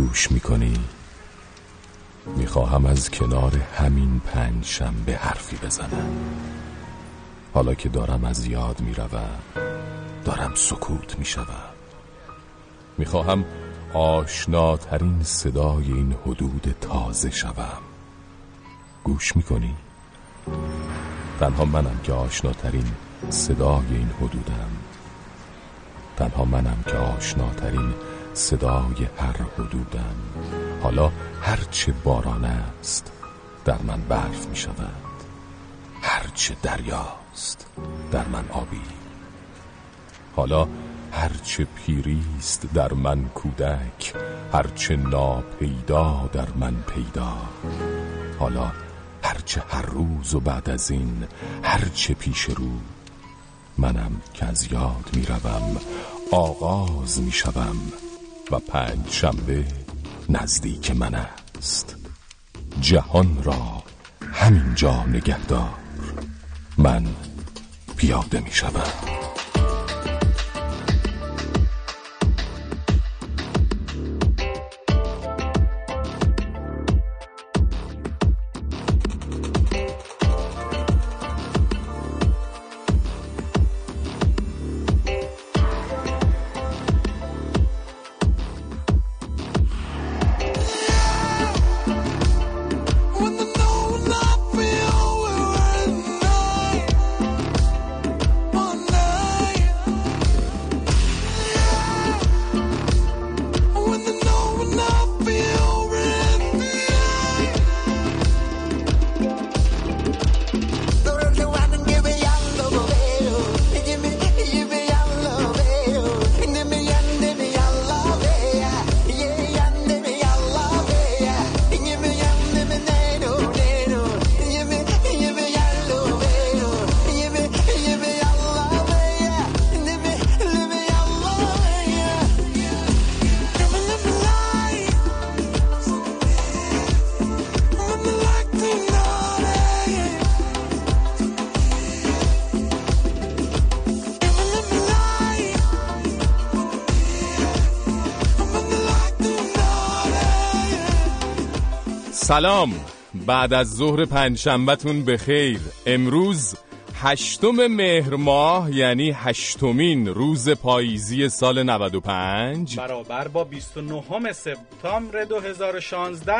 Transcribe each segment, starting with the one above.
گوش می‌کنی؟ می‌خواهم از کنار همین پنج به حرفی بزنم. حالا که دارم از یاد می‌روم دارم سکوت می‌شوم. می‌خواهم آشناترین صدای این حدود تازه شوم. گوش می‌کنی؟ تنها منم که آشناترین صدای این حدودم. تنها منم که آشناترین صدای هر حدودم حالا هرچه باران است در من برف می شود هرچه دریاست در من آبی. حالا هرچه پیریست در من کودک. هرچه ناپیدا در من پیدا. حالا هرچه هر روز و بعد از این هرچه پیش رو منم که از یاد می‌روم آغاز می‌شوم. و پنج شنبه نزدیک من است. جهان را همینجا نگهدار. من پیاده می‌شوم. سلام. بعد از ظهر پنجشنبهتون به خیر امروز هشتم مهر ماه یعنی هشتمین روز پاییزی سال 95 برابر با 29 سپتامبر 2016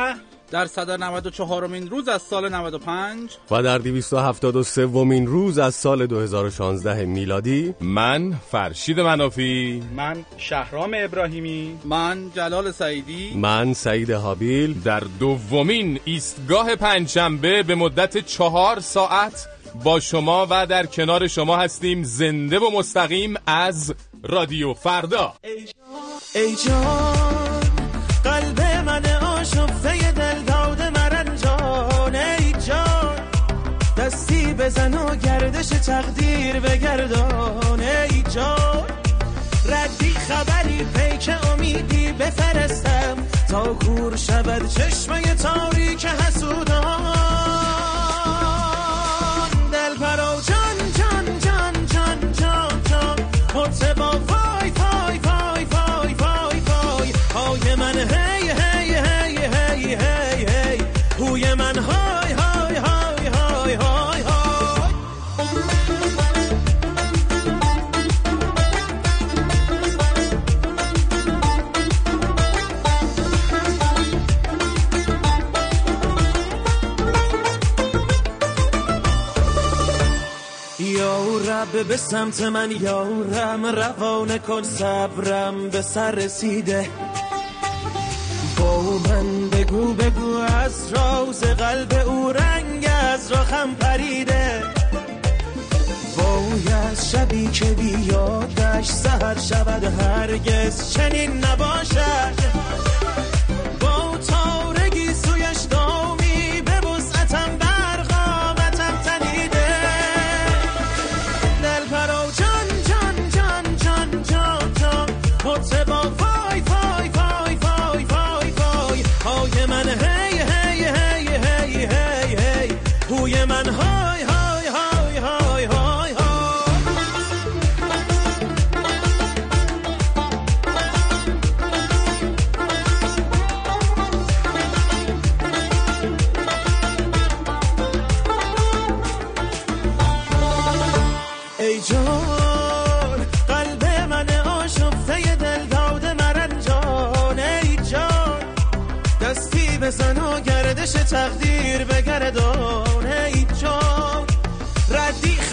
در 194 مین روز از سال 95 و در 273 مین روز از سال 2016 میلادی من فرشید منافی من شهرام ابراهیمی من جلال سعیدی من سعید حابیل. در دومین ایستگاه پنجشنبه به مدت چهار ساعت با شما و در کنار شما هستیم زنده و مستقیم از رادیو فردا. ای جان, ای جان قلب من بزن و گردش تقدیر بگردان ای جان. ردی خبری پیک امیدی بفرستم تا کور شود چشمه تاریک حسودان رب به سمت من یارم روانه کن صبرم به سر رسیده. با من بگو بگو از راز قلب او رنگ از راخم پریده. باید شبی که بیادش سهر شود هرگز چنین نباشد.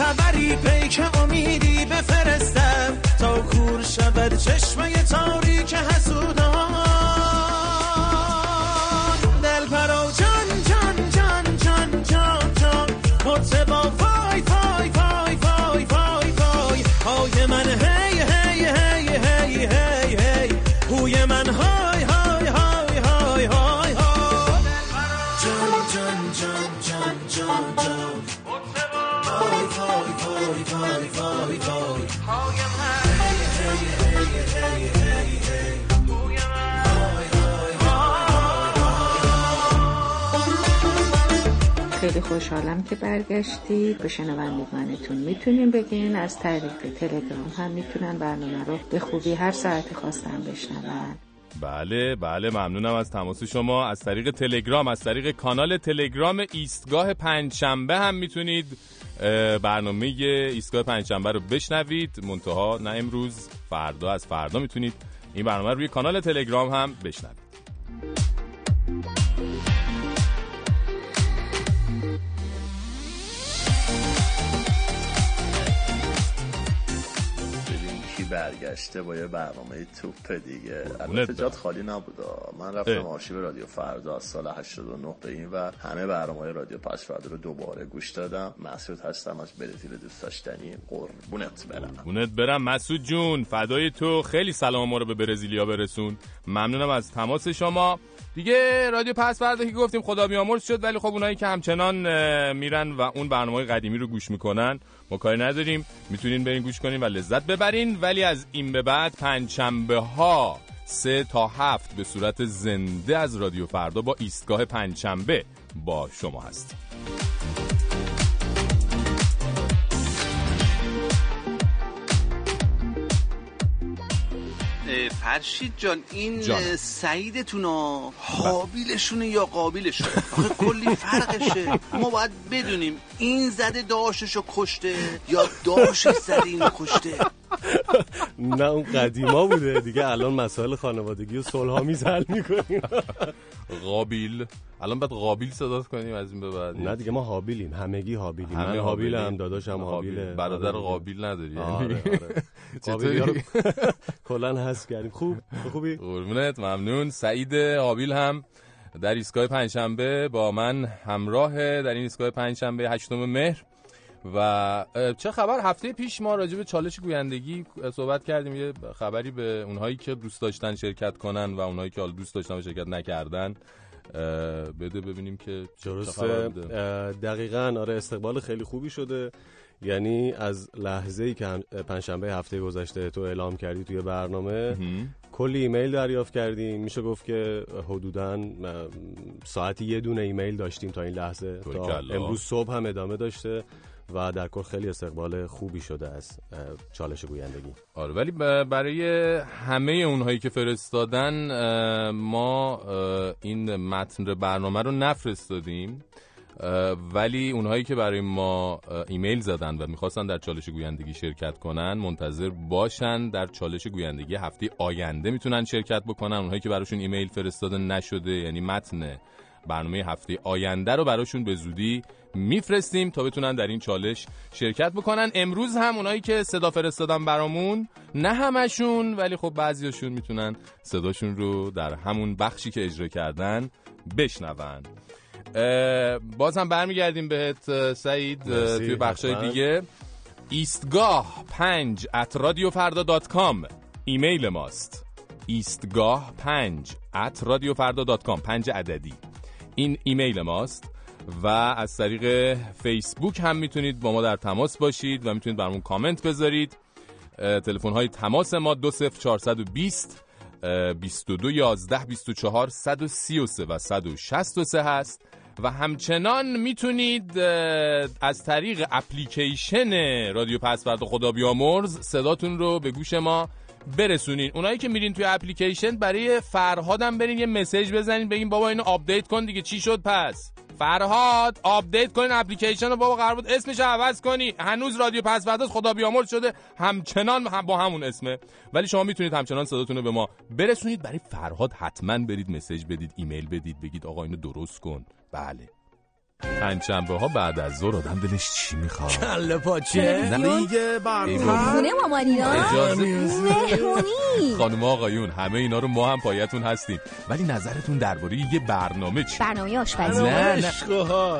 خبری پیک امیدی بفرستم. تا کور شود چشمه تاریک حسودان خیلی خوشحالم که برگشتید. به شنوندگانتون می‌تونین بگین. از طریق تلگرام هم می‌تونن برنامه رو به خوبی هر ساعتی خواستن بشنون. بله بله ممنونم از تماس شما. از طریق تلگرام از طریق کانال تلگرام ایستگاه پنجشنبه هم می‌تونید برنامه ایستگاه پنجشنبه رو بشنوید. منتها نه امروز فردا از فردا می‌تونید این برنامه رو روی کانال تلگرام هم بشنوید. برگشته با یه برنامه توپ دیگه. البته. جات خالی نبودا. من رفتم. آرشیو رادیو فردا از سال 89 به این و همه برنامه رادیو پس فردا رو دوباره گوش دادم. مسعود هستم از برزیل دوست داشتنی. قربونت برم. قربونت برم. مسعود جون فدای تو. خیلی سلام ما رو به برزیلیا برسون. ممنونم از تماس شما. دیگه رادیو پس فردا که گفتیم خدا بیامرز شد ولی خب اونایی که همچنان میرن و اون برنامه قدیمی رو گوش می‌کنن ما کاری نداریم. می‌تونین برین گوش کنین و لذت ببرین. ولی از این به بعد پنجشنبه ها سه تا هفت به صورت زنده از رادیو فردا با ایستگاه پنجشنبه با شما هست فرشید جان این جان. سعیدتون ها حابیلشونه یا قابیلشونه آخه کلی فرقشه. ما باید بدونیم این زده داشتشو کشته یا داشت زده اینو کشته. نه اون قدیما بوده. دیگه الان مسائل خانوادگی و صلح میز حل می‌کنیم. قابیل الان باید قابیل صدات کنیم از این به بعد. نه دیگه ما حابیلیم. همگی حابیلیم. من همه حابیلم حابیلیم. داداشم حابیله. برادر. قابیل نداری. آره یعنی آره. چطوری؟ کلا هست کردیم. خوب؟ خوبی؟ قربونت ممنون. سعید حابیل هم در ایستگاه پنجشنبه با من همراه. در این ایستگاه پنجشنبه هشتم مهر و چه خبر؟ هفته پیش ما راجع به چالش گویندگی صحبت کردیم. یه خبری به اونهایی که دوست داشتن شرکت کنن و اونهایی که حالا دوست داشتن و شرکت نکردن بده ببینیم که درسته. دقیقا. آره استقبال خیلی خوبی شده. یعنی از لحظه ای که پنجشنبه هفته گذشته تو اعلام کردی توی برنامه. کلی ایمیل دریافت کردیم میشه گفت که حدودا ساعتی یه دونه ایمیل داشتیم تا این لحظه. تا. امروز صبح هم ادامه داشته. و در کل خیلی استقبال خوبی شده از چالش گویندگی. آره ولی برای همه اونهایی که فرستادن ما این متن برنامه رو نفرستادیم ولی اونهایی که برای ما ایمیل زدن و می‌خواستن در چالش گویندگی شرکت کنن منتظر باشن در چالش گویندگی هفته آینده می‌تونن شرکت بکنن. اونهایی که براشون ایمیل فرستاده نشده یعنی متن برنامه هفته آینده رو براشون به زودی میفرستیم تا بتونن در این چالش شرکت بکنن. امروز هم اونایی که صدا فرستادن برامون نه همشون ولی خب بعضیاشون می‌تونن صداشون رو در همون بخشی که اجرا کردن بشنون. باز هم برمیگردیم بهت سعید توی بخشای. دیگه. ایستگاه پنج at رادیوفردا dot com. ایمیل ماست. ایستگاه پنج at رادیوفردا dot com. پنج عددی. این ایمیل ماست و از طریق فیسبوک هم می‌تونید با ما در تماس باشید و می‌تونید برامون کامنت بذارید. تلفن های تماس ما 20420 22 11 24 133 و 163 هست. و همچنان می‌تونید از طریق اپلیکیشن رادیو پسورد خدا بیامرز صداتون رو به گوش ما برسونین. اونایی که میرین توی اپلیکیشن برای فرهادم برین یه message بزنین بگین بابا اینو update کن دیگه. چی شد پس؟ فرهاد update کنین اپلیکیشن رو. بابا قرار بود اسمش عوض کنی. هنوز رادیو پسورد خدا بیامرز شده. همچنان هم با همون اسمه. ولی شما می‌تونید همچنان صداتون رو به ما برسونید. برای فرهاد حتما برید مسیج بدید ایمیل بدید بگید آقا اینو درست کن. بله. پنجشنبه ها بعد از ظهر آدم دلش چی می‌خواد؟ کله پاچه. نه دیگه برنامه خونه مامانینا اجازه مهمونی. خانم آقایون همه اینا رو ما هم پایتون هستیم. ولی نظرتون درباره یه برنامه چی؟ برنامه آشپزی. نه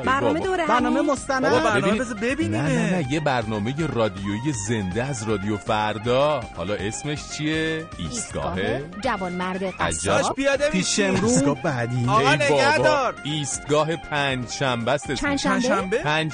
برنامه. دوره برنامه؟ مستند. برنامه ببینیم. نه نه یه برنامه رادیویی زنده از رادیو فردا. حالا اسمش چیه؟ ایستگاه جوان مرد. قصاب. پیاده پیش امرو بعدی. آقا نگهدار. ایستگاه پنج شنبه است. چند شنبه؟ شنبه. پنج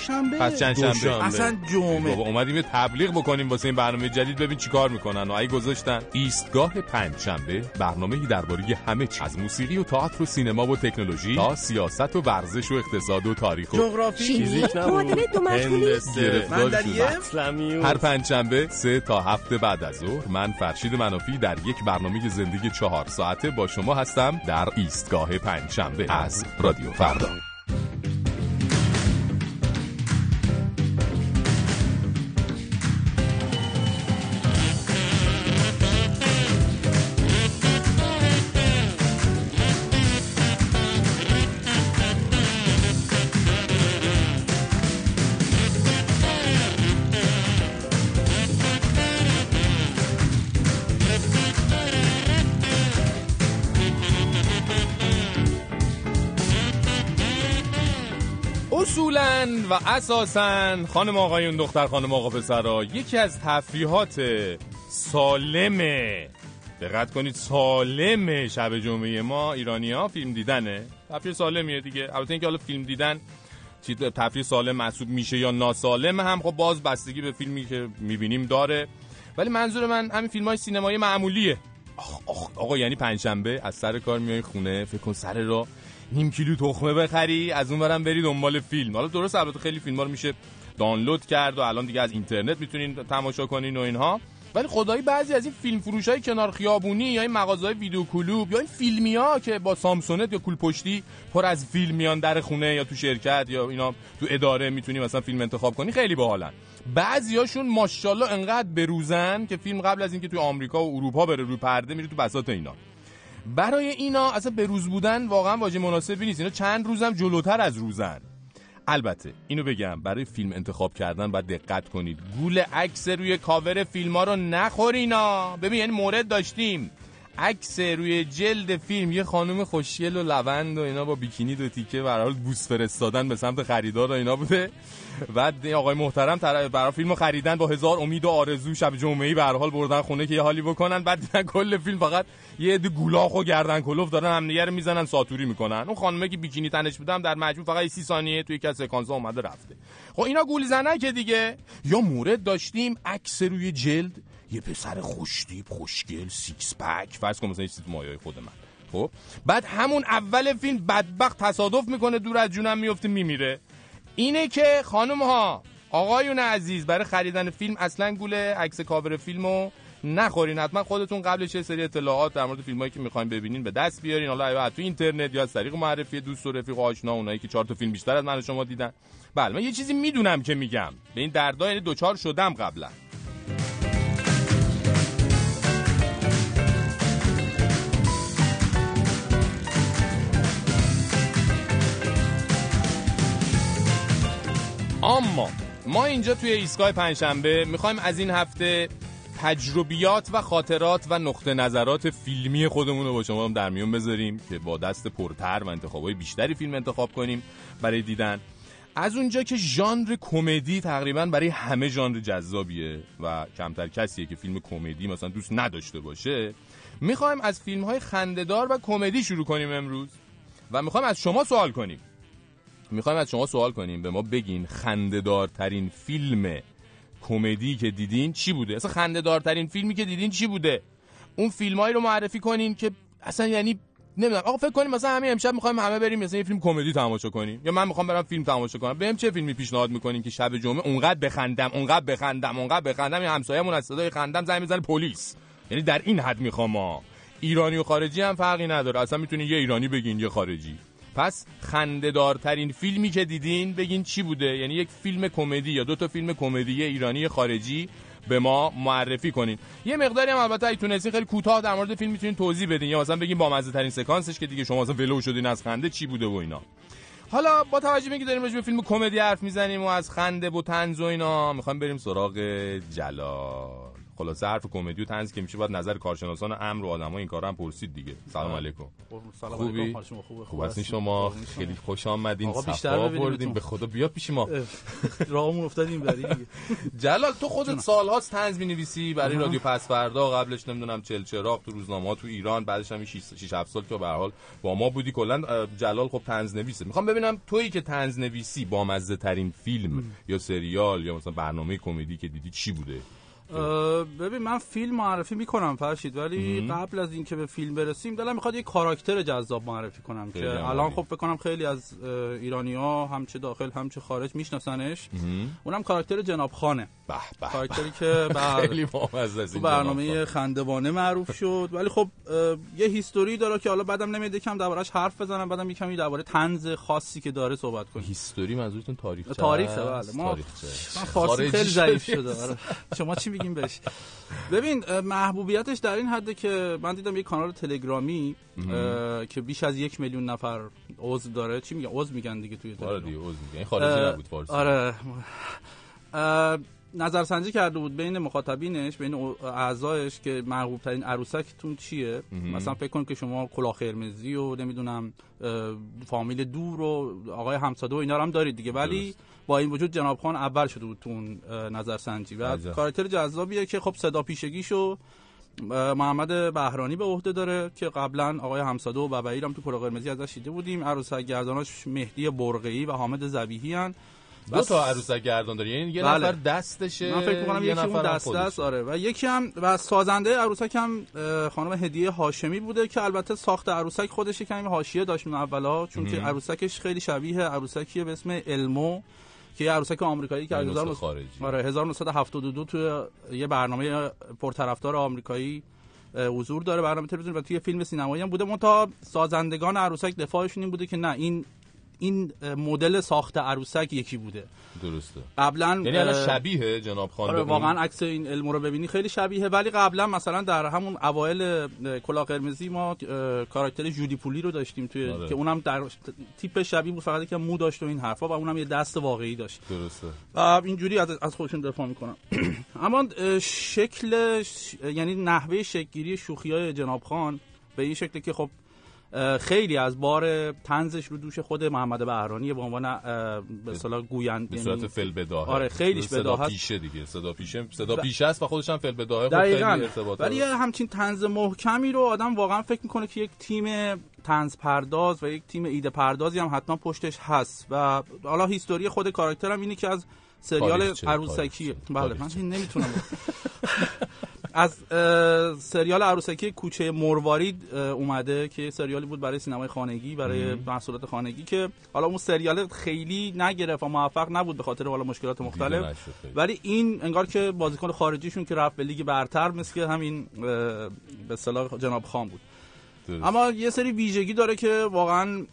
شنبه؟ پس چند شنبه. اصلا جمعه. بابا اومدیم یه تبلیغ بکنیم واسه این برنامه جدید ببین چیکار می‌کنن. و ای گذاشتن. ایستگاه پنجشنبه برنامه‌ای درباره همه چیز. از موسیقی و تئاتر و سینما و تکنولوژی تا سیاست و ورزش و اقتصاد و تاریخ و جغرافی. شیمی فیزیک نبود. معادله دو مجهولی هر پنجشنبه سه تا هفته بعد از ظهر من فرشید منافی در یک برنامه زندگی چهار ساعته با شما هستم در ایستگاه پنجشنبه از رادیو فردا. اساسا خانم آقایون دختر خانم آقا پسرا یکی از تفریحات سالمه دقت کنید سالم شب جمعه ما ایرانی ها فیلم دیدنه. تفریح سالمیه دیگه. البته اینکه حالا فیلم دیدن چی تفریح سالم محسوب میشه یا ناسالم هم خب باز بستگی به فیلمی که می‌بینیم داره. ولی منظور من همین فیلم های سینمایی معمولیه. آخ آخ آقا یعنی پنجشنبه از سر کار میای خونه فکر کن سر را نیم کیلو تخمه بخری از اون برم بری دنبال فیلم. حالا درست البته خیلی فیلم رو میشه دانلود کرد و الان دیگه از اینترنت می‌تونین تماشا کنین و اینها. ولی خدایی بعضی از این فیلم فروش های کنار خیابونی یا این مغازه های ویدیو کلوب یا این فیلمی ها که با سامسونت یا کول پشتی پر از فیلم میان در خونه یا تو شرکت یا اینا تو اداره می‌تونی مثلا فیلم انتخاب کنی خیلی باحالن. بعضیاشون ماشاءالله انقدر بروزن که فیلم قبل از اینکه تو آمریکا و اروپا بره رو پرده میره تو بساط اینا. برای اینا اصلا بروز بودن واقعا واژه مناسبی نیست. اینا چند روزم جلوتر از روزن. البته اینو بگم برای فیلم انتخاب کردن باید دقت کنید. گول عکس روی کاور فیلم ها رو نخورینا ببین یعنی مورد داشتیم. عکس روی جلد فیلم یه خانم خوشگل و لوند و اینا با بیکینی دو تیکه به حال بوس فرستادن به سمت خریدار اینا بوده. بعد آقای محترم برای فیلم رو خریدن با هزار امید و آرزو شب جمعه‌ای به هر حال بردن خونه که یه حالی بکنن. بعد کل فیلم فقط یه عده گولاخ و گردن کلفت دارن همدیگه رو می‌زنن ساتوری می‌کنن. اون خانمه که بیکینی تنش بودم در مجموع فقط 30 ثانیه توی یک سکانس اومده رفته. خب اینا گول زنه که دیگه. یا مورد داشتیم عکس روی جلد؟ یه پسر خوشتیپ خوشگل six pack. فرض کن مثلا چیز مایه خود من. خب؟ بعد همون اول فیلم بدبخت تصادف می‌کنه دور از جونم میفته میمیره. اینه که خانم ها آقایون عزیز برای خریدن فیلم اصلا گول عکس کاور فیلمو نخورین. حتما خودتون قبلش یه سری اطلاعات در مورد فیلمایی که می‌خواین ببینین به دست بیارین. حالا تو اینترنت یا از طریق معرفی دوست و رفیق و آشنا اونایی که چهار تا فیلم بیشتر از من شما دیدن. بله من یه چیزی می‌دونم که میگم. به این دردا یعنی دوچار شدم قبلا. اما ما اینجا توی ایستگاه پنجشنبه می‌خوایم از این هفته تجربیات و خاطرات و نقطه نظرات فیلمی خودمون رو با شما در میون بذاریم که با دست پرتر و انتخابای بیشتری فیلم انتخاب کنیم برای دیدن. از اونجا که ژانر کمدی تقریبا برای همه ژانر جذابیه و کمتر کسیه که فیلم کمدی مثلا دوست نداشته باشه می‌خوایم از فیلم های خندهدار و کمدی شروع کنیم امروز و می‌خوایم از شما سوال کنیم. می‌خوایم از شما سوال کنیم. به ما بگین خندهدارترین فیلم کمدی که دیدین چی بوده؟ اصلا خندهدارترین فیلمی که دیدین چی بوده؟ اون فیلمایی رو معرفی کنین که اصلا یعنی نمی‌دونم. آقا فکر کنیم مثلا همین امشب می‌خوایم همه بریم مثلا یه فیلم کمدی تماشا کنیم. یا من می‌خوام برم فیلم تماشا کنم. بهم چه فیلمی پیشنهاد می‌کنین که شب جمعه اونقدر بخندم اونقدر بخندم اونقدر بخندم؟ این همسایه‌مون از صدای خندم زنگ می‌زنه پلیس. یعنی در این حد می‌خوام ما. ایرانی و خارجی هم فرقی نداره. اصلا می‌تونین یه ایرانی بگین یه خارجی. پس خندهدارترین فیلمی که دیدین بگین چی بوده؟ یعنی یک فیلم کمدی یا دو تا فیلم کمدی ایرانی خارجی به ما معرفی کنین. یه مقداری هم البته اگه تونستین خیلی کوتاه در مورد فیلم می‌تونین توضیح بدین. یا مثلا بگین با ترین سکانسش که دیگه شما مثلا ولو شدین از خنده چی بوده و اینا. حالا با توجه به داریم به فیلم کمدی حرف می‌زنیم و از خنده و طنز و اینا می‌خوایم بریم سراغ جلال. خلاصه حرف کمدی و طنز که میشه باید نظر کارشناسان امر و آدمای این کارا هم پرسید دیگه. سلام علیکم. سلام خوبی؟ خوبه؟ خوب هستین شما؟ خیلی خوش آمدین. صفا. بردیم به خدا بیا پیش ما. راهمون افتادیم بری دیگه. جلال تو خودت سالهاست طنز می‌نویسی برای. رادیو پس فردا قبلش نمی‌دونم چل چراغ تو روزنامه تو ایران بعدش هم 6 7 سال که به هر حال با ما بودی. کلا جلال خب طنز نویسه. می‌خوام ببینم تویی که طنز نویسی با مزه ترین فیلم یا سریال یا مثلا برنامه کمدی که دیدی چی بوده؟ ببین من فیلم معرفی می‌کنم فرشید ولی قبل از اینکه به فیلم برسیم دلم می‌خواد یه کاراکتر جذاب معرفی کنم که الان. خب بکنم خیلی از ایرانی ها هم چه داخل هم چه خارج میشناسنش. اونم کاراکتر جناب خانه. به به کاراکتری که بله. خیلی است تو برنامه خندوانه معروف شد. ولی خب یه هیستوری داره که حالا بعدم نمیاد یکم دربارش حرف بزنم بعدم یکم درباره طنز خاصی که داره صحبت کنیم. هیستوری منظورتون تاریخ تاریخه بله. ما من فارسی خیلی ضعیف شده. آره. شما چی میگین بهش. ببین محبوبیتش در این حده که من دیدم یه کانال تلگرامی که بیش از یک میلیون نفر عضو داره. چی میگن؟ عضو میگن دیگه توی آره تلگرام. دیگه عذر میگم این خارجی نبود فارسی. آره. نظرسنجی کرده بود بین مخاطبینش بین اعضایش که محبوب ترین عروسکتون چیه مثلا فکر کن که شما کلاه قرمزی و نمی‌دونم فامیل دور و آقای همساده و اینا رو هم دارید دیگه ولی. با این وجود جناب خان اول شده بود تو اون نظرسنجی و. کاراکتر جذابیه که خب صدا پیشگیشو محمد بهرانی به عهده داره که قبلا آقای همساده و ببعیر هم تو کلاه قرمزی ازش دیده بودیم عروسک گرداناش مهدی برقعی و حامد زبیحی هن. دو تا عروسک گردان داری یعنی یه بله. نفر دستشه من فکر می‌کنم یکی اون نفر دسته خودشه. است آره و یکی هم و سازنده عروسک هم خانم هدیه هاشمی بوده که البته ساخت عروسک خودش کمی حاشیه داشت اون اولا چون که عروسکش خیلی شبیه عروسکیه به اسم المو که یه عروسک آمریکایی که یعنی از نسخه 1900 خارجی. آره 1972 توی یه برنامه پرطرفدار آمریکایی حضور داره برنامه تلویزیونی و توی فیلم سینمایی هم بوده منتها سازندگان عروسک دفاعشون این بوده که نه این این مدل ساخت عروسک یکی بوده. درسته. قبلا یعنی الان شبیه جناب خان آره؟ واقعا عکس این علم رو ببینی خیلی شبیه ولی قبلا مثلا در همون اوایل اه، کلاه قرمزی ما کاراکتر جودی پولی رو داشتیم توی آره. که اونم در تیپ شبیه بود فقط که مو داشت و این حرفا و اونم یه دست واقعی داشت. درسته. و اینجوری از از خودشون دفاع می‌کنن. اما شکل ش- یعنی نحوه شکلگیری شوخی های جناب خان به این شکلی که خب خیلی از بار تنزش رو دوش خود محمد بهرانی به عنوان به اصطلاح گویند به یعنی- صورت فل بداهه آره، خیلیش صدا بداهه. پیشه دیگه صدا پیشه صدا پیشه است و خودش هم فل بداهه خب دقیقاً. خیلی ارتباط ولی همچین تنز محکمی رو آدم واقعا فکر می‌کنه که یک تیم تنز پرداز و یک تیم ایده پردازی هم حتما پشتش هست. و حالا هیستوری خود کاراکترم اینه که از سریال عروسکی. بله من نمی‌تونم. از سریال عروسکی کوچه مروارید اومده که سریالی بود برای سینمای خانگی برای محصولات خانگی که حالا اون سریال خیلی نگرفت و موفق نبود به خاطر حالا مشکلات مختلف. ولی این انگار که بازیکن خارجیشون که رفت به لیگ برتر مثل که همین به اصطلاح جناب خان بود درست. اما یه سری ویژگی داره که واقعا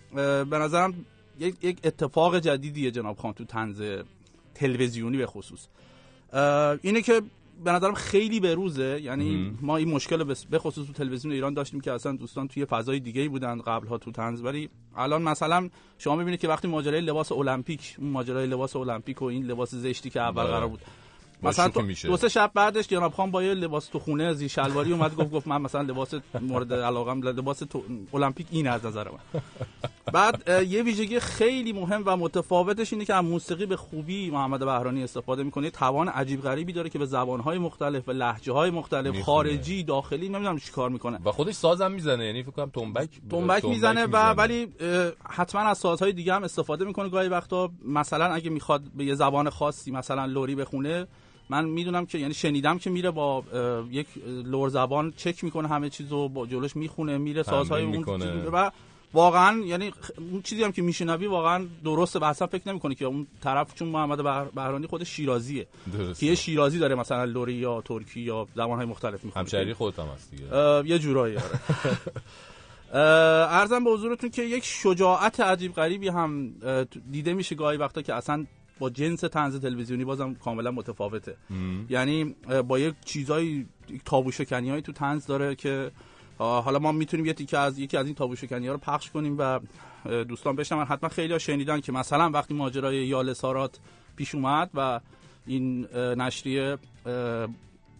به نظرم یک, اتفاق جدیدیه جناب خان تو تنز تلویزیونی به خصوص اینه که به نظرم خیلی به روزه. یعنی ما این مشکل به خصوص تو تلویزیون ایران داشتیم که اصلا دوستان توی فضای دیگه ای بودن قبلها تو تنز ولی الان مثلا شما می‌بینید که وقتی ماجرای لباس المپیک ماجرای لباس المپیک و این لباس زشتی که اول بله. قرار بود مثلا تو میشه. دو سه شب بعدش جناب خان با یه لباس تو خونه زی شلواری اومد گفت گفت من مثلا لباس مورد علاقم لباس تو المپیک این از نظر من. بعد یه ویژگی خیلی مهم و متفاوتش اینه که از موسیقی به خوبی محمد بهرانی استفاده می‌کنه. توان عجیب غریبی داره که به زبانهای مختلف و لهجه های مختلف می‌خونه. خارجی داخلی نمی‌دونم چیکار می‌کنه. و خودش سازم می‌زنه یعنی فکر کنم تنبک تنبک می‌زنه و ولی حتما از سازهای دیگه هم استفاده می‌کنه. گاهی وقتا مثلا اگه می‌خواد به یه زبان خاصی مثلا لوری بخونه من می‌دونم که یعنی شنیدم که میره با یک لور زبان چک می‌کنه همه چیزو با جلوش می‌خونه میره سازهای اون. چیز و واقعا یعنی اون چیزی هم که میشنوی واقعا درسته و اصلا فکر نمی‌کنه که اون طرف چون محمد بهر- بهرانی خود شیرازیه. که یه شیرازی داره مثلا لوری یا ترکی یا زبانهای مختلف می‌خونه. همشهری خودت هم هست دیگه. یه جورایی آره. ارزم به حضورتون که یک شجاعت عجیب غریبی هم دیده میشه گاهی وقتا که اصلا با جنس تنز تلویزیونی بازم کاملا متفاوته. یعنی اه، با یک چیزای تابو شکنی تو تنز داره که حالا ما می‌تونیم یه تیکه از یکی از این تابو شکنی ها رو پخش کنیم و دوستان بشنون. حتما خیلی ها شنیدن که مثلا وقتی ماجرای یال سارات پیش اومد و این نشریه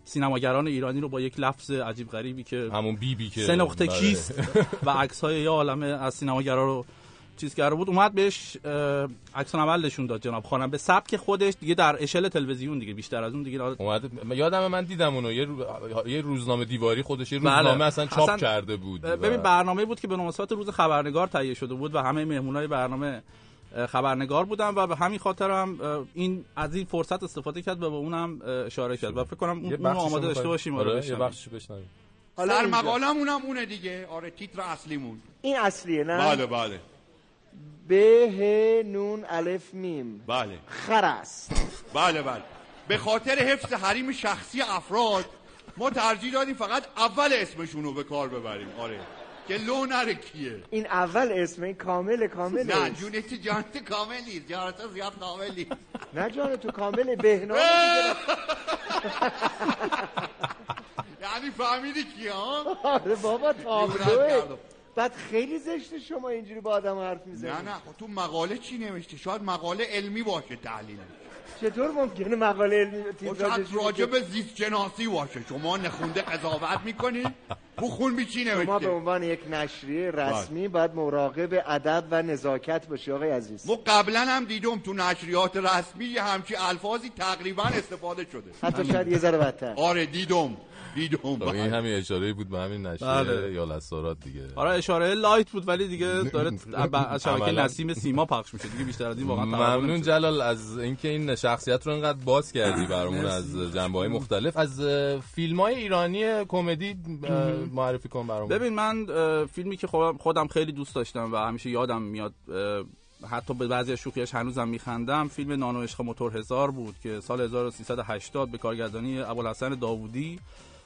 سینماگران ایرانی رو با یک لفظ عجیب غریبی که همون بی بی که سه نقطه بله. کیست و عکس های یه عالمه از سینماگرا رو چیز کرده بود اومد بهش عکس نشون داد جناب خانم. به سبک خودش دیگه در اشل تلویزیون دیگه بیشتر از اون دیگه. اومده یادم من دیدم اونو. یه, رو... یه روزنامه دیواری خودش یه بله. روزنامه اصلا چاپ اصلا کرده بود. ببین برنامه بود که به مناسبت روز خبرنگار تهیه شده بود و همه مهمونای برنامه خبرنگار بودن و به همین خاطر هم این از این فرصت استفاده کرد و به اونم اشاره کرد. و فکر کنم اون اونو آماده داشته؟ باشیم. آره، آره یه. بخششو بشنویم. سر مقالمون هم اونه دیگه. آره تیتر اصلیمون. این اصلیه نه؟ بله بله. ب ه نون الف میم. بله. خر است. بله بله. به خاطر حفظ حریم شخصی افراد ما ترجیح دادیم فقط اول اسمشون رو به کار ببریم. آره. که لو نره کیه؟ این اول اسم این کامل کامل نه جون تو جان تو کاملی جان تو زیاد کاملی نه جان تو کامل بهنام یعنی فهمیدی کیه ها؟ آره بابا تابلوه. بعد خیلی زشته شما اینجوری با آدم حرف می‌زنی. نه نه خب تو مقاله چی نوشته شاید مقاله علمی باشه تحلیل. چطور ممکنه مقاله علمی خب تیتراژش رو راجع؟ به زیست شناسی باشه. شما نخونده قضاوت می‌کنی خون بی چی شما به نوشته عنوان یک نشریه بله. رسمی باید مراقب ادب و نزاکت باشی آقای عزیز. ما قبلا هم دیدم تو نشریات رسمی همچی الفاظی تقریبا استفاده شده. حتی شاید یه ذره بدتر. آره دیدم. بله. این همین اشاره بود به همین نشریه بله. یا لسارات دیگه. آره اشاره لایت بود ولی دیگه داره از شبکه. نسیم سیما پخش میشه دیگه بیشتر از این واقعا ممنون. جلال از اینکه این شخصیت رو انقدر باز کردی برامون از جنبه های مختلف. از فیلم های ایرانی کمدی معرفی کن برامون. ببین من فیلمی که خودم, خیلی دوست داشتم و همیشه یادم میاد حتی به بعضی از شوخیاش هنوزم میخندم فیلم نانو عشق موتور هزار بود که سال 1380 به کارگردانی ابوالحسن داوودی.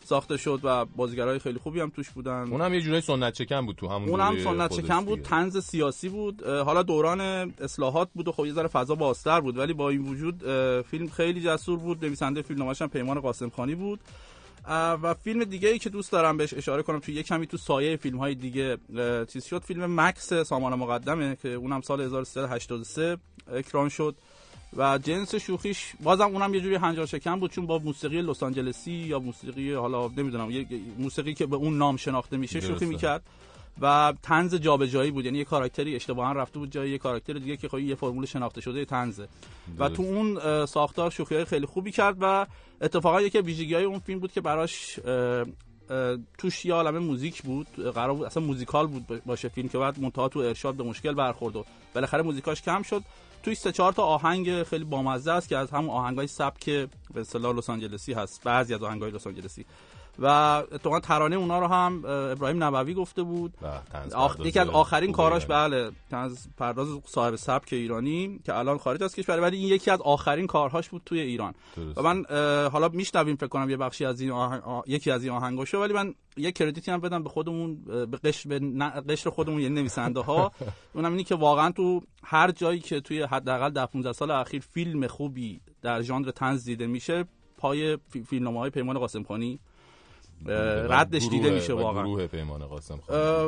ساخته شد و بازیگرای خیلی خوبی هم توش بودن. اونم یه جورای سنت چکن بود تو همون اون هم دوره سنت چکن بود. تنز سیاسی بود. حالا دوران اصلاحات بود و خب یه ذره فضا بازتر بود ولی با این وجود فیلم خیلی جسور بود. نویسنده فیلم نامش هم پیمان قاسم خانی بود. و فیلم دیگه ای که دوست دارم بهش اشاره کنم توی یه کمی تو سایه فیلم های دیگه چیز شد. فیلم مکس سامان مقدمه که اونم سال 1383 اکران شد. و جنس شوخیش بازم اونم یه جوری هنجار شکن بود چون با موسیقی لس آنجلسی یا موسیقی حالا نمی‌دونم یه موسیقی که به اون نام شناخته میشه شوخی. می‌کرد و تنز جابجایی بود یعنی یه کاراکتری اشتباها رفته بود جای یه کاراکتر دیگه که خب این یه فرمول شناخته شده تنزه و تو اون ساختار شوخی های خیلی خوبی کرد و اتفاقا یکی ویژگی های اون فیلم بود که براش توش یه عالمه موزیک بود قرار بود اصلا موزیکال بود باشه فیلم که بعد منتها تو ارشاد به مشکل برخورد و بالاخره موزیکاش کم شد. توی سه چهار تا آهنگ خیلی بامزه است که از همون آهنگای سبک به اصطلاح لس آنجلسی هست. بعضی از آهنگای لس آنجلسی. و اتفاقا ترانه اونا رو هم اه، ابراهیم نبوی گفته بود آخ... یکی از آخرین کاراش ایرانی. بله طنز پرداز صاحب سبک ایرانی که الان خارج از کشور ولی این یکی از آخرین کارهاش بود توی ایران درسته. و من حالا میشنویم فکر کنم یه بخشی از این آهنگ... آه- یکی از این آهنگاشو ولی من یه کردیتی هم بدم به خودمون به قشر به ن- قشر خودمون یعنی نویسنده ها اونم اینی که واقعا تو هر جایی که توی حداقل 10 15 سال اخیر فیلم خوبی در ژانر طنز دیده میشه پای فی... فیلمنامه های پیمان قاسمخانی ردش دیده میشه واقعا. گروه پیمان قاسم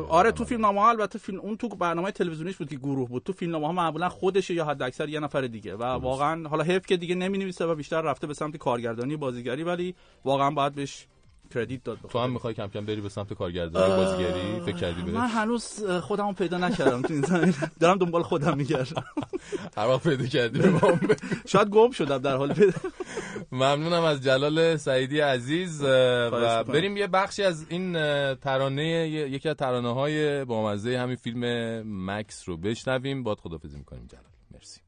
آره تو فیلم نامه البته فیلم اون تو برنامه تلویزیونیش بود که گروه بود. تو فیلم نامه ها معمولا خودشه یا حد اکثر یه نفر دیگه. و واقعا حالا حیف که دیگه نمی نویسه و بیشتر رفته به سمت کارگردانی بازیگری ولی واقعا باید بهش کردیت داد تو هم می‌خوای کم کم بری به سمت کارگردانی بازیگری؟ فکر کردی من بهش هنوز اه، خودمو پیدا نکردم تو این زمینه دارم دنبال خودم میگردم. هر وقت پیدا کردی به. شاید گم شدم در حال پیدا. ممنونم از جلال سعیدی عزیز و. بریم یه بخشی از این ترانه یکی از ترانه های بامزه همین فیلم مکس رو بشنویم. باد خدافزی می‌کنیم جلال. مرسی.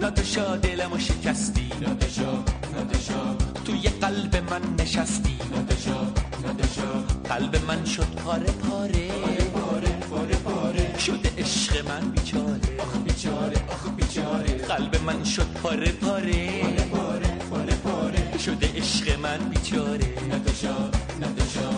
نادشا دلمو شکستی. نادشا نادشا توی قلب من نشستی. نادشا نادشا قلب من شد پاره پاره. پاره پاره پاره شده عشق من بیچاره. آخ بیچاره آخ بیچاره. قلب من شد پاره پاره. شده عشق من بیچاره.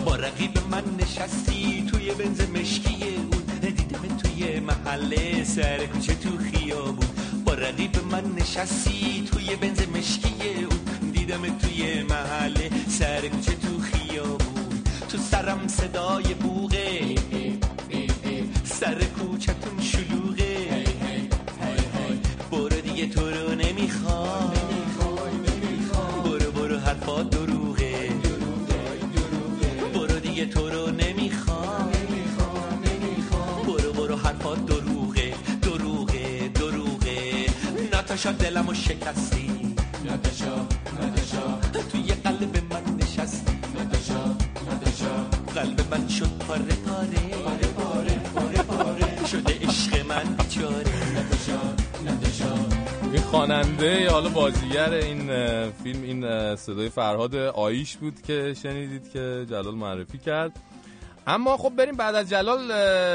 با رقیب من نشستی توی بنز مشکی اون. دیدم توی محله سر کوچه تو خیابون. با رقیب من نشستی. توی بنز مشکی اون دیدم توی محله. سر کوچه تو خیابون. تو سرم صدای بوغه. سر کوچتون شلوغه. برو دیگه تو رو نمی‌خوام. برو برو حرفات دروغه. برو دیگه تو رو ناتاشا دلمو شکستی. ناتاشا ناتاشا توی قلب من نشستی. ناتاشا ناتاشا قلب من شد پاره پاره. پاره پاره پاره پاره. شده عشق من بیچاره. ناتاشا ناتاشا این خواننده حالا بازیگر این فیلم این صدای فرهاد آیش بود که شنیدید که جلال معرفی کرد. اما خب بریم بعد از جلال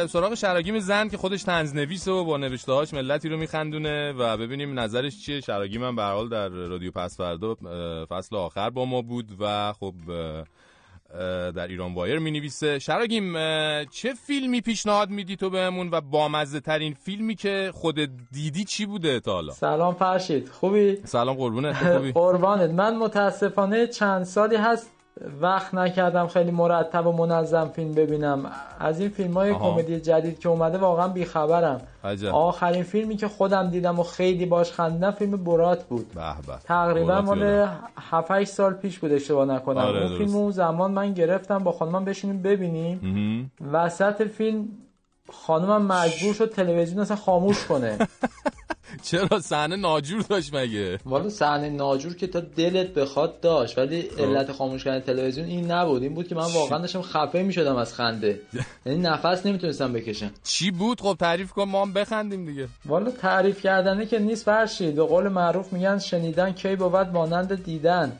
سراغ شراگیم زن که خودش تنز نویسه و با نوشتهاش ملتی رو میخندونه و ببینیم نظرش چیه. شراگیم هم به حال در رادیو پس فردا فصل آخر با ما بود و خب در ایران وایر می نویسه شراگیم چه فیلمی پیشنهاد میدی تو بهمون و بامزه ترین فیلمی که خودت دیدی چی بوده تا حالا؟ سلام فرشید. خوبی؟ سلام قربونت. خوبی؟ قربانت. من متاسفانه چند سالی هست وقت نکردم خیلی مرتب و منظم فیلم ببینم از این فیلم های. کمدی جدید که اومده واقعا بیخبرم عجب آخرین فیلمی که خودم دیدم و خیلی باش خندیدم فیلم برات بود به به تقریبا مال یادم. 7 سال پیش بود اشتباه نکنم آره، اون. فیلم اون زمان من گرفتم با خانمم بشینیم ببینیم مهم. وسط فیلم خانمم مجبور شد تلویزیون اصلا خاموش کنه چرا صحنه ناجور داشت مگه؟ والا صحنه ناجور که تا دلت بخواد داشت ولی علت خاموش کردن تلویزیون این نبود. این بود که من واقعا داشتم خفه می‌شدم از خنده. یعنی نفس نمی‌تونستم بکشم. چی بود؟ خب تعریف کن ما هم بخندیم دیگه. والا تعریف کردنه که نیست فرشید. به قول معروف میگن شنیدن کی بود مانند دیدن.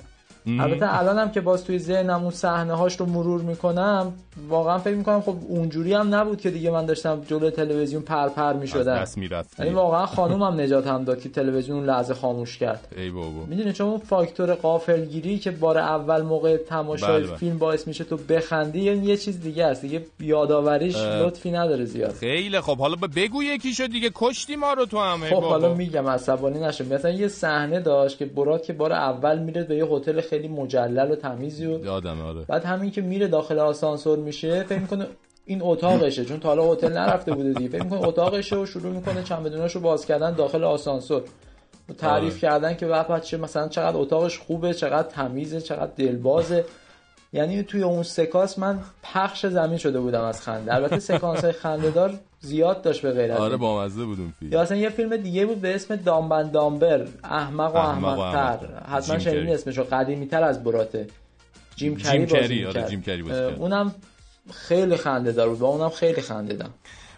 البته الانم که باز توی ذهنم اون صحنه هاش رو مرور می‌کنم واقعا فکر می‌کنم خب اونجوری هم نبود که دیگه من داشتم جلوی تلویزیون پر پر از می‌شدم یعنی واقعا خانومم نجات هم داد که تلویزیون اون لحظه خاموش کرد. ای بابا. می‌دونی چون اون فاکتور قافلگیری که بار اول موقع تماشای بله، بله. فیلم باعث میشه تو بخندی یعنی یه چیز دیگه است. دیگه یادآوریش. لطفی نداره زیاد. خیلی خب. حالا بگو یکی شد دیگه. کشتی ما رو تو هم ای خب. حالا میگم عصبانی نشه مثلا یه صحنه داشت که برات که بار اول میره به یه هتل خیلی مجلل و تمیزی و یادم آره. بعد همین که میره داخل آسانسور میشه فکر می‌کنه این اتاقشه چون تا حالا هتل نرفته بوده دیگه. فکر می‌کنه اتاقشه و شروع می‌کنه چمدوناشو باز کردن داخل آسانسور. و تعریف آره. کردن که بعد چه مثلا چقدر اتاقش خوبه چقدر تمیزه چقدر دلبازه. یعنی توی اون سکانس من پخش زمین شده بودم از خنده البته سکانس های خندهدار زیاد داشت به غیر آره. بامزه بود اون فیلم یا اصلا یه فیلم دیگه بود به اسم دامبن دامبر احمق و احمق و احمقتر. حتما شنیدین. اسمشو قدیمی تر از براته جیم کری جیم بازی کری، آره،. جیم کری بازی. اونم خیلی خنده دار بود با اونم خیلی خندیدم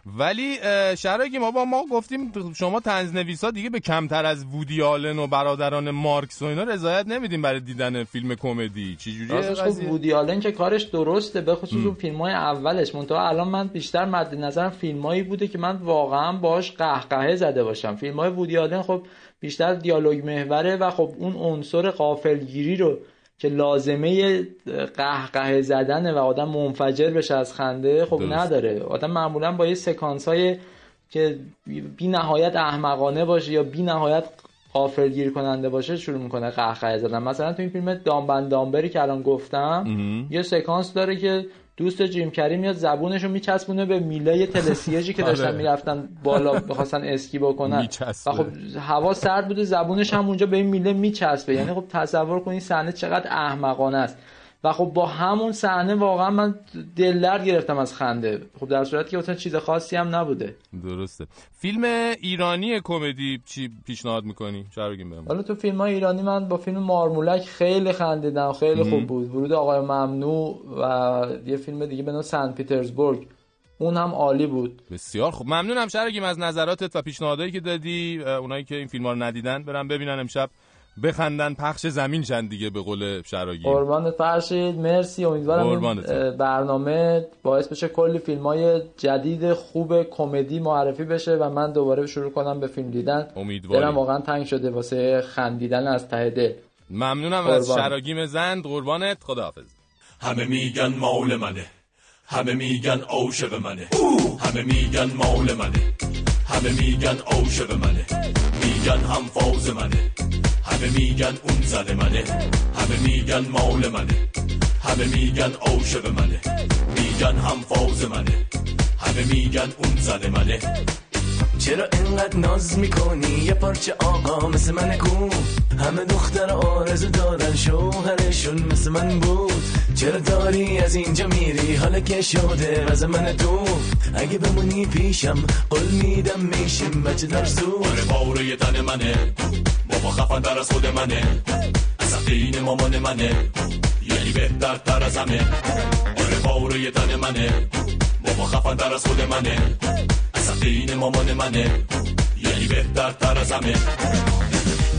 ولی شراگی ما با ما گفتیم شما تنز نویسا دیگه به کمتر از وودی آلن و برادران مارکس و اینا رضایت نمیدیم برای دیدن فیلم کمدی. چجوریه راستش خب وودی آلن که کارش درسته به خصوص اون فیلم های اولش. منتها الان من بیشتر مد نظرم فیلمایی بوده که من واقعا باش قهقهه زده باشم. فیلم های وودی آلن خب بیشتر دیالوگ محوره و خب اون عنصر قافلگیری رو که لازمه قهقه زدنه و آدم منفجر بشه از خنده خب درست. نداره آدم معمولا با یه سکانس های که بی نهایت احمقانه باشه یا بی نهایت غافلگیر کننده باشه شروع می‌کنه قهقه زدن مثلا تو این فیلم دامبن دامبری که الان گفتم. یه سکانس داره که دوست جیم کری میاد زبونش رو میچسبونه به میله تلسیجی که داشتن آره. می‌رفتن بالا بخواستن اسکی بکنن. و خب هوا سرد بوده زبونش هم اونجا به این میله میچسبه یعنی خب تصور کن این صحنه چقدر احمقانه است و خب با همون صحنه واقعا من دل درد گرفتم از خنده. خب در صورتی که اصلا چیز خاصی هم نبوده. درسته. فیلم ایرانی کمدی چی پیشنهاد می‌کنی؟ شراگیم بهم حالا تو فیلم های ایرانی من با فیلم مارمولک خیلی خندیدم خیلی. خوب بود. ورود آقای ممنوع و یه فیلم دیگه به نام سن پیترزبورگ. اون هم عالی بود. بسیار خوب. ممنونم. شرگیم از نظراتت و پیشنهادایی که دادی اونایی که این فیلم ها رو ندیدن برن ببینن امشب. بخندن پخش زمین شن دیگه به قول شراگی قربان فرشید مرسی. امیدوارم برنامه باعث بشه کلی فیلم های جدید خوب کمدی معرفی بشه و من دوباره شروع کنم به فیلم دیدن. امیدواریم. دلم واقعا تنگ شده واسه خندیدن از ته دل. ممنونم از قربان. شراگیم زند. قربانت. خداحافظ. همه میگن مال منه. همه میگن عاشق منه. همه میگن مال منه. همه میگن عاشق منه. میگن هم فاز منه. همه میگن اون زن منه. همه میگن مال منه. همه میگن عاشق منه. میگن هم فاز منه. همه میگن اون زن منه. چرا انقدر ناز می‌کنی؟ یه پارچه آقا مثل من کو همه دختر آرزو دارن شوهرشون مثل من بود. چرا داری از اینجا میری؟ حالا که شده از من تو اگه بمونی پیشم قول میدم میشیم بچه دار زود آره پاره تن منه. بابا خفن در از خود منه. اصلا دین مامان منه. یعنی بهتر تر از همه. آره پاره تن منه. بابا خفن در از خود منه. دین مامان منه یعنی بهتر تر از همه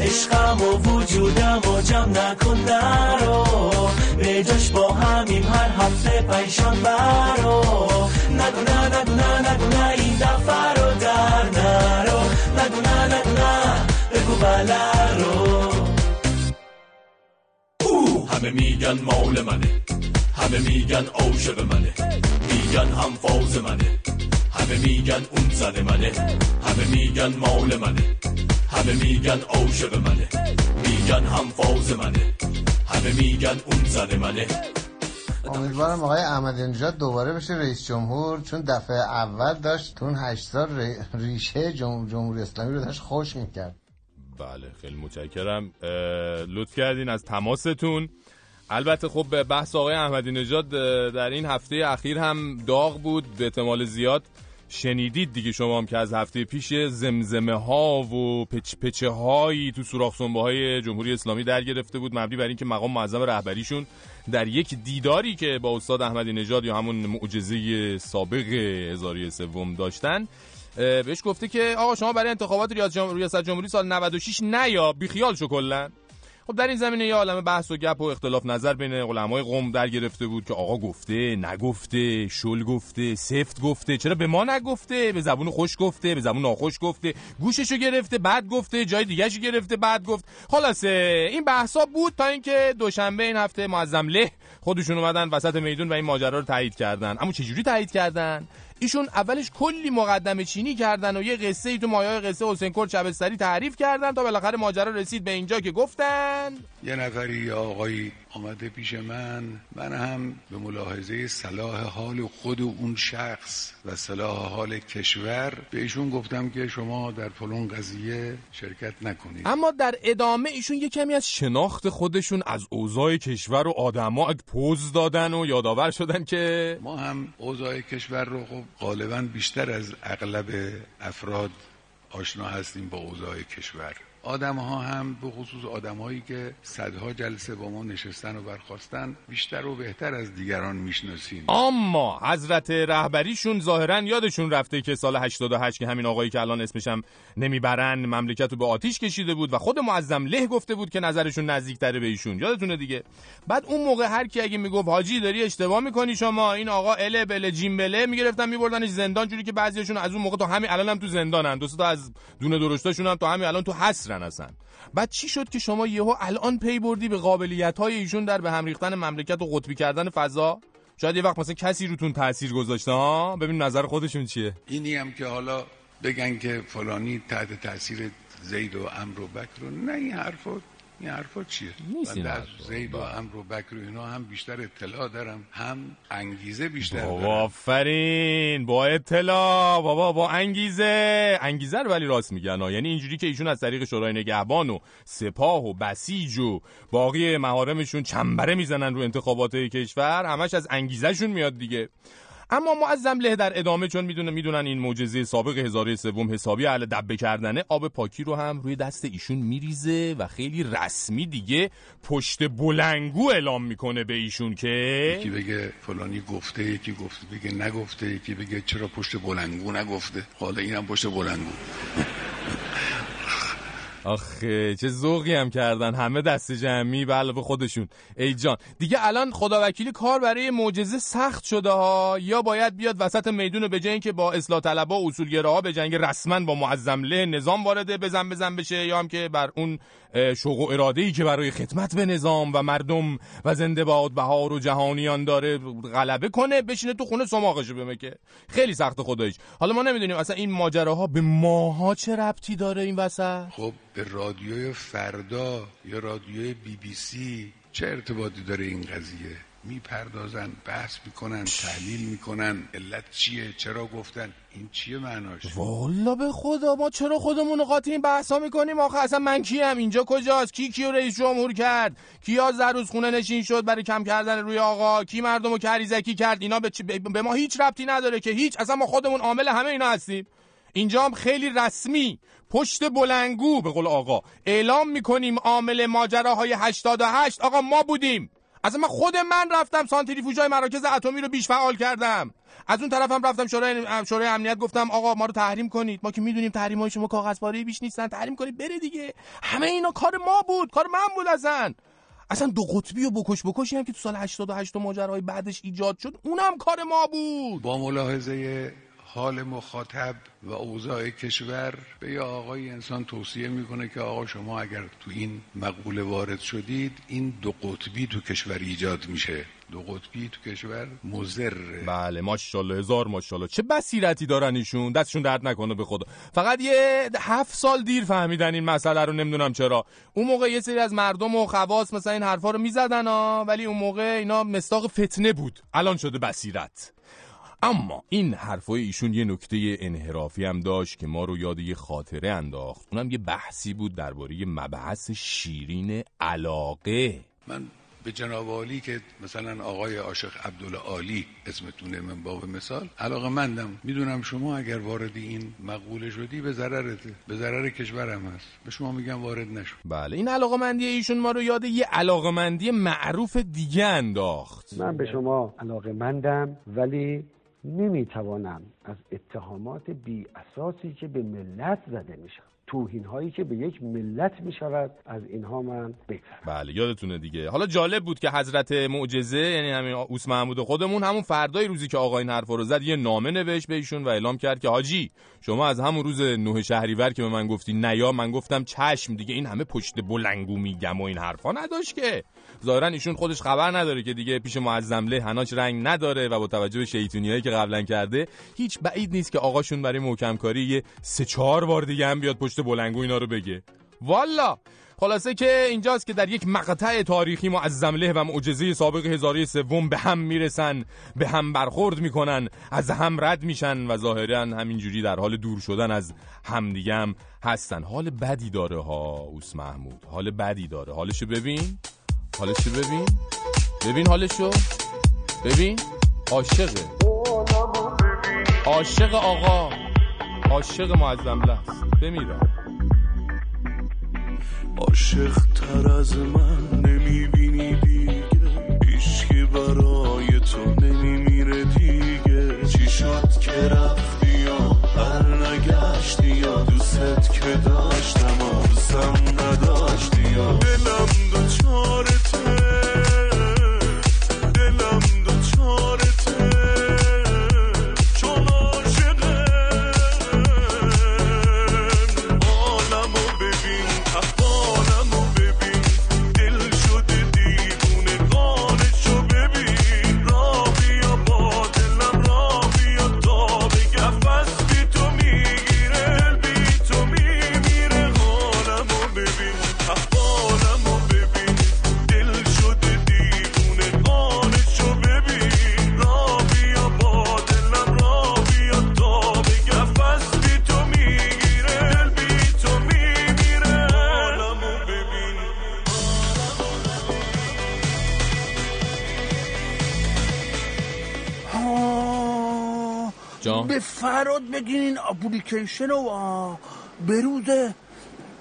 عشقم و وجودم و جمع نکن نرو به جاش با همیم هر هفته پیشان برو نگو نه نگو نه نگو نه این دفعه رو در نرو نگو نه نگو نه بگو بله رو همه میگن مال منه همه میگن عاشق منه میگن هم فاز منه همه میگن اون زن منه. همه میگن مال منه. همه میگن عاشق منه. میگن هم فاز منه. همه میگن اون زن منه. امیدوارم آقای احمدی نژاد دوباره بشه رئیس جمهور چون دفعه اول داشت تو اون هشت سال ری- ریشه جم- جمهوری اسلامی رو داشت خوش می‌کرد. بله خیلی متشکرم. لطف کردین از تماستون. البته خب بحث آقای احمدی نژاد در این هفته اخیر هم داغ بود به احتمال زیاد. شنیدید دیگه شما هم که از هفته پیش زمزمه ها و پچ پچه هایی تو سوراخ سنبه های جمهوری اسلامی در گرفته بود مبنی بر اینکه مقام معظم رهبریشون در یک دیداری که با استاد احمدی نژاد یا همون معجزه سابق هزاری سوم داشتن بهش گفته که آقا شما برای انتخابات ریاست جمهوری سال 96 نیا بیخیال شو کلا. خب در این زمینه یه عالم بحث و گپ و اختلاف نظر بین علمای قوم در گرفته بود که آقا گفته نگفته شل گفته سفت گفته چرا به ما نگفته؟ به زبون خوش گفته به زبون ناخوش گفته گوششو گرفته بعد گفته جای دیگهشو گرفته بعد گفت. خلاصه این بحثا بود تا اینکه دوشنبه این هفته معظم له خودشون اومدن وسط میدون و این ماجرا رو تایید کردن. اما چجوری تایید کردن؟ ایشون اولش کلی مقدمه چینی کردن و یه قصه ای تو مایه قصه حسین کرد شبستری تعریف کردن تا بالاخره ماجرا رسید به اینجا که گفتن. یه نفری یا آقایی آمده پیش من من هم به ملاحظه صلاح حال خود اون شخص و صلاح حال کشور به ایشون گفتم که شما در فلان قضیه شرکت نکنید. اما در ادامه ایشون یه کمی از شناخت خودشون از اوضاع کشور و آدما پوز دادن و یادآور شدن که ما هم اوضاع کشور رو خب غالبا بیشتر از اغلب افراد آشنا هستیم با اوضاع کشور. آدم ها هم به خصوص آدم هایی که صدها جلسه با ما نشستن و برخواستن بیشتر و بهتر از دیگران می‌شناسیم. اما حضرت رهبریشون ظاهرا یادشون رفته که سال 88 که همین آقایی که الان اسمشم نمی‌برن مملکت رو به آتیش کشیده بود و خود معظم له گفته بود که نظرشون نزدیکتره به ایشون. یادتونه دیگه؟ بعد اون موقع هر کی اگه می‌گفت حاجی داری اشتباه می‌کنی شما این آقا اله بله جیم بله می‌گرفتن میبردنش زندان. جوری که بعضیاشون از اون موقع تا همین الان هم تو زندانن. دو تا از دونه درشتاشون هم تا همین الان تو حسرن. اصلا. بعد چی شد که شما یهو الان پی بردی به قابلیت های ایشون در به هم ریختن مملکت و قطبی کردن فضا؟ شاید یه وقت مثلا کسی روتون تاثیر گذاشته ها؟ ببین نظر خودشون چیه؟ اینی هم که حالا بگن که فلانی تحت تاثیر زید و امر و بکر و نه این حرفا. این حرفا چیه؟ نیست این من در حرفا. زید و امر و بکر و اینا هم بیشتر اطلاع دارم هم انگیزه بیشتر دارم. آفرین. با اطلاع. بابا با انگیزه. انگیزه رو ولی راست میگن ها. یعنی اینجوری که ایشون از طریق شورای نگهبان و سپاه و بسیج و باقی مهارمشون چنبره می‌زنن رو انتخابات کشور همش از انگیزهشون میاد دیگه. اما معظم له در ادامه چون می‌دونه می‌دونن این معجزه سابق هزاره سوم حسابی اهل دبه کردنه آب پاکی رو هم روی دست ایشون میریزه و خیلی رسمی دیگه پشت بلنگو اعلام می‌کنه به ایشون که یکی بگه فلانی گفته یکی گفته بگه نگفته یکی بگه چرا پشت بلنگو نگفته؟ حالا اینم پشت بلنگو. آخه چه ذوقی هم کردن. همه دست جمعی به علاوه خودشون. ای جان. دیگه الان خدا وکیلی کار برای معجزه سخت شده ها. یا باید بیاد وسط میدون به جای اینکه با اصلاح طلبا و اصولگراها به جنگ رسما با معظم له نظام وارد بزن بزن بشه یا هم که بر اون شوق و اراده ای که برای خدمت به نظام و مردم و زنده باد بهار و جهانیان داره غلبه کنه بشینه تو خونه سماقشو بمکه. خیلی سخت خداییش. حالا ما نمی‌دونیم اصلا این ماجراها به ماها چه ربطی داره این وسط؟ خب به رادیوی فردا یا رادیوی بی بی سی چه ارتباطی داره این قضیه؟ می‌پردازن بحث می‌کنن تحلیل می‌کنن علت چیه؟ چرا گفتن؟ این چیه معناش؟ والا به خدا ما چرا خودمون رو این بحثا می‌کنیم؟ آخه اصلا من کیم؟ اینجا کجاست؟ کی کیو رئیس جمهور کرد؟ کیا روز خونه نشین شد برای کم کردن روی آقا؟ کی مردم رو کریزکی کرد؟ اینا به, به به ما هیچ ربطی نداره که هیچ. اصلا ما خودمون عامل همه اینا هستیم. اینجا هم خیلی رسمی. پشت بلنگو به قول آقا. اعلام می‌کنیم عامل ماجراهای 88 آقا ما بودیم. اصلا من خود من رفتم سانتریفوژهای مراکز اتمی رو بیش فعال کردم. از اون طرفم رفتم شورای شورای امنیت گفتم آقا ما رو تحریم کنید. ما که می‌دونیم تحریم های شما کاغذپاره بیش نیستن. تحریم کنید بره دیگه. همه اینا کار ما بود. کار من بود اصلا. اصلا دو قطبی و بکش بکشی هم که تو سال 88 و ماجراهای بعدش ایجاد شد اونم کار ما بود. با ملاحظه حال مخاطب و اوضاع کشور به یه آقای انسان توصیه می‌کنه که آقا شما اگر تو این مقوله وارد شدید این دو قطبی تو کشور ایجاد میشه. دو قطبی تو کشور مضره بله ماشاءالله هزار ماشاءالله. چه بصیرتی دارن ایشون؟ دستشون درد نکنه به خدا. فقط یه هفت سال دیر فهمیدن این مسئله رو نمی‌دونم چرا. اون موقع یه سری از مردم و خواص مثلا این حرفا رو می‌زدن ولی اون موقع اینا مستاق فتنه بود. الان شده بصیرت. اما این حرفای ایشون یه نکته انحرافی هم داشت که ما رو یاد یه خاطره انداخت. اونم یه بحثی بود درباره مبحث شیرین علاقه. من به جناب عالی که مثلا آقای عاشق عبدالله عالی اسمتونه من باب مثال علاقه مندم. می‌دونم شما اگر وارد این مقوله شدی به ضررته به ضرر کشورم هست. به شما میگم وارد نشو. بله این علاقمندی ایشون ما رو یاد یه علاقمندی معروف دیگه انداخت. من به شما علاقه مندم ولی نمی‌توانم از اتهامات بی اساسی که به ملت زده میشم توهین هایی که به یک ملت می‌شود از اینها من بگذرم. بله یادتونه دیگه. حالا جالب بود که حضرت معجزه یعنی همین اوس محمود خودمون همون فردای روزی که آقا این حرفا رو زد یه نامه نوشت بهشون و اعلام کرد که حاجی شما از همون روز نه شهریور که به من گفتی نیا من گفتم چشم دیگه این همه پشت بلنگو میگم و این حرفا نداشت که. ظاهرا ایشون خودش خبر نداره که دیگه پیش معظم له هناش رنگ نداره و با توجه به شیطونیایی که قبلا کرده هیچ بعید نیست که آقاشون برای محکم کاری یه سه چهار بار دیگه هم بیاد پشت بلنگو اینا رو بگه. والا! خلاصه که اینجاست که در یک مقطع تاریخی معظم له و معجزه سابق هزاره سوم به هم می‌رسن به هم برخورد می‌کنن از هم رد میشن و ظاهرا همینجوری در حال دور شدن از همدیگه هم هستن. حال بدی داره ها اوس محمود. حال بدی داره. حالشو ببین. حالشو ببین. ببین حالشو. ببین. عاشقه. عاشق آقا. عاشق معظم له است بمیره عاشق تر از من نمی‌بینی دیگه. هیچکی برای تو نمیمیره دیگه. چی شد که رفتی یا بر نگشتی یا دوست که داشتم و دوستم نداشتی بگین این اپلیکیشن رو به روز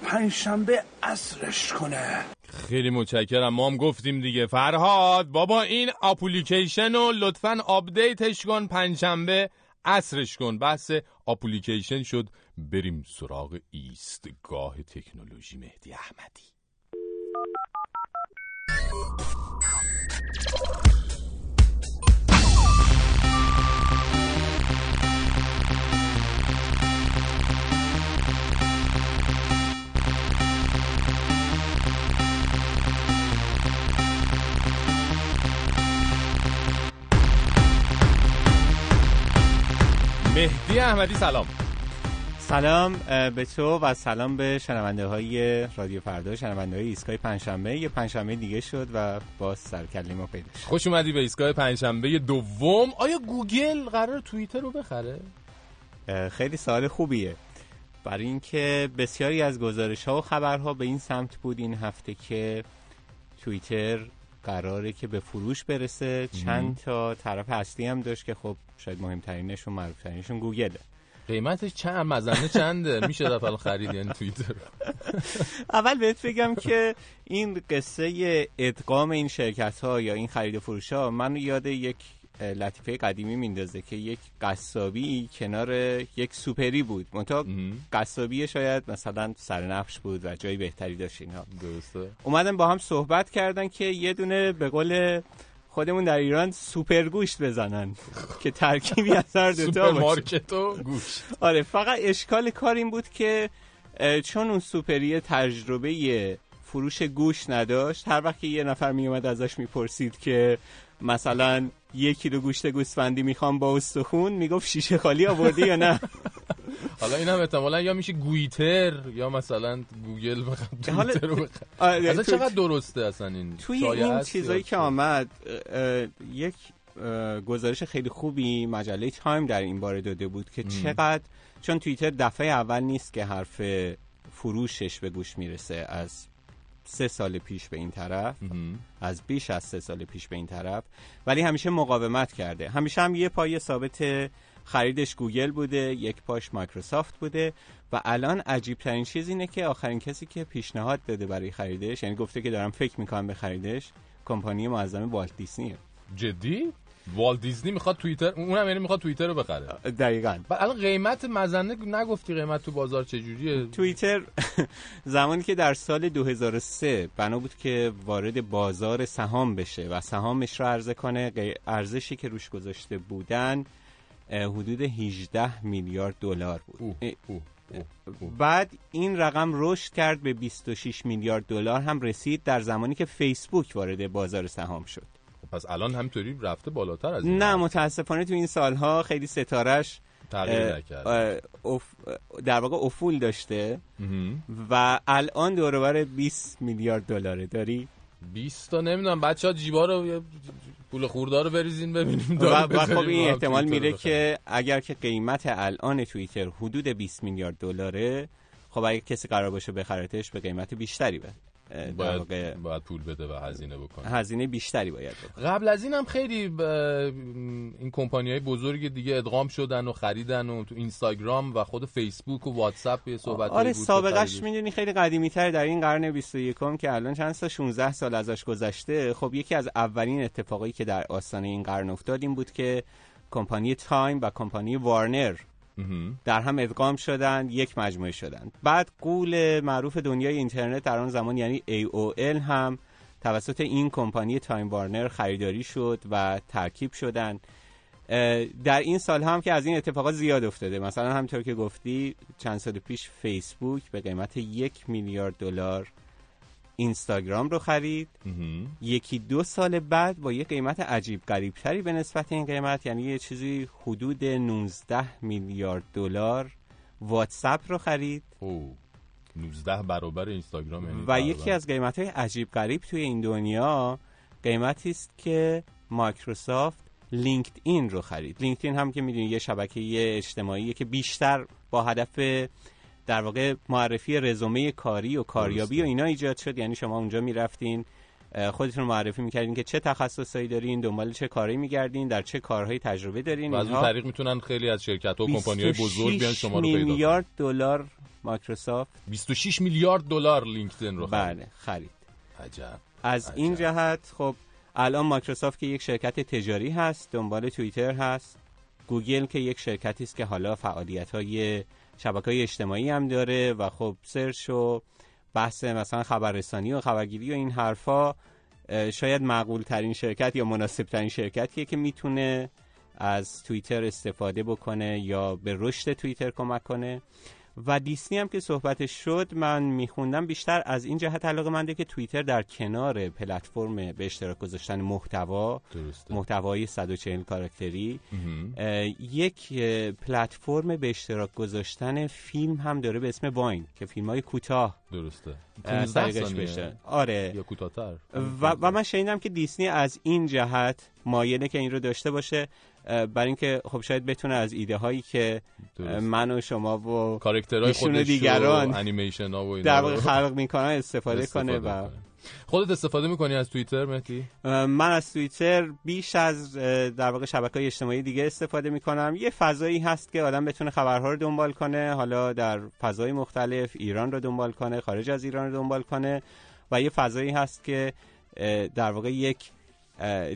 پنجشنبه عصرش کنه. خیلی متشکرم. ما هم گفتیم دیگه. فرهاد بابا این اپلیکیشن رو لطفا update ش کن پنجشنبه عصرش کن. بحث اپلیکیشن شد. بریم سراغ ایستگاه تکنولوژی. مهدی احمدی. مهدی احمدی سلام. سلام به تو و سلام به شنونده های رادیو فردا شنونده های ایستگاه پنجشنبه. یه پنجشنبه دیگه شد و باز سر و کله ما پیدا شد خوش اومدی به ایستگاه پنجشنبه دوم. آیا گوگل قرار توییتر رو بخره؟ خیلی سوال خوبیه. برای اینکه بسیاری از گزارش ها و خبرها به این سمت بود این هفته که توییتر قراره که به فروش برسه. چند تا طرف اصلی هم داشت که خب شاید مهمترینشون معروفترینشون گوگله قیمتش چند؟ مظنه چنده؟ میشه الان خرید یعنی توییتر اول بهت بگم که این قصه ادغام این شرکت ها یا این خرید فروش ها منو یاد یک لطیفه قدیمی میندازه که یک قصابی کنار یک سوپری بود. منتها قصابی شاید مثلا سر نبش بود و جای بهتری داشت اینها. درسته. اومدن با هم صحبت کردن که یه دونه به قول خودمون در ایران سوپر گوشت بزنن که ترکیبی از هر دوتا باشه. سوپرمارکت و گوشت. آره فقط اشکال کار این بود که چون اون سوپری تجربه فروش گوشت نداشت هر وقت که یه نفر میومد ازش می‌پرسید که مثلا یک کیلو گوشت گوسفندی می‌خوام با استخون می‌گفت شیشه خالی آوردی یا نه حالا این هم احتمالا یا میشه گویتر یا مثلا گوگل بخوام حالا- رو اصلا چقدر درسته اصلا این توی این چیزایی که؟ آمد یک گزارش خیلی خوبی مجله تایم در این باره داده بود که. چقدر چون توییتر دفعه اول نیست که حرف فروشش به گوش می‌رسه از سه سال پیش به این طرف از بیش از سه سال پیش به این طرف. ولی همیشه مقاومت کرده. همیشه هم یه پای ثابت خریدش گوگل بوده یک پاش مایکروسافت بوده و الان عجیب ترین چیز اینه که آخرین کسی که پیشنهاد داده برای خریدش یعنی گفته که دارم فکر می‌کنم به خریدش کمپانی معظم والت دیسنیه جدی؟ والت دیزنی می‌خواد توییتر اونم یعنی می‌خواد توییتر رو بخره. دقیقاً. بعد الان قیمت مزنه نگفتی قیمت تو بازار چجوریه؟ توییتر زمانی که در سال 2003 بنا بود که وارد بازار سهام بشه و سهامش رو عرضه کنه ارزشی که روش گذاشته بودن حدود 18 میلیارد دلار بود. اه، بعد این رقم رشد کرد به 26 میلیارد دلار هم رسید در زمانی که فیسبوک وارد بازار سهام شد. پس الان همینطوری رفته بالاتر از این نه متاسفانه تو این سالها خیلی ستارش تغییر در واقع افول داشته. و الان دوروبر 20 میلیارد دلاره. داری؟ 20 تا نمی‌دونم. بچه ها جیبا رو پول خوردار رو بریزین ببینیم و, خب این هم احتمال میره. که اگر که قیمت الان توییتر حدود 20 میلیارد دلاره خب اگر کسی قرار باشه بخرتش به قیمت بیشتری در باید, باید پول بده و هزینه بکنه. هزینه بیشتری باید بکنه. قبل از این هم خیلی ب- این کمپانی های بزرگ دیگه ادغام شدن و خریدن و تو اینستاگرام و خود فیسبوک و واتساپ یه صحبت آره سابقش می‌دونی خیلی قدیمی تر در این قرن 21 که الان چند تا 16 سال ازش گذشته. خب یکی از اولین اتفاقایی که در آستانه این قرن افتاد این بود که کمپانی تایم و کمپانی وارنر در هم ادغام شدن یک مجموعه شدن بعد قول معروف دنیای اینترنت در آن زمان یعنی AOL هم توسط این کمپانی تایم وارنر خریداری شد و ترکیب شدن در این سال هم که از این اتفاقات زیاد افتاده. مثلا همونطور که گفتی چند سال پیش فیسبوک به قیمت یک میلیارد دلار اینستاگرام رو خرید. یکی دو سال بعد با یه قیمت عجیب غریب تری به نسبت این قیمت یعنی یه چیزی حدود 19 میلیارد دلار واتساپ رو خرید. او 19 برابر اینستاگرام یعنی و برابر. یکی از قیمت های عجیب غریب توی این دنیا قیمتی است که مایکروسافت لینکدین رو خرید. لینکدین هم که می‌دونی یه شبکه اجتماعی که بیشتر با هدف در واقع معرفی رزومه کاری و کاریابی و اینا ایجاد شد. یعنی شما اونجا می‌رفتین خودتون رو معرفی می‌کردین که چه تخصصایی دارین دنبال چه کاری میگردین در چه کارهایی تجربه دارین و از اون اینها. طریق می‌تونن خیلی از شرکت ها و کمپانی های بزرگ بیان شما رو پیدا کنن. میلیارد دلار مایکروسافت. 26 میلیارد دلار لینکدین رو خرید. بله خرید. عجب از این جهت خب الان مایکروسافت که یک شرکت تجاری هست دنبال توییتر هست. گوگل که یک شرکتی است که حالا فعالیت های شبکه های اجتماعی هم داره و خب search و بحث مثلا خبررسانی و خبرگیری و این حرفا شاید معقول ترین شرکت یا مناسب ترین شرکتیه که می‌تونه از توییتر استفاده بکنه یا به رشد توییتر کمک کنه. و دیسنی هم که صحبتش شد من میخوندم بیشتر از این جهت علاقه منده که توییتر در کنار پلتفرم به اشتراک گذاشتن محتوا. محتوای 140 کاراکتری یک پلتفرم به اشتراک گذاشتن فیلم هم داره به اسم واین که فیلم های کوتاه. درسته. اه، 15 طریقش. بشه. آره. یا کوتاه‌تر. و, و من شنیدم که دیسنی از این جهت مایله که این رو داشته باشه. برای اینکه خب شاید بتونه از ایده هایی که درست. من و شما و کاراکترهای خودش دیگران و انیمیشن ها و اینا در واقع خلق می‌کنن استفاده, استفاده کنه و. خودت استفاده می‌کنی از توییتر مهدی من از توییتر بیش از در واقع شبکه های اجتماعی دیگه استفاده می‌کنم یه فضایی هست که آدم بتونه خبرها رو دنبال کنه حالا در فضای مختلف ایران رو دنبال کنه خارج از ایران رو دنبال کنه و یه فضایی هست که در واقع یک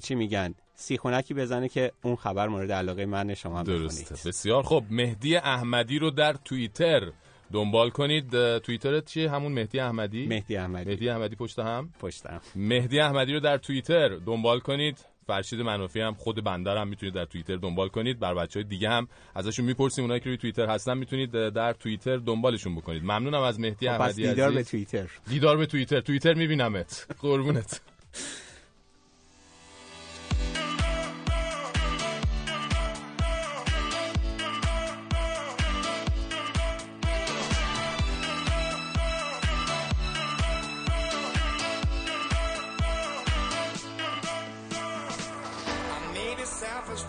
چی میگن سیخونکی بزنه که اون خبر مورد علاقه من شما بخونید. درسته. بسیار خب مهدی احمدی رو در توییتر دنبال کنید. توییترت چیه؟ همون مهدی احمدی؟ مهدی احمدی. مهدی احمدی پشت هم؟ پشت هم. مهدی احمدی رو در توییتر دنبال کنید. فرشید منافی هم خود بنده هم می‌تونید در توییتر دنبال کنید. بر بچه های دیگه هم ازشون می‌پرسیم. اونایی که روی توییتر هستن می‌تونید در توییتر دنبالشون بکنید. ممنونم از مهدی خب، پس احمدی دیدار به عزیز. توییتر. دیدار به توییتر. توییتر میبینمت. قربونت.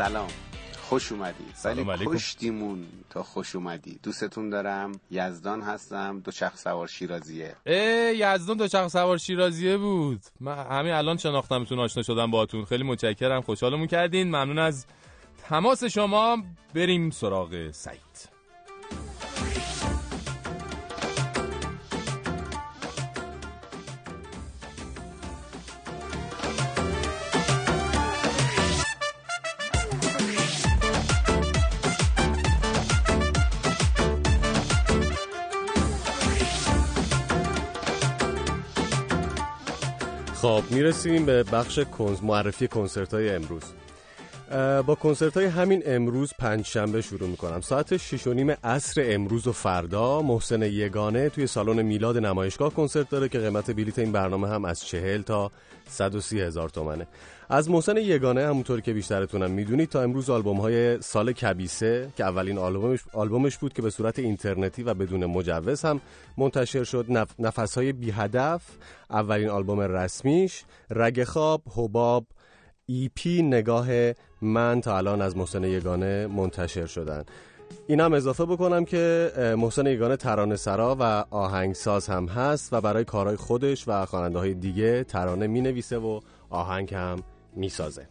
سلام. خوش اومدی. سلام ولی. کشتیمون تا خوش اومدی. دوستتون دارم. یزدان هستم. دو چرخ سوار شیرازیه. ای یزدان دو چرخ سوار شیرازیه بود. من همین الان شناختمتون آشنا شدم باهاتون. خیلی متشکرم. خوشحالمون کردین. ممنون از تماس شما. بریم سراغ سعید. خب می‌رسیم به بخش کنز معرفی کنسرت های امروز. با کنسرت های همین امروز پنج شنبه شروع می‌کنم. ساعت شش و نیم عصر امروز و فردا محسن یگانه توی سالن میلاد نمایشگاه کنسرت داره که قیمت بلیت این برنامه هم از چهل تا 130 هزار تومنه. از محسن یگانه همونطور که بیشترتونم می‌دونید تا امروز آلبوم های سال کبیسه که اولین آلبومش, آلبومش بود که به صورت اینترنتی و بدون مجوز هم منتشر شد. نف... نفس های بی هدف اولین آلبوم رسمیش رگ خواب حباب ای پی نگاه من تا الان از محسن یگانه منتشر شدن. این هم اضافه بکنم که محسن یگانه ترانه سرا و آهنگساز هم هست و برای کارهای خودش و خواننده های دیگه ترانه می نویسه و آهنگ هم می سازه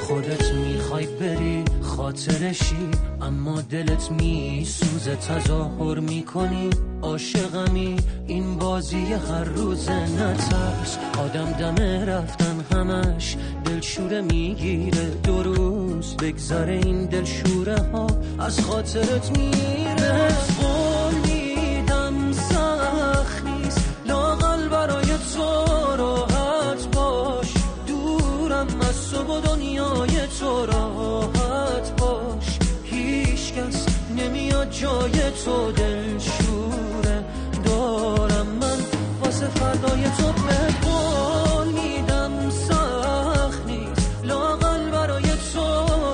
خودت می‌خوای بری خاطرشی اما دلت میسوزه تظاهر می‌کنی. عاشقمی این بازی هر روز نترس. آدم دمه رفتن همش دلشوره می‌گیره. دو روز بگذره این دلشوره ها از خاطرت میره. قول میدم سخت نیست لاقل برای تو راحت باش. دورم از تو و جای تو دلشوره. دارم من واسه فردای تو به قول میدم. سخت نیست. لاقل برای تو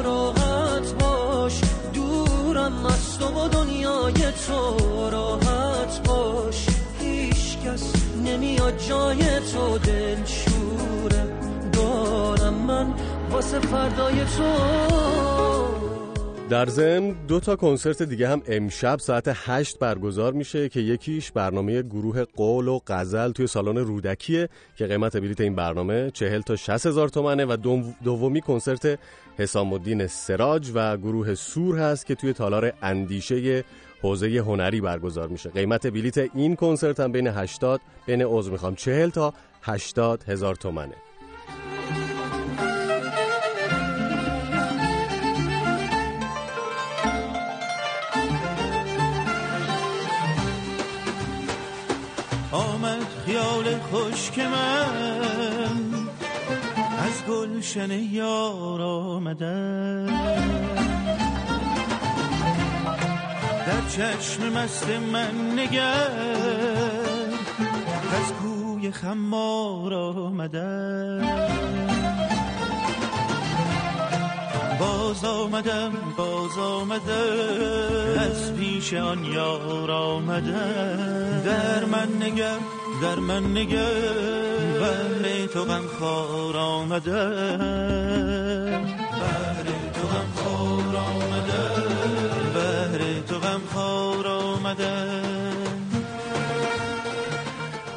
راحت باش. دورم از تو و دنیای تو راحت باش. هیچ کس نمیاد جای تو دلشوره. دارم من واسه فردای تو در ضمن دو تا کنسرت دیگه هم امشب ساعت 8 برگزار میشه که یکیش برنامه گروه قول و غزل توی سالن رودکیه که قیمت بلیت این برنامه 40 تا 60 هزار تومنه و دوم- دومی کنسرت حسام الدین سراج و گروه سور هست که توی تالار اندیشه حوزه هنری برگزار میشه. قیمت بلیت این کنسرت هم بین 80 بین عضو می‌خوام 40 تا 80 هزار تومنه. خشک من از گلشن یار آمده در چشم مست من نگر از کوی خمار آمده باز آمدم باز آمده از پیش آن یار آمده. در من نگر در من نگر بهر تو غم خار آمده. بهر تو غم خار آمده بهر تو غم خار آمده.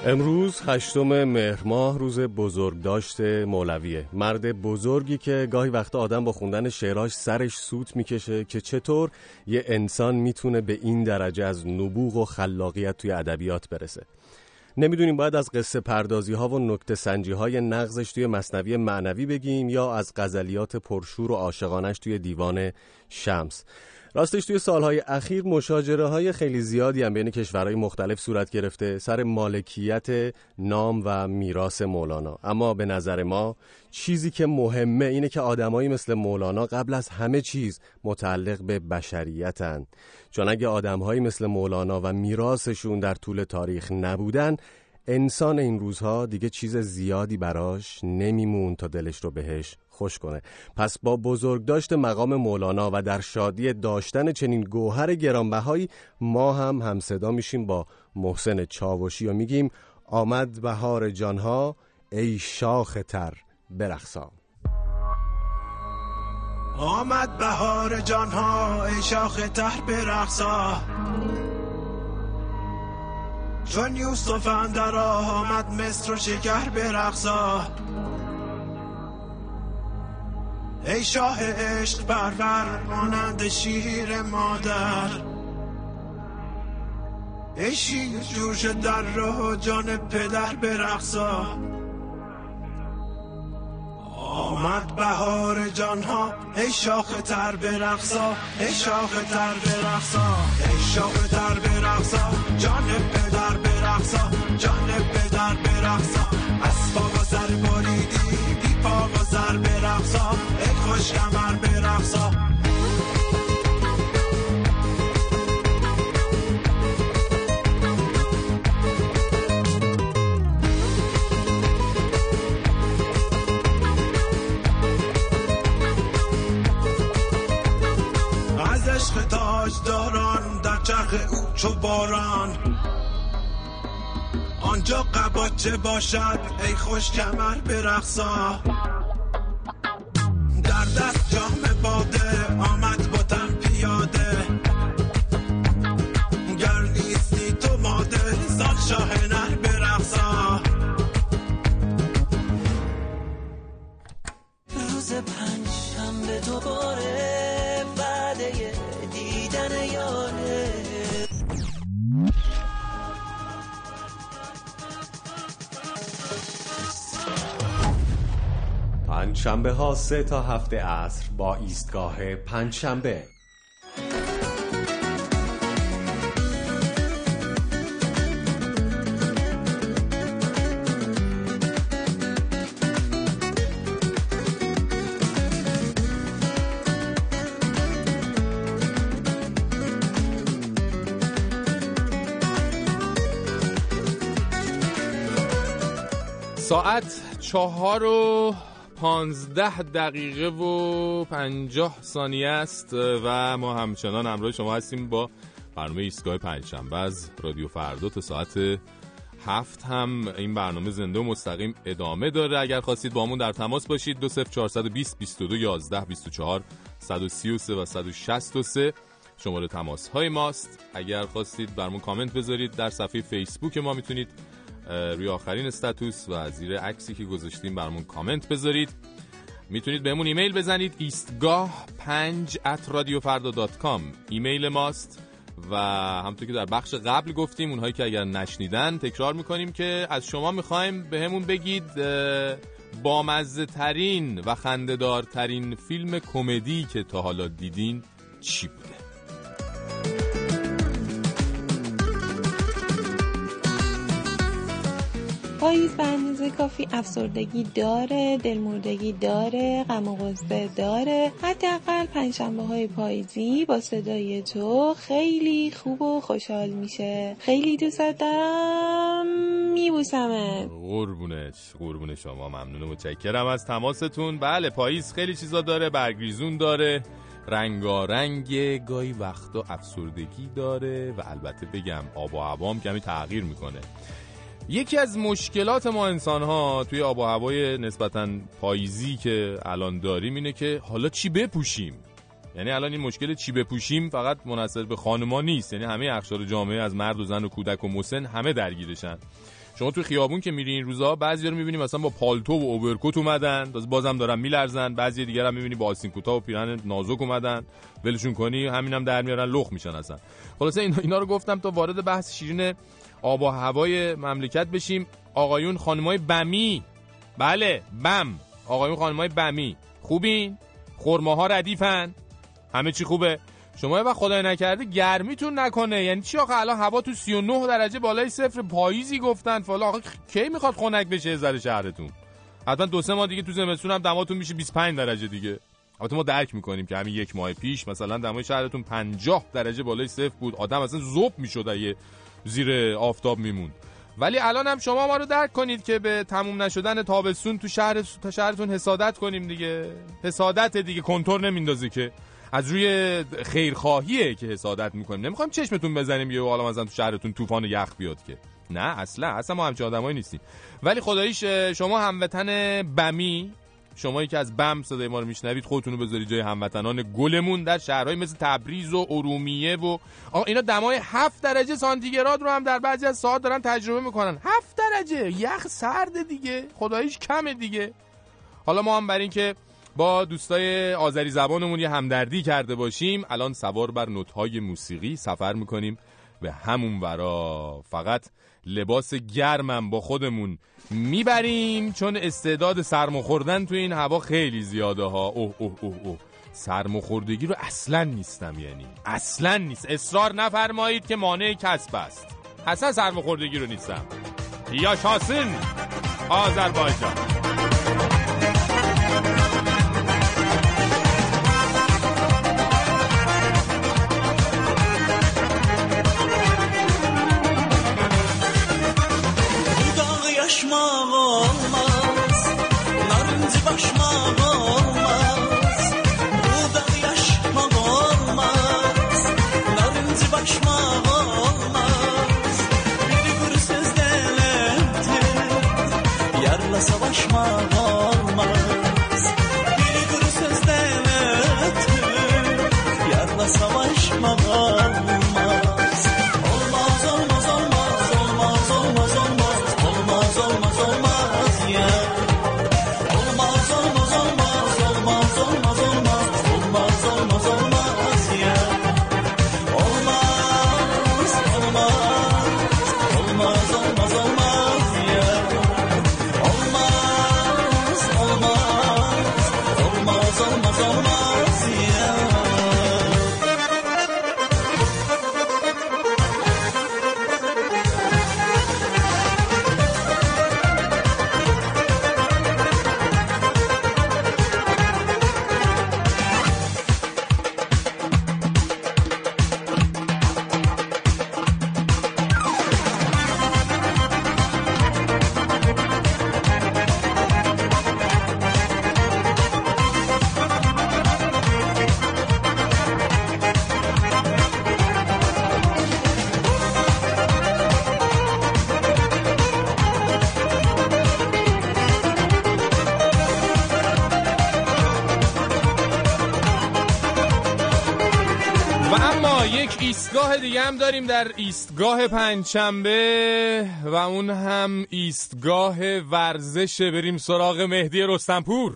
امروز هشتم مهر ماه روز بزرگداشت مولویه. مرد بزرگی که گاهی وقتا آدم با خوندن شعراش سرش سوت می‌کشه که چطور یه انسان می‌تونه به این درجه از نبوغ و خلاقیت توی ادبیات برسه. نمی‌دونیم باید از قصه پردازی ها و نکته سنجی های نغزش توی مصنوی معنوی بگیم یا از غزلیات پرشور و عاشقانش توی دیوان شمس. راستش توی سالهای اخیر مشاجره های خیلی زیادی هم بین کشورهای مختلف صورت گرفته سر مالکیت نام و میراث مولانا. اما به نظر ما چیزی که مهمه اینه که آدمایی مثل مولانا قبل از همه چیز متعلق به بشریتن. چون اگه آدمهایی مثل مولانا و میراثشون در طول تاریخ نبودن انسان این روزها دیگه چیز زیادی براش نمیمون تا دلش رو بهش خوش کنه. پس با بزرگداشت مقام مولانا و در شادی داشتن چنین گوهر گرانبهایی ما هم همصدا میشیم با محسن چاوشی و میگیم آمد بهار جانها ای شاخ تر برقصا. آمد بهار جانها ای شاخ تر برقصا. چون یوسف اندر آمد مصر و شکر برقصا. ای شاه عشق پرور مانند شیر مادر. ای شیر جوش در راه جان پدر برقصا آمد بهار جانها ای شاخ تر برقصا ای شاخ تر برقصا ای شاخ تر برقصا جان پدر برقصا جان پدر از پا و سر بریدی بی پا و سر ای خوش کمر برقصا. از عشق در چرخ او چو باران. آنجا قباچه باشد ای خوش کمر برقصا. در دست جام باده آمد با تن پیاده. گر نیستی تو ماده زان شاه نر برقصا روز پنج شنبه دوباره شنبه ها سه تا هفته عصر با ایستگاه پنج شنبه ساعت چهار و پانزده دقیقه و پنجاه ثانیه است و ما همچنان همراه شما هستیم با برنامه ایستگاه پنجشنبه از رادیو فردا تا ساعت هفت هم این برنامه زنده و مستقیم ادامه داره. اگر خواستید با همون در تماس باشید دو سفر 420 22 11 24 133 و 163 شماره تماس های ماست. اگر خواستید برمون کامنت بذارید در صفحه فیسبوک ما می‌تونید روی آخرین استاتوس و زیر عکسی که گذاشتیم برمون کامنت بذارید. می‌تونید بهمون ایمیل بزنید ایستگاه 5 at radiofarda.com ایمیل ماست و همونطور که در بخش قبل گفتیم اونهایی که اگر نشنیدن تکرار می‌کنیم که از شما می‌خوایم به همون بگید بامزه ترین و خندهدار ترین فیلم کمدی که تا حالا دیدین چی بوده. پاییز به اندازه کافی افسردگی داره دلمردگی داره غم و غصه داره. حداقل پنجشنبه های پاییزی با صدای تو خیلی خوب و خوشحال میشه. خیلی دوست دارم میبوسمت. قربونش قربون شما ممنون و متشکرم از تماستون. بله پاییز خیلی چیزا داره برگریزون داره رنگارنگ گاهی وقتا افسردگی داره و البته بگم آب و هوام کمی تغییر می‌کنه. یکی از مشکلات ما انسان ها توی آب و هوای نسبتا پاییزی که الان داریم اینه که حالا چی بپوشیم؟ یعنی الان این مشکل چی بپوشیم فقط منحصر به خانما نیست. یعنی همه اخشار جامعه از مرد و زن و کودک و مسن همه درگیرشن. شما توی خیابون که میری این روزا بعضی رو می‌بینی مثلا با پالتو و اوورکوت اومدن بازم دارن میلرزن. بعضی دیگر هم می‌بینی با آستین کوتاه و پیرهن نازک اومدن. ولشون کنی همینم هم در میارن لخ میشن اصلا. خلاصه اینا رو گفتم تا وارد بحث شیرین آب و هوای مملکت بشیم. آقایون خانمای بمی. بله بم. آقایون خانمای بمی. خوبین؟ خرماها ردیفن. همه چی خوبه. شما و خدای نکرده گرمیتون نکنه. یعنی چی آخه؟ الان هوا تو 39 درجه بالای صفر. پاییزی گفتن. فالا آخه کی می‌خواد خنک بشه ذره شهرتون؟ حتما دو سه ماه دیگه تو زمستون هم دماتون میشه 25 درجه دیگه. البته ما درک می‌کنیم که همین یک ماه پیش مثلا دمای شهرتون 50 درجه بالای صفر بود. آدم اصلا زوب می‌شد یه زیر آفتاب میموند. ولی الان هم شما ما رو درک کنید که به تموم نشدن تابستون تو شهر تا شهرتون حسادت کنیم دیگه. حسادت دیگه کنتور نمیندازه که. از روی خیرخواهیه که حسادت می‌کنیم. نمی‌خوایم چشمتون بزنیم یه حالا مثلا تو شهرتون طوفان یخ بیاد که. نه اصلا اصلا ما همچین آدمایی نیستیم. ولی خداییش شما هموطن بمی شمایی که از بم صدای ما رو میشنوید خودتون رو بذارید جای هموطنان گلمون در شهرهای مثل تبریز و ارومیه و آقا اینا دمای 7 درجه سانتیگراد رو هم در بعضی از ساعت دارن تجربه می‌کنن. 7 درجه! یخ سرد دیگه. خداییش کمه دیگه. حالا ما هم بر این که با دوستای آذری زبانمون یه همدردی کرده باشیم الان سوار بر نوت‌های موسیقی سفر می‌کنیم به همون ورا. فقط لباس گرمم با خودمون می‌بریم چون استعداد سرمخوردن تو این هوا خیلی زیاده ها. اوه اوه اوه اوه. سرمخوردگی رو اصلا نیستم یعنی. اصلا نیست. اصرار نفرمایید که مانع کسب است. اصلا سرمخوردگی رو نیستم. یا شاسین آذربایجان. Mom. داریم در ایستگاه پنجشنبه و اون هم ایستگاه ورزش بریم سراغ مهدی رستنپور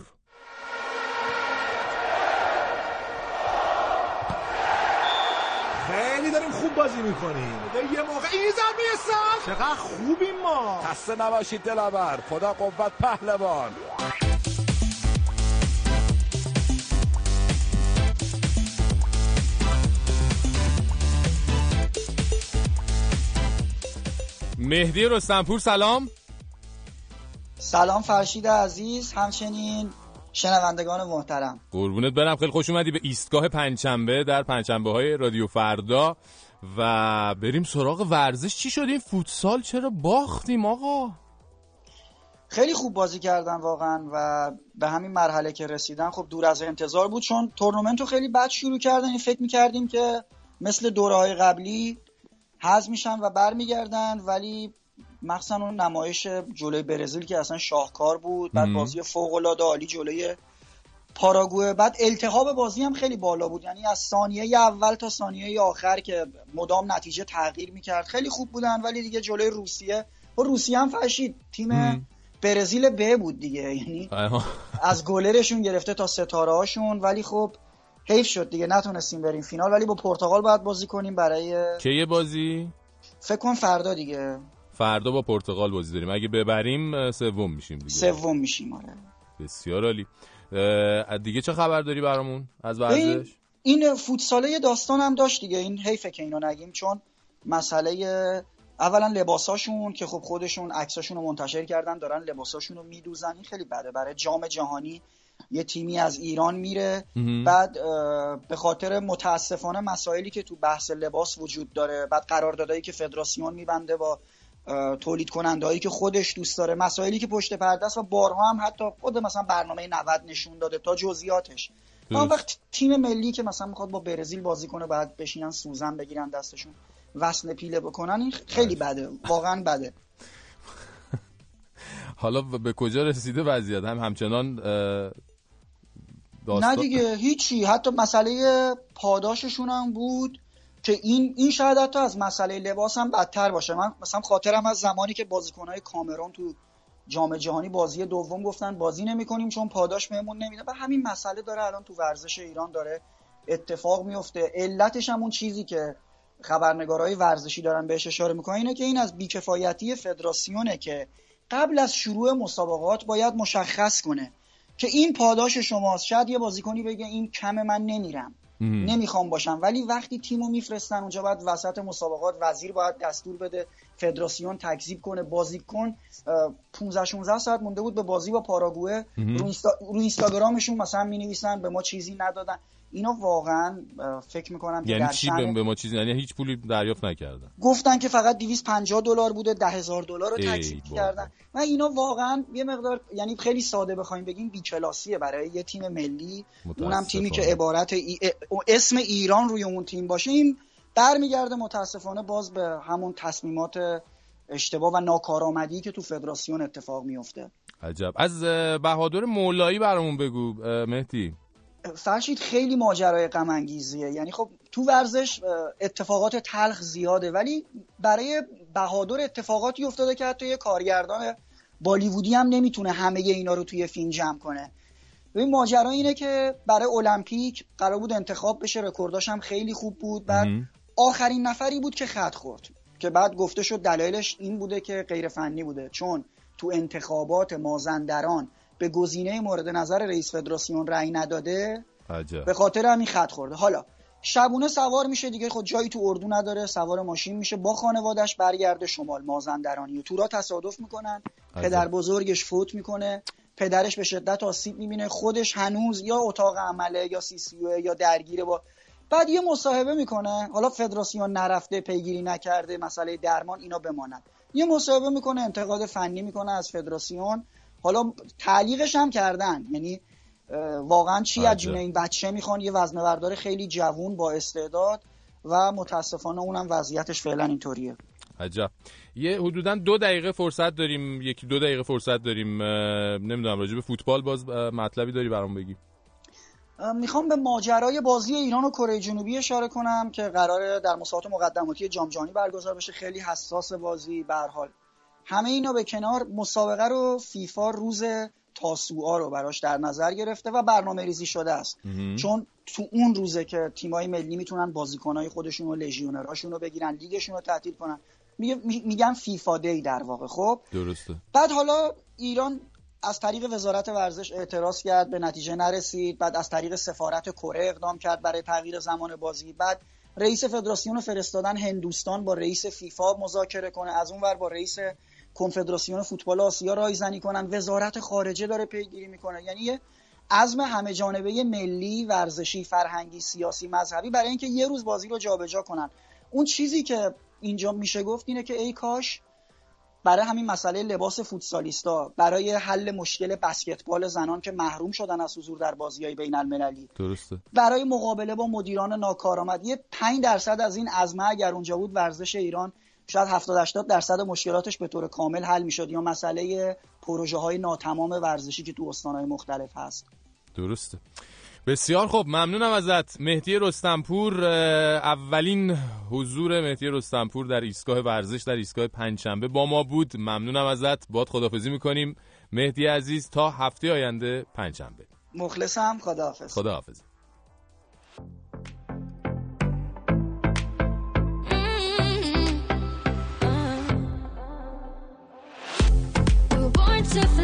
خیلی داریم خوب بازی می‌کنیم. به یه موقع این زمین چقدر خوبیم ما. خسته نباشید دلاور خدا قوت پهلوان. مهدی رستنپور سلام. سلام فرشید عزیز همچنین شنوندگان محترم. قربونت برم خیلی خوش اومدی به ایستگاه پنجشنبه در پنجشنبه های رادیو فردا. و بریم سراغ ورزش. چی شد؟ این فوتسال چرا باختیم آقا؟ خیلی خوب بازی کردن واقعا و به همین مرحله که رسیدن خب دور از انتظار بود چون تورنمنت رو خیلی بد شروع کردن. این فکر می‌کردیم که مثل دوره های قبلی حذف میشن و برمیگردن ولی مخصوصا اون نمایش جلوی برزیل که اصلا شاهکار بود بعد. بازی فوق العاده عالی جلوی پاراگوئه. بعد التهاب بازی هم خیلی بالا بود یعنی از ثانیه اول تا ثانیه آخر که مدام نتیجه تغییر می‌کرد. خیلی خوب بودن ولی دیگه جلوی روسیه و روسیه هم فرشید تیم برزیل ب بود دیگه یعنی از گلرشون گرفته تا ستاره هاشون ولی خب حیف شد دیگه نتونستیم بریم فینال ولی با پرتغال باید بازی کنیم برای که یه بازی؟ فکر کن فردا دیگه. فردا با پرتغال بازی داریم. اگه ببریم سوم میشیم دیگه. سوم میشیم آره. بسیار عالی. دیگه چه خبر داری برامون؟ از ورزش؟ این فوتساله داستان هم داشت دیگه. این حیفه که اینو نگیم چون مسئله اولا لباساشون که خب خودشون عکساشون رو منتشر کردن دارن لباساشون رو میدوزن. این خیلی بده برای جام جهانی. یه تیمی از ایران میره. بعد به خاطر متاسفانه مسائلی که تو بحث لباس وجود داره بعد قراردادایی که فدراسیون میبنده با تولید کننده هایی که خودش دوست داره مسائلی که پشت پرده است و بارها هم حتی خود مثلا برنامه 90 نشون داده تا جزئیاتش. اون وقت تیم ملی که مثلا می‌خواد با برزیل بازی کنه بعد بشینن سوزن بگیرن دستشون وصل پیله بکنن این خیلی بده. واقعا بده. حالا به کجا رسیده وضعیت؟ هم همچنان داستان. نه دیگه هیچی. حتی مسئله پاداششون هم بود که این این شاید حتی از مسئله لباس هم بدتر باشه. من مثلا خاطرم از زمانی که بازیکنهای کامرون تو جام جهانی بازی دوم گفتن بازی نمی‌کنیم چون پاداش بهمون نمیده. و همین مسئله داره الان تو ورزش ایران داره اتفاق میفته علتش هم اون چیزی که خبرنگارهای ورزشی دارن بهش اشاره می‌کنن اینه که این از بیکفایتی فدراسیونه که قبل از شروع مسابقات باید مشخص کنه که این پاداش شماست. شاید یه بازیکنی بگه این کم من نمیرم. نمی‌خوام باشم. ولی وقتی تیمو میفرستن اونجا باید وسط مسابقات وزیر باید دستور بده فدراسیون تکذیب کنه بازیکن اه، 15 16 ساعت مونده بود به بازی با پاراگوئه. رو, اینستا... رو اینستاگرامشون مثلا می نویسن به ما چیزی ندادن. اینا واقعا فکر می‌کنم یعنی چی؟ به ما چیزی یعنی هیچ پولی دریافت نکردن. گفتن که فقط 250 دلار بوده 10000 دلار رو بابا. کردن. و اینا واقعا یه مقدار یعنی خیلی ساده بخوایم بگیم بیکلاسیه برای یه تیم ملی. اونم تیمی که. عبارت ای... اسم ایران روی اون تیم باشه این برمیگرده متاسفانه باز به همون تصمیمات اشتباه و ناکارآمدی که تو فدراسیون اتفاق میفته عجب. از بهادر مولایی برامون بگو مهدی. فرشید خیلی ماجرای غم انگیزیه یعنی خب تو ورزش اتفاقات تلخ زیاده ولی برای بهادر اتفاقاتی افتاده که حتی یه کارگردان بالیوودی هم نمی‌تونه همه اینا رو توی فیلم جمع کنه. ببین ماجرا اینه که برای المپیک قرار بود انتخاب بشه. رکورداش هم خیلی خوب بود. بعد آخرین نفری بود که خط خورد که بعد گفته شد دلایلش این بوده که غیر فنی بوده. چون تو انتخابات مازندران به گزینه مورد نظر رئیس فدراسیون رأی نداده عجب. به خاطر همین خط خورده. حالا شبونه سوار میشه دیگه خود جایی تو اردو نداره سوار ماشین میشه با خانوادش برگرده شمال مازندرانی و تورا تصادف می‌کنن عجب. پدر بزرگش فوت می‌کنه پدرش به شدت آسیب می‌بینه خودش هنوز یا اتاق عمله یا سی سی یا درگیره با بعد یه مصاحبه می‌کنه حالا فدراسیون نرفته پیگیری نکرده مسئله درمان اینا بماند. یه مصاحبه می‌کنه انتقاد فنی می‌کنه از فدراسیون. حالا تعلیقش هم کردن. یعنی واقعا چی از. جون این بچه می‌خوان؟ یه وزنه بردار خیلی جوون با استعداد و متاسفانه اونم وضعیتش فعلا اینطوریه. عجب. یه حدودا دو دقیقه فرصت داریم یکی دو دقیقه فرصت داریم نمی‌دونم راجع به فوتبال باز مطلبی داری برام بگی؟ می‌خوام به ماجرای بازی ایران و کره جنوبی اشاره کنم که قراره در مسابقات مقدماتی جام جهانی برگزار بشه. خیلی حساس بازی به هر حال. همه اینا به کنار مسابقه رو فیفا روز تاسوعا رو براش در نظر گرفته و برنامه ریزی شده است. چون تو اون روزه که تیمای ملی می‌تونن بازیکنهای خودشون و لژیونراشون رو بگیرن لیگشون رو تعطیل کنن میگن فیفا دی در واقع خب؟ درسته. بعد حالا ایران از طریق وزارت ورزش اعتراض کرد به نتیجه نرسید بعد از طریق سفارت کره اقدام کرد برای تغییر زمان بازی. بعد رئیس فدراسیون فرستادن هندوستان با رئیس فیفا مذاکره کنه از اون ور با رئیس کنفدراسیون فوتبال آسیا رایزنی کنن وزارت خارجه داره پیگیری می‌کنه. یعنی یه عزم همه جانبه ملی ورزشی فرهنگی سیاسی مذهبی برای اینکه یه روز بازی رو جابجا کنن. اون چیزی که اینجا میشه گفت اینه که ای کاش برای همین مسئله لباس فوتسالیستا برای حل مشکل بسکتبال زنان که محروم شدن از حضور در بازی های بین المللی درسته. برای مقابله با مدیران ناکارآمد یه 5 درصد از این عزمه اگر اونجا بود ورزش ایران شاید 70 80 درصد مشکلاتش به طور کامل حل می‌شد یا مسئله پروژه های ناتمام ورزشی که تو استانهای مختلف هست. درسته. بسیار خوب ممنونم ازت. مهدی رستمپور اولین حضور مهدی رستمپور در ایستگاه ورزش در ایستگاه پنجشنبه با ما بود. ممنونم ازت. باد خدافزی می‌کنیم. مهدی عزیز تا هفته آینده پنجشنبه. مخلصم. خداحافظ. خداحافظ. To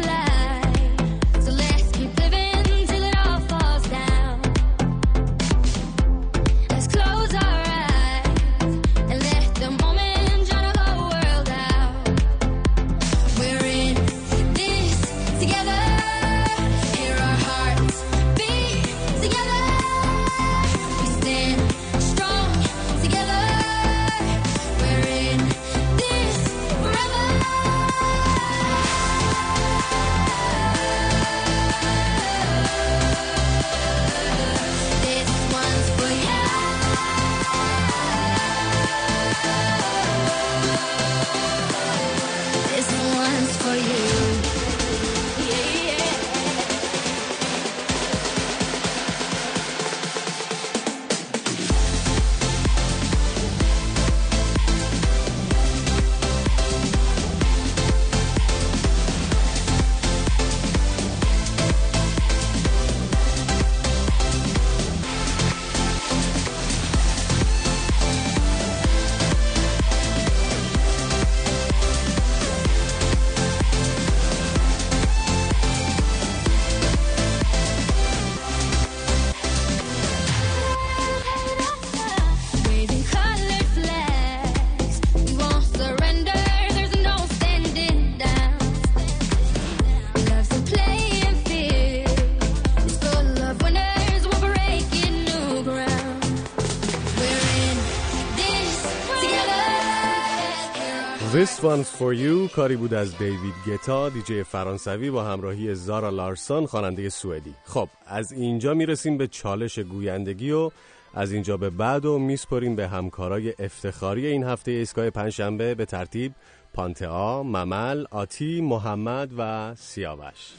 one's for you کاری بود از دیوید گتا دیجی فرانسوی با همراهی زارا لارسون خواننده سوئدی. خب از اینجا می‌رسیم به چالش گویندگی و از اینجا به بعد و میسپریم به همکارای افتخاری این هفته ایستگاه پنجشنبه به ترتیب پانتئا، ممل، آتی، محمد و سیاوش.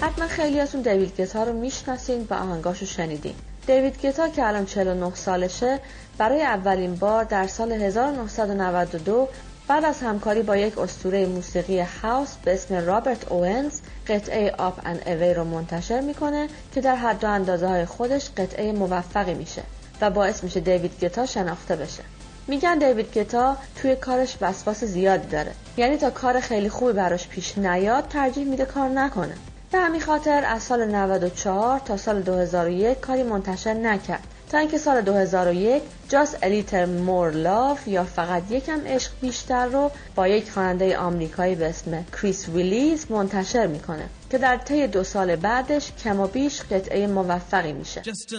حتما خیلیاتون دیوید گتا رو می‌شناسین و آهنگاشو شنیدین. دیوید گتا که الان 49 سالشه برای اولین بار در سال 1992 بعد از همکاری با یک اسطوره موسیقی هاوس به اسم رابرت اوونز قطعه آپ اند اوی رو منتشر می‌کنه که در حد و اندازه های خودش قطعه موفقی میشه و باعث میشه دیوید گتا شناخته بشه. میگن دیوید گتا توی کارش وسواس زیادی داره. یعنی تا کار خیلی خوبی براش پیش نیاد ترجیح میده کار نکنه. به همین خاطر از سال 94 تا سال 2001 کاری منتشر نکرد. تا اینکه سال 2001 جاست الیتر مور لاف یا فقط یکم عشق بیشتر رو با یک خواننده آمریکایی به اسم کریس ویلیز منتشر می‌کنه که در طی دو سال بعدش کم و بیش قطعه موفقی میشه. Just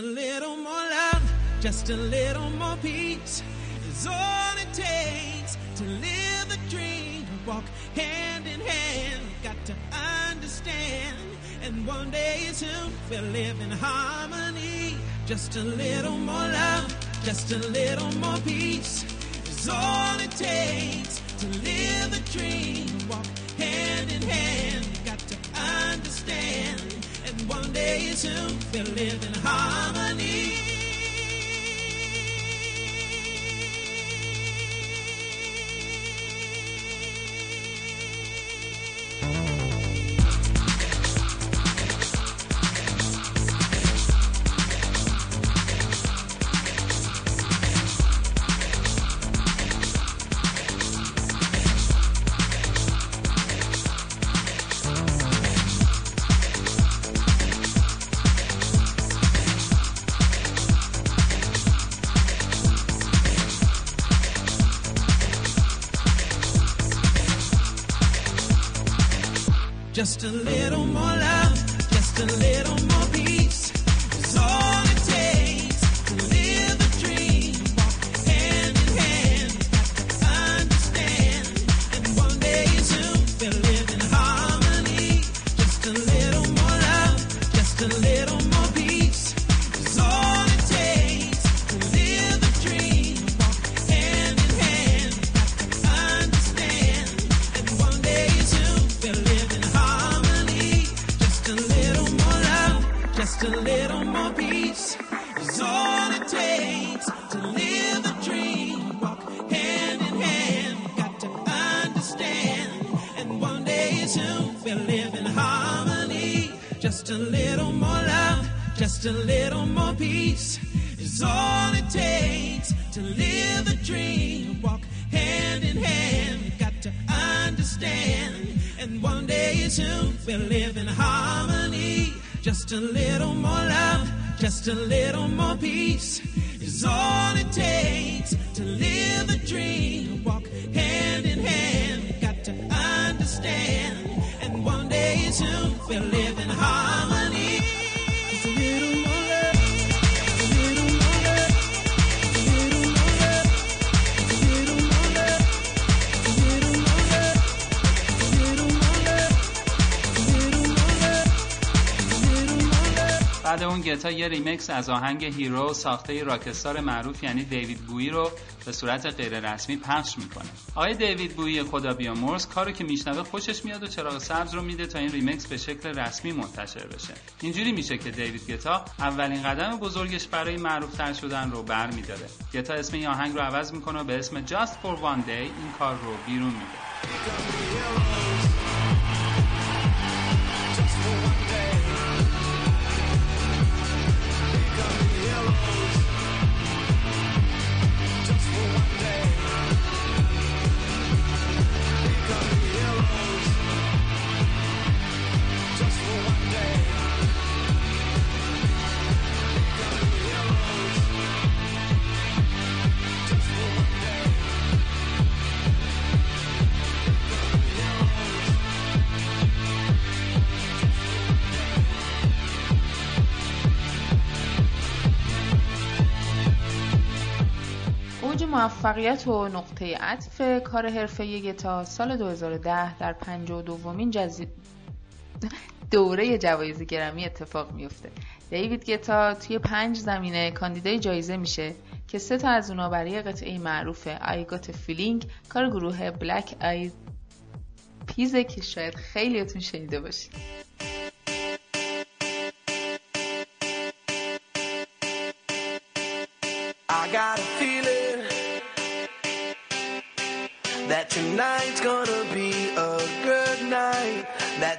And one day soon we'll live in harmony. Just a little more love, just a little more peace is all it takes to live a dream. Walk hand in hand, got to understand. And one day soon we'll live in harmony. Just a little to live. از آهنگ Heroes ساخته rockstar معروف یعنی دیوید بویی رو به صورت غیر رسمی پخش می‌کنه. آقای دیوید بویی خدا بیامرز کارو که میشنوه خوشش میاد و چراغ سبز رو میده تا این ریمیکس به شکل رسمی منتشر بشه. اینجوری میشه که دیوید گتا اولین قدم بزرگش برای معروفتر شدن رو برمیداره. گتا اسم این آهنگ رو عوض می‌کنه و به اسم Just for One Day این کار رو بیرون میده. موفقیت و نقطه عطف کار حرفه گتا سال 2010 در 52 مین جزی... دوره جوایز گرمی اتفاق میفته. دیوید گتا توی پنج زمینه کاندیدای جایزه میشه که سه تا از اونا برای قطعه معروف a Feeling. کار گروه Black Eyed پیزه که شاید خیلیاتون شنیده باشید.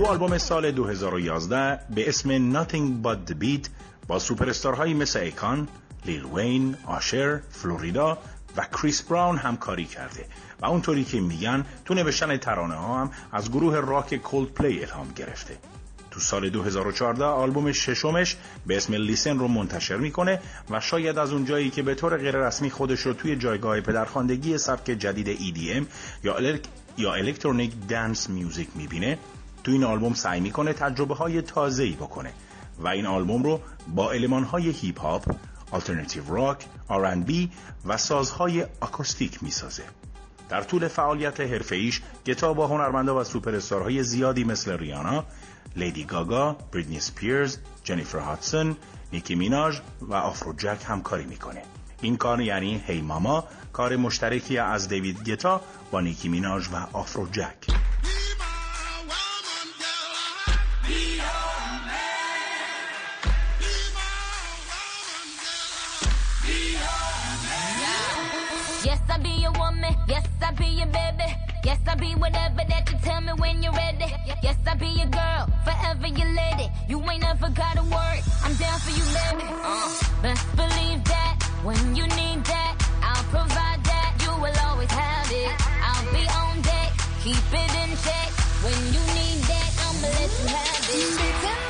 تو آلبوم سال 2011 به اسم Nothing But The Beat با سوپرستارهایی مثل ایکان، لیل وین، آشر، فلوریدا و کریس براون همکاری کرده. و اونطوری که میگن تو نوشتن ترانه ها هم از گروه راک کولد پلی الهام گرفته. تو سال 2014 آلبوم ششمش به اسم Listen رو منتشر می‌کنه و شاید از اون جایی که به طور غیر رسمی خودش رو توی جایگاه پدرخواندگی سبک جدید EDM یا الک... یا electronic dance music می‌بینه تو این آلبوم سعی می‌کنه تجربه های تازه‌ای بکنه و این آلبوم رو با المان های هیپ هاپ، alternative rock، R&B و سازهای آکوستیک می‌سازه. در طول فعالیت حرفه‌ایش گتا با هنرمندا و سوپرستارهای زیادی مثل ریانا، لیدی گاگا، بریتنی اسپیرز، جنیفر هادسون، نیکی میناژ و آفرو جک همکاری می‌کنه. این کار یعنی هی ماما کار مشترکی از دیوید گتا با نیکی میناژ و آفرو جک. Whatever that you tell me when you're ready. Yes, I'll be your girl, forever your lady. You ain't never gotta worry. I'm down for you, baby. Uh, best believe that when you need that, I'll provide that. You will always have it. I'll be on deck, keep it in check. When you need that, I'ma let you have it.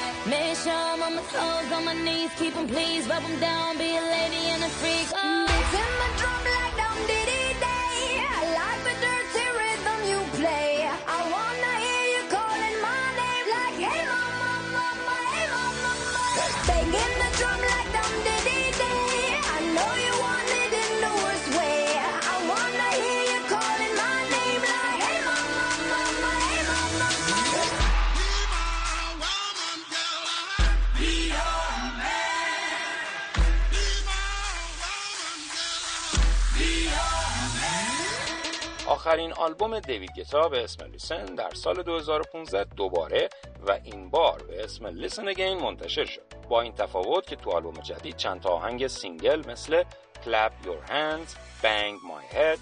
Make sure I'm on my toes, on my knees, keep him please, rub him down, be a lady and a freak. Oh. آخرین آلبوم دیوید گتا به اسم Listen در سال 2015 دوباره و این بار به اسم Listen Again منتشر شد. با این تفاوت که تو آلبوم جدید چند تا آهنگ single مثل Clap Your Hands, Bang My Head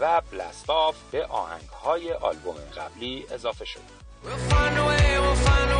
و Blast Off به آهنگهای آلبوم قبلی اضافه شد. We'll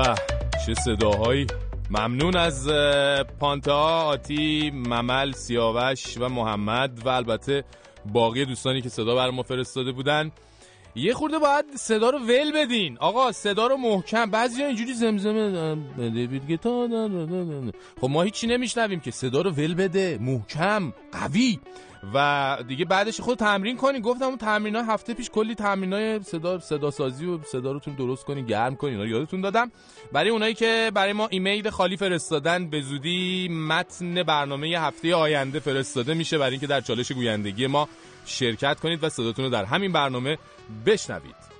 به چه صداهایی. ممنون از پانتا آتی ممل سیاوش و محمد و البته باقی دوستانی که صدا بر ما فرستاده بودن. یه خورده باید صدا رو ول بدین. آقا صدا رو محکم. بعضی اینجوری زمزمه. خب ما هیچی نمیشنویم که صدا رو ول بده. محکم قوی. و دیگه بعدش خود تمرین کنین گفتم اون تمرین هفته پیش کلی تمرین های صدا صدا سازی و صدا روتون درست کنین گرم کنین رو یادتون دادم. برای اونایی که برای ما ایمیل خالی فرستادن به زودی متن برنامه هفته آینده فرستاده میشه. برای اینکه در چالش گویندگی ما شرکت کنید و صداتون رو در همین برنامه بشنوید.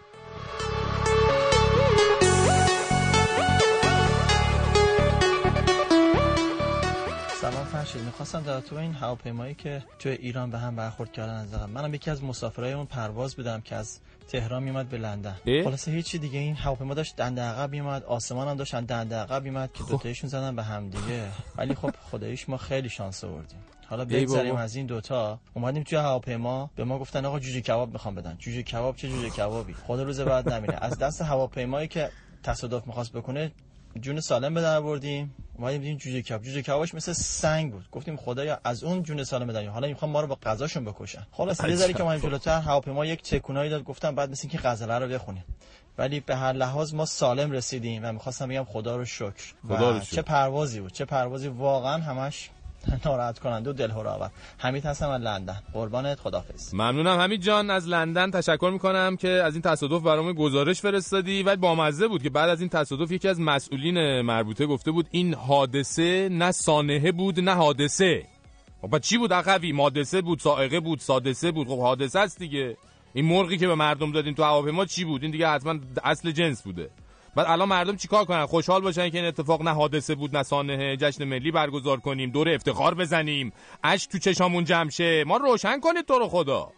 سلام فرشید. می‌خواستم در تو این هواپیمایی که توی ایران به هم برخورد کردن از منم یکی از مسافرای اون پرواز بودم که از تهران میومد به لندن. اه؟ خلاصه هیچی دیگه. این هواپیما داشت دنده عقب میومد آسمان هم داشت دنده عقب میومد که دوتایشون زدن به هم دیگه. ولی خب خداییش ما خیلی شانس آوردیم. حالا بابا. از این دوتا. اومدیم توی هواپیما. به ما گفتن آقا جوجه کباب می‌خوام بدن. جوجه کباب چه جوجه کبابی؟ خدا روز بعد نمیره. از دست هواپیمایی که تصادف می‌خواست بکنه جون سالم به در بردیم اومدیم دیدیم جوجه کباب. جوجه کبابش مثل سنگ بود. گفتیم خدایا از اون جون سالم بدن حالا می‌خوام ما رو با غذاشون بکشن. خلاص یه ذره که اومدیم جلوتر هواپیما یک تکونایی داد. گفتم بعد مثل اینکه غزله رو بخونیم. ولی به هر لحاظ ما سالم رسیدیم و می‌خواستم بگم خدا رو شکر. خدا رو شکر. چه پروازی بود. چه پروازی. واقعا همش ناراحت کننده و دلهور آور. حمید هستم از لندن. قربانت خدافظ ممنونم حمید جان. از لندن تشکر می‌کنم که از این تصادف برام گزارش فرستادی ولی بامزه بود که بعد از این تصادف یکی از مسئولین مربوطه گفته بود این حادثه نه سانحه بود نه حادثه. خب چی بود عقبی؟ حادثه بود سائقه بود سادسه بود. خب حادثه است دیگه. این مرغی که به مردم دادین تو هواپیما چی بود؟ این دیگه حتما اصل جنس بوده. بعد الان مردم چیکار کنن؟ خوشحال باشن که این اتفاق نه حادثه بود نه سانحه. جشن ملی برگزار کنیم دور افتخار بزنیم. اش تو چشامون جمع شه. ما روشن کنید تو رو خدا.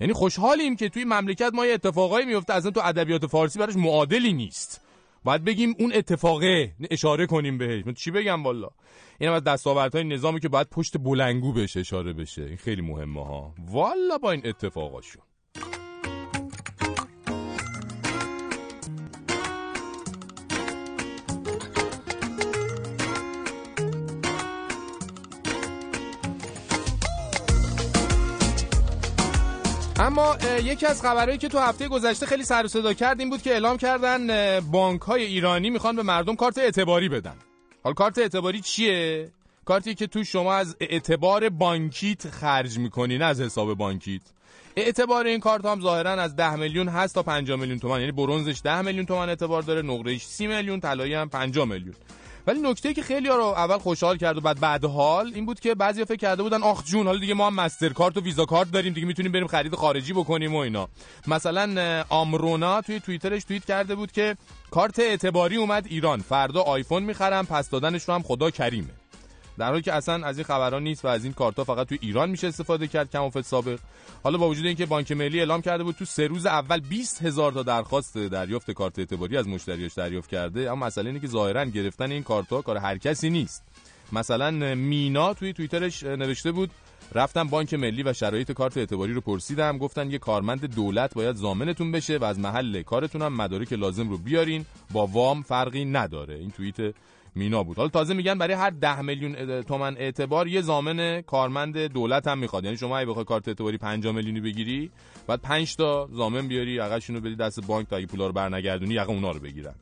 یعنی خوشحالیم که توی مملکت ما یه اتفاقایی میفته. اصلا تو ادبیات فارسی براش معادلی نیست. باید بگیم اون اتفاقه. اشاره کنیم بهش. من چی بگم والا؟ این از دستاوردهای نظامی که باید پشت بلنگو بهش اشاره بشه. این خیلی مهمه ها. والا با این اتفاقاشون. اما یکی از خبرهایی که تو هفته گذشته خیلی سر و صدا کرد این بود که اعلام کردن بانک های ایرانی می‌خوان به مردم کارت اعتباری بدن. حالا کارت اعتباری چیه؟ کارتی که تو شما از اعتبار بانکیت خرج می‌کنی نه از حساب بانکیت. اعتبار این کارت هم ظاهرا از 10 میلیون هست تا 50 میلیون تومان. یعنی برنزش 10 میلیون تومان اعتبار داره نقرهش 30 میلیون طلایی هم 50 میلیون. ولی نکته که خیلی ها رو اول خوشحال کرد و بعد بعد حال این بود که بعضیا فکر کرده بودن آخ جون حالا دیگه ما هم مستر کارت و ویزا کارت داریم دیگه می‌تونیم بریم خرید خارجی بکنیم و اینا. مثلا آمرونا توی توییترش توییت کرده بود که کارت اعتباری اومد ایران. فردا آیفون می‌خرم پس دادنش رو هم خدا کریمه. در حالی که اصلا از این خبرها نیست و از این کارتا فقط تو ایران میشه استفاده کرد کمافت سابق. حالا با وجود اینکه بانک ملی اعلام کرده بود تو سه روز اول 20 هزار تا درخواست دریافت کارت اعتباری از مشتریاش دریافت کرده اما مسئله اینه که ظاهرا گرفتن این کارتا کار هر کسی نیست. مثلا مینا توی توییترش نوشته بود رفتم بانک ملی و شرایط کارت اعتباری رو پرسیدم گفتن یه کارمند دولت باید ضامنتون بشه و از محل کارتون هم مدارک لازم رو بیارین با وام فرقی نداره. این توییت مینا بود. حالا تازه میگن برای هر ده میلیون اه، تومن اعتبار یه ضامن کارمند دولت هم می‌خواد. یعنی شما اگه بخوای کارت اعتباری 5 میلیونی بگیری بعد 5 تا ضامن بیاری عقدشون رو بدی دست بانک تا اگه پولا رو برنگردونی یقه اونا رو بگیرن.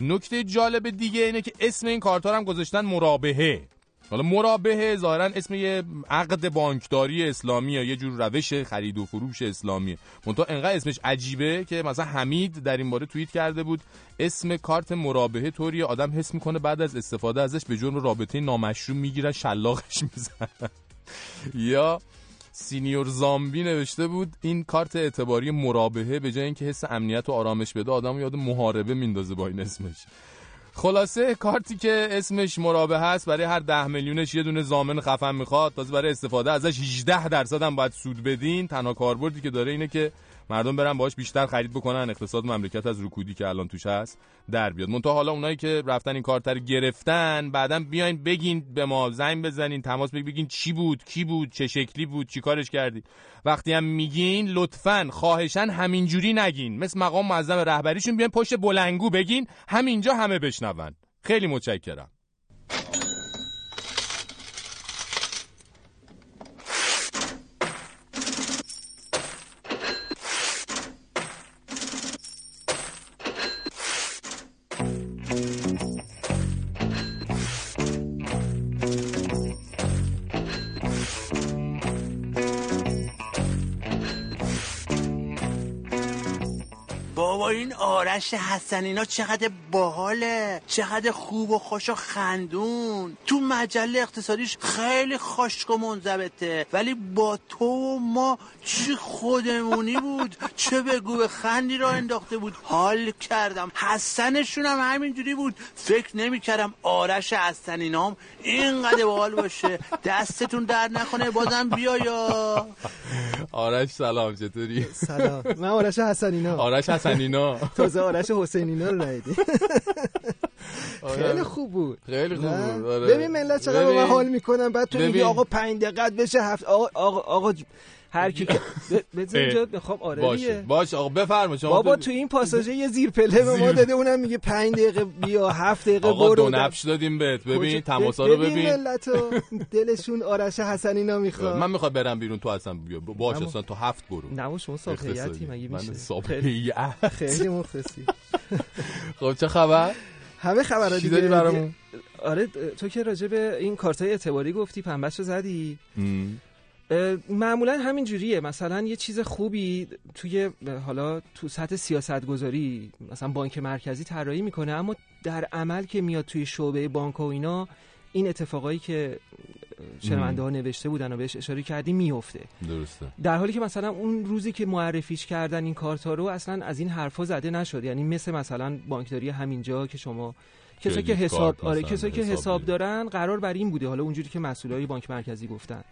نکته جالب دیگه اینه که اسم این کارت هم گذاشتن مرابحه حالا مرابحه ظاهرا اسم یه عقد بانکداری اسلامی یا یه جور روش خرید و فروش اسلامیه. منتها انقدر اسمش عجیبه که مثلا حمید در این باره توییت کرده بود اسم کارت مرابحه طوری آدم حس می‌کنه بعد از استفاده ازش به جرم رابطه نامشروع می‌گیرن شلاقش می‌زنن یا سینیور زامبی نوشته بود این کارت اعتباری مرابحه به جای اینکه حس امنیت و آرامش بده آدم یاد محاربه میندازه با این اسمش. خلاصه کارتی که اسمش مرابحه هست برای هر ده میلیونش یه دونه زامن خفن می‌خواد تازه برای استفاده ازش 18 درصد هم باید سود بدین. تنها کاربردی که داره اینه که مردم برن باهاش بیشتر خرید بکنن. اقتصاد مملکت از رکودی که الان توش هست در بیاد. منتها حالا اونایی که رفتن این کارتر گرفتن بعدا بیاین بگین به ما زنگ بزنین تماس بگین بگین چی بود کی بود چه شکلی بود چی کارش کردی وقتی هم میگین لطفا خواهشن همینجوری نگین. مثل مقام معظم رهبریشون بیاین پشت بلنگو بگین همینجا همه بشنون. خیلی متشکرم. آرش حسنینا چقدر باحاله چقدر خوب و خوش و خندون. تو مجله اقتصادیش خیلی خشک و منضبطه. ولی با تو و ما چی خودمونی بود؟ چه بگو به خندی را انداخته بود؟ حال کردم. حسنشون هم همینجوری بود. فکر نمی‌کردم آرش حسنینام اینقدر باحال باشه. دستتون در نکنه بازم بیا یا آرش سلام چطوری؟ سلام. من آرش حسنینا آرش حسنینا تازه آرش حسینینا رو ندیدی آره. خیلی خوب بود خیلی خوب؟ بود آره. ببین ملت چقدر. حال می‌کنن بعد تو میگی. آقا پنج دقت بشه هفت آقا آقا, آقا هر کی بذار. اینجا بخوام آره باشه. باشه آقا بفرما شما بابا تو- این پاساژه یه زیر پله به ما داده اونم میگه پنج دقیقه بیا هفت دقیقه آقا برو. دو نبش دادیم بهت. ببین تماسا رو ببین ملتو دلشون آرش حسنینا می‌خواد. من می‌خوام برم بیرون تو اصلا بیا. باش اصلا تو هفت برو. نه شما. حیاتی مگه من میشه؟ خیلی- حیات. خیلی مخلصی. خب چه خبر؟ همه خبرها چی دیگه. داری برامون؟ آره تو که راجع به این کارتای اعتباری گفتی پنبش رو زدی. معمولا همین جوریه. مثلا یه چیز خوبی توی حالا تو سطح سیاست گذاری مثلا بانک مرکزی طراحی می‌کنه اما در عمل که میاد توی شعبه بانک و اینا این اتفاقایی که شنونده ها نوشته بودن و بهش اشاره کردی میفته درسته. در حالی که مثلا اون روزی که معرفیش کردن این کارتا رو اصلا از این حرفا زده نشد. یعنی مثل مثلا بانکداری همینجا که شما کسایی که حساب آره کسایی که حساب دارن قرار بر این بوده. حالا اونجوری که مسئولای بانک مرکزی گفتن.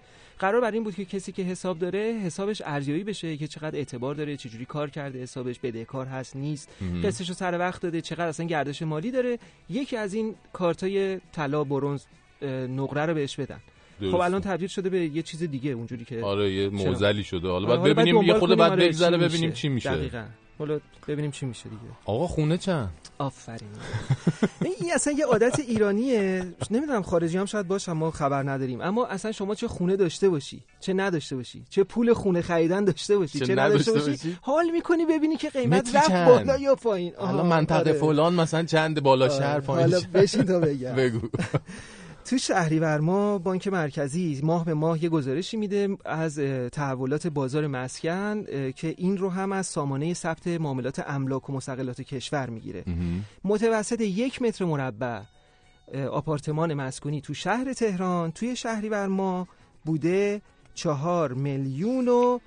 قرار بر این بود که کسی که حساب داره حسابش ارزیابی بشه که چقدر اعتبار داره چجوری کار کرده حسابش بدهکار هست نیست. قسطش رو سر وقت داده چقدر اصلا گردش مالی داره. یکی از این کارتای طلا برنز نقره رو بهش بدن. خب درسته. الان تبدیل شده به یه چیز دیگه اونجوری که آره یه؟ موزلی شده. حالا آره، باید ببینیم یه خود بعد آره، بگذره ببینیم چی میشه. دقیقاً. حالا ببینیم چی میشه دیگه. آقا خونه چند؟ آفرین این اصلا یه عادت ایرانیه نمی‌دونم خارجی هم شاید باشه ما خبر نداریم اما اصلا شما چه خونه داشته باشی چه نداشته باشی چه پول خونه خریدن داشته باشی چه چه, نداشته باشی, باشی؟ حال می‌کنی ببینی که قیمت رفت؟ بالا یا پایین الان منطقه آره. فلان مثلا چند بالا آره. شهر پایین حالا. بشین تا بگم بگو تو شهریور ما بانک مرکزی ماه به ماه یه گزارشی میده از تحولات بازار مسکن که این رو هم از سامانه ثبت معاملات املاک و مستقلات کشور می‌گیره. متوسط یک متر مربع آپارتمان مسکونی تو شهر تهران توی شهریور ما بوده چهار میلیون و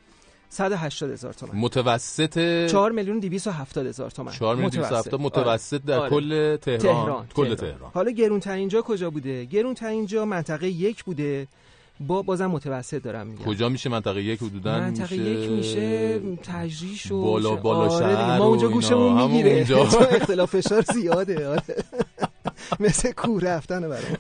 180 هزار تومن. متوسط 4 میلیون 270 هزار تومن. 4 میلیون 270 متوسط. در آره. کل تهران. تهران کل تهران. حالا گرونترین جا کجا بوده؟ گرونترین جا منطقه یک بوده. با بازم متوسط دارم میگم. کجا میشه منطقه یک؟ حدودا منطقه یک میشه تجریش و بالا- میشه- بالا آره شهر. ما اونجا. گوشمون می‌گیره. اونجا. اختلاف فشار زیاده. آره. مثل کور رفتن برام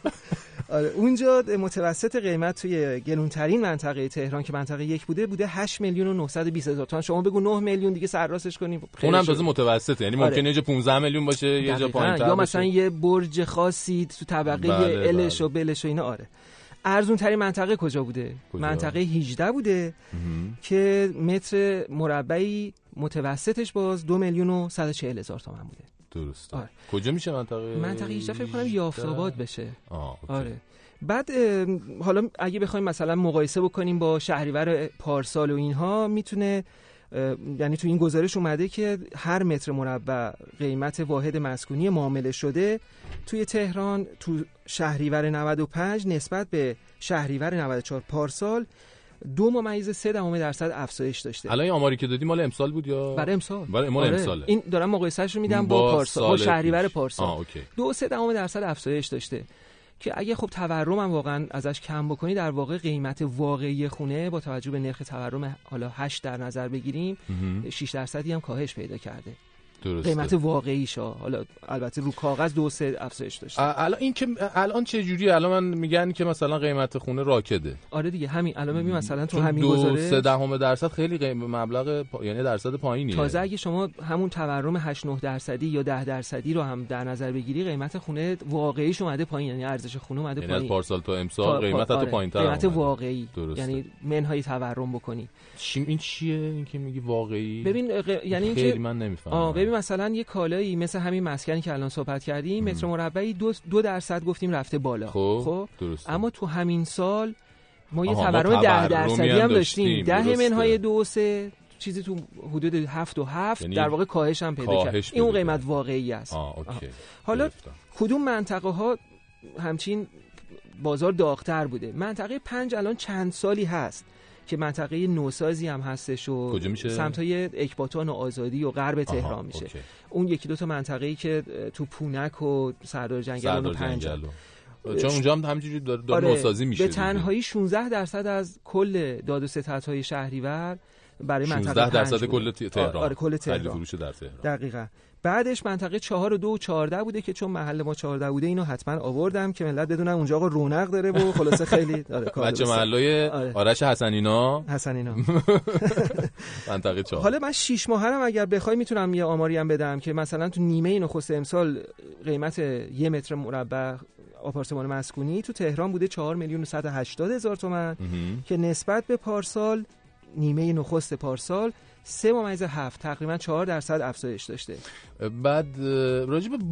آره اونجا متوسط قیمت توی گرونترین منطقه تهران که منطقه یک بوده بوده 8 میلیون و 920 هزار تومان شما بگو 9 میلیون دیگه سرراسش کنیم اونم. تازه متوسطه یعنی آره. ممکنه یه جا 15 میلیون باشه یه جا. پایین‌تر یا. مثلا یه برج خاصی تو طبقه بله، الش بله. و بلش و اینا آره ارزون ترین منطقه کجا بوده کجا؟ منطقه 18 بوده مهم. که متر مربعی متوسطش باز دو میلیون و 140 هزار تومن بوده درسته آره. کجا میشه منطقه منطقه 18 فکر کنم یافتاباد بشه آه. آره بعد حالا اگه بخوایم مثلا مقایسه بکنیم با شهریور پارسال و اینها می‌تونه یعنی تو این گزارش اومده که هر متر مربع قیمت واحد مسکونی معامله شده توی تهران تو شهریور 95 نسبت به شهریور 94 پارسال دو ممیز سه دهم درصد افزایش داشته الان این آماری که دادی مال امسال بود یا برای امسال برای مال آره. امساله این دارم مقایسهش رو میدم با, با پارسال با شهریور. پارسال آه، اوکی. دو سه دهم درصد افزایش داشته که اگه خب تورم هم واقعا ازش کم بکنی در واقع قیمت واقعی خونه با توجه به نرخ تورم حالا 8 در نظر بگیریم مهم. 6 درصدی هم کاهش پیدا کرده درسته. قیمت واقعیش ها. حالا البته رو کاغذ دو سه افزایش داشته. الان این که الان چه جوریه؟ الان من میگن که مثلا قیمت خونه راکده. آره دیگه همین. الان ببین مثلا تو همین دو سه دهم درصد خیلی قیم... مبلغ پا... یعنی درصد پایینیه. تازه اگه شما همون تورم 8 9 درصدی یا 10 درصدی رو هم در نظر بگیری قیمت خونه واقعیش اومده پایین. یعنی ارزش خونه اومده یعنی پایین. پارسال تا امسال قیمت آره، پایین‌تر قیمت. واقعی. درسته. یعنی منهای تورم بکنی. چی این چیه؟ این که میگی واقعی؟ ببین ق- یعنی خیلی اینکه من نمی‌فهمم. ببین مثلا یه کالایی مثل همین مسکنی که الان صحبت کردیم متر مربعی دو, دو درصد گفتیم رفته بالا. خب، درسته. اما تو همین سال ما یه تورم ده درصدی هم داشتیم، ده. منهای دو سه چیزی تو حدود هفت و هفت یعنی در واقع کاهش هم پیدا کرد. این اون قیمت واقعی است. حالا کدوم منطقه ها همچین بازار داغتر بوده؟ منطقه پنج الان چند سالی هست. که منطقه نوسازی هم هستش و کجا میشه؟ سمت های اکباتان و آزادی و غرب آها، تهران میشه اوکی. اون یکی دو تا منطقه ای که تو پونک و سردار جنگلان و سردار و- چون اونجا هم همینجوری داره, داره آره، نوسازی میشه به. تنهایی 16 درصد از کل داد و ستد های شهریور برای منطقه 16 پنج درصد. کل تهران آره کل خرید تهران فروش در تهران دقیقا بعدش منطقه 4 و 2 و 14 بوده که چون محل ما 14 بوده اینو حتما آوردم که ملت بدونن اونجا آقا رونق داره و خلاصه خیلی آره کار بچه. محلای آره. آرش حسنینا حسنینا منطقه 4 حالا من 6 ماه هم اگر بخوای می‌تونم یه آماری هم بدم که مثلا تو نیمه نخست امسال قیمت یه متر مربع آپارتمان مسکونی تو تهران بوده 4 میلیون و 180 هزار تومن که نسبت به پارسال نیمه نخست پارسال سه ممیز هفت تقریبا 4 درصد افزایش داشته. بعد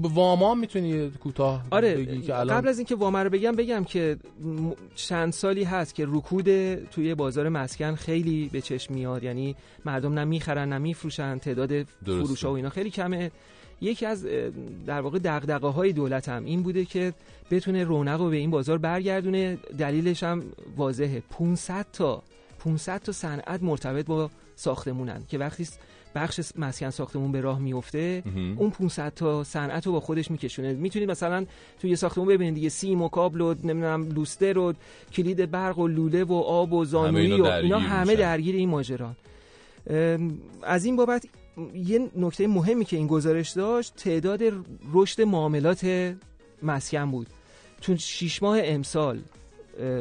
به واما می‌تونی کوتاه آره بگی که الان قبل از اینکه وامه رو بگم بگم که چند سالی هست که رکود توی بازار مسکن خیلی به چشم میاد. یعنی مردم نه می‌خرن نه میفروشن تعداد فروش و اینا خیلی کمه. یکی از در واقع دغدغه های دولت هم این بوده که بتونه رونق رو به این بازار برگردونه. دلیلش هم واضحه. 500 تا 500 تا صنعت مرتبط با ساختمونن که وقتی بخش مسکن ساختمون به راه میفته. اون 500 تا صنعت رو با خودش میکشونه می‌تونید مثلا توی یه ساختمون ببینید دیگه سیم و کابل و نمی‌دونم لوستر و کلید برق و لوله و آب و زانویی و اینا همه. درگیر این ماجران از این بابت یه نکته مهمی که این گزارش داشت تعداد رشد معاملات مسکن بود تو شیش ماه امسال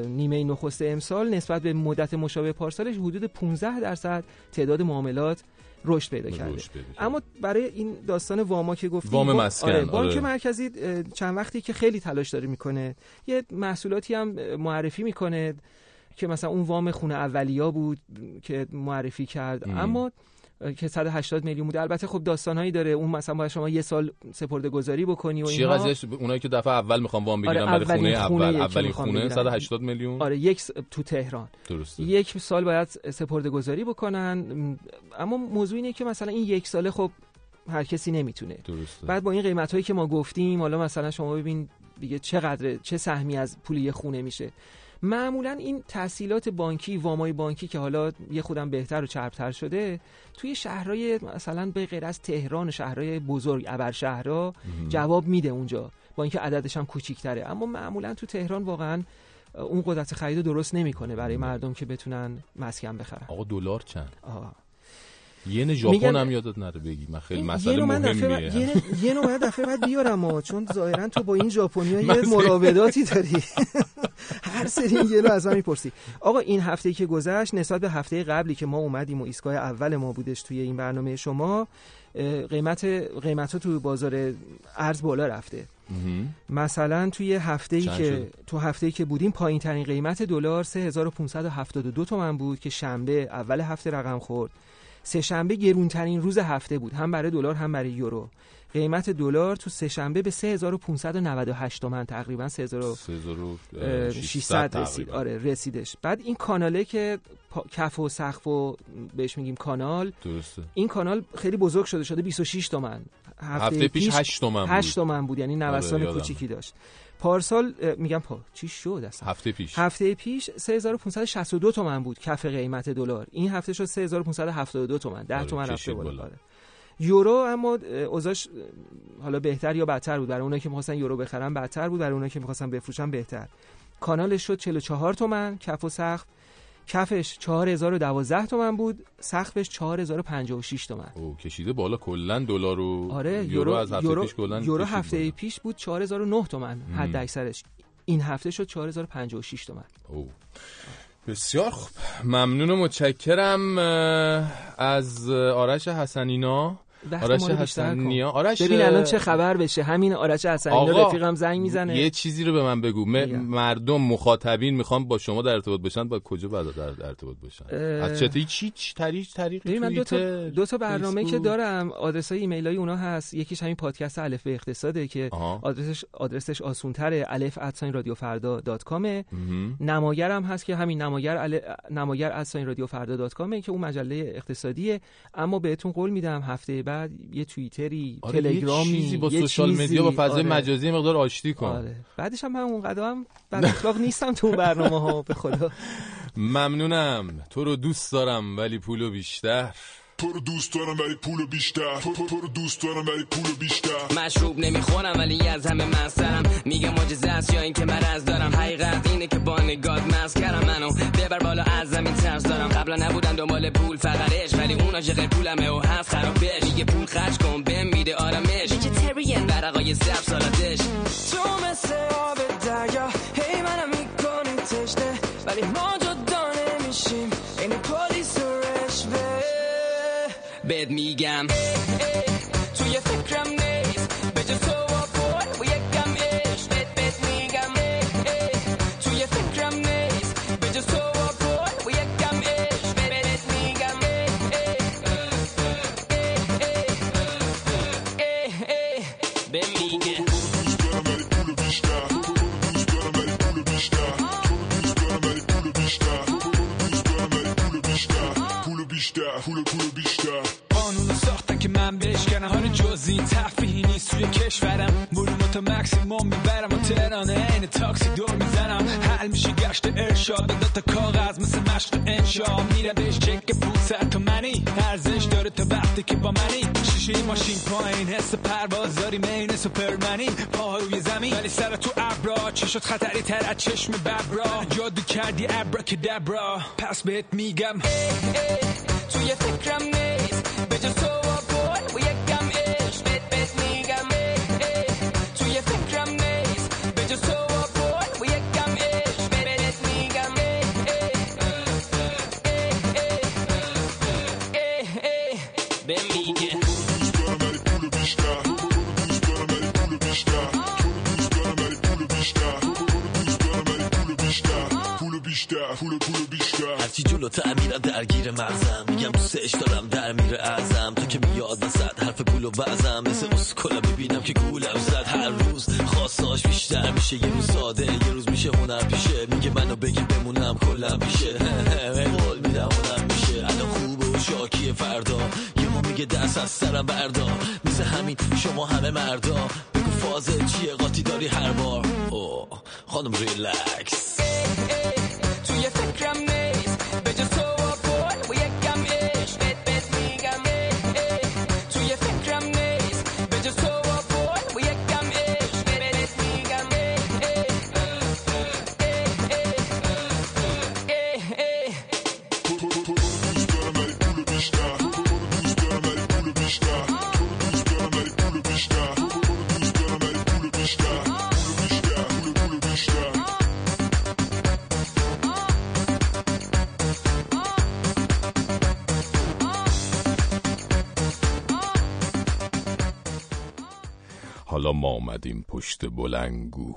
نیمه نخست امسال نسبت به مدت مشابه پارسالش حدود 15 درصد تعداد معاملات رشد پیدا کرده. اما برای این داستان واما که گفتیم وام با- مسکن، آره، بانک آره. مرکزی چند وقتی که خیلی تلاش داره می‌کنه یه محصولاتی هم معرفی می‌کنه که مثلا اون وام خونه اولیا بود که معرفی کرد ام. اما که 180 میلیون بود البته خب داستانهایی داره. اون مثلا باید شما یه سال سپرده گذاری بکنی و چی اینها. قضیهش؟ اونایی که دفعه اول می‌خوام وام بگیرن آره، برای خونه اول اولین می‌خوام خونه بگیرن. 180 میلیون؟ آره یک س- تو تهران. درسته. یک سال باید سپرده گذاری بکنن. اما موضوع اینه که مثلا این یک ساله خب هر کسی نمی‌تونه. درسته. بعد با این قیمت هایی که ما گفتیم حالا مثلا شما ببین دیگه چقدر چه سهمی از پول یه خونه میشه. معمولا این تحصیلات بانکی وامای بانکی که حالا یه خودم بهتر و چربتر شده توی شهرهای مثلا به غیر از تهران و شهرهای بزرگ ابر شهرها جواب میده اونجا با اینکه عددش هم کوچیک‌تره. اما معمولا تو تهران واقعا اون قدرت خرید رو درست نمی‌کنه برای مردم که بتونن مسکن بخرن. آقا دلار چند؟ آه. ین ژاپن میگن- هم یادت نره بگی. من خیلی مسئله مهمیه. یه- نوع دفعه بعد بیارم ها چون ظاهرا تو با این ژاپنیا من یه مراوداتی داری. هر سری یه از من می‌پرسی. آقا این هفته که گذشت نسبت به هفته قبلی که ما اومدیم و ایستگاه اول ما بودش توی این برنامه شما قیمت قیمت ها تو بازار ارز بالا رفته. مثلا توی هفته ای که؟ تو هفته ای که بودیم پایین ترین قیمت دلار 3572 تومن بود که شنبه اول هفته رقم خورد. سه شنبه گرونترین روز هفته بود. هم برای دلار هم برای یورو. قیمت دلار تو سه شنبه به 3598 تومن تقریبا 3600 رسید. آره رسیدش. بعد این کاناله که پا- کف و سقف و بهش میگیم کانال درسته. این کانال خیلی بزرگ شده شده 26 تومن. هفته پیش هشت تومن بود. 8 تومن بود یعنی نوسان آره،. کوچیکی داشت. پارسال میگم پا چی شد اصلا؟ هفته پیش. هفته پیش 3562 تومن بود کف قیمت دلار. این هفته شد 3572 تومن. 10 آره، تومن رفته بالا. آره. یورو اما اوضاعش حالا بهتر یا بدتر بود؟ برای اونایی که می‌خواستن یورو بخرن بدتر بود برای اونایی که می‌خواستن بفروشن بهتر. کانالش شد 44 تومن کف و سقف. کفش 4012 تومن بود سقفش 4056 تومن. او کشیده بالا کلا دلار و آره یورو, از هفته یورو, پیش کلا یورو هفته بالا. پیش بود 4009 تومن. حد اکثرش این هفته شد 4056 تومن. او بسیار خوب. ممنون و متشکرم از آرش حسنینا. آرش. حسنیا آرش ببین الان چه خبر بشه؟ همین آرش حسنی آقا، رفیقم زنگ می‌زنه. یه چیزی رو به من بگو. م-. مردم مخاطبین می‌خوام با شما در ارتباط بشن با کجا باید در ارتباط بشن؟ اه، از چطوری چی چی طریق طریق من دو تا دو تا برنامه که؟ دارم. آدرس های ایمیل های اونا هست. یکیش همین پادکست الف به اقتصاده که آها. آدرسش آدرسش آسونتره. الف ادساین رادیو فردا دات کامه. مهم. نمایرم هست که همین نمایر ال... ادساین رادیو فردا دات کامه که اون مجله اقتصادیه. اما بهتون قول میدم هفته بعد یه توییتری آره، تلگرامی یه چیزی با یه سوشال مدیا با فضای آره. مجازی مقدار آشتی کن. آره. بعدش هم من اونقدر هم بد اخلاق نیستم تو برنامه ها به خدا. ممنونم. تو رو دوست دارم ولی پولو بیشتر. تو رو دوست دارم ولی پولو بیشتر. تو, تو, تو رو دوست دارم ولی پولو بیشتر. مشروب نمی‌خورم ولی از همه مسترم. میگم معجزه است یا اینکه مرض دارم. حقیقت اینه که با نگات مست کردم منو. ببر بالا از زمین ترس دارم. قبلا نبودم دنبال پول فقط عشق ولی اون عاشق پولمه و هست خرابش. میگه پول خرج کن بهم میده آرامش. ویژیتریان برقای سبز سالاتش تو مثل آب دریا هی منم می‌کنی تشنه. ولی ما جدا نمیشیم. این رشوه بهت میگم توی فکرم نیست به جز تو و پول و یکم عشق بهت بهت میگم توی فکرم نیست به جز تو و پول و یکم عشق بهت بهت میگم بهم میگه بیشتر پولو بیشتر قانون ساختن که من بشکنم. حال جزئی تفریحی نیست توی کشورم. ولومو تا مکسیموم می‌برم و تهرانه عین تاکسی دور می‌زنم. حل میشه گشت ارشاد. دو تا کاغذ مثل مشق انشا میره بهش چک 500 تو منی. ارزش داره تا وقتی که با منی. شیشه ماشین پایین. حس پرواز داری مین سوپرمنی پا روی زمین. ولی سر تو ابرا. چه شد خطری تر از چشم ببرا. جادو کردی ابرا که دبرا. پس بهت میگم. بهت میگم توی فکرم بیشتر هرچی جلوتر میرم درگیر مغزم میگم دوستش دارم. و وزم مثل اسکلا ببینم که گولم زد. هر روز خواستاش بیشتر میشه یه روز ساده یه روز میشه هنر پیشه. میگه منو بگی بمونم کلم میشه قول میدم هنر میشه الان خوبه و شاکی فردا. یهو میگه دست از سرم بردار مثل همین شما همه مردا. بگو فازه چیه؟ قاطی داری هر بار. خانم ریلکس. ما آمدیم پشت بلنگو.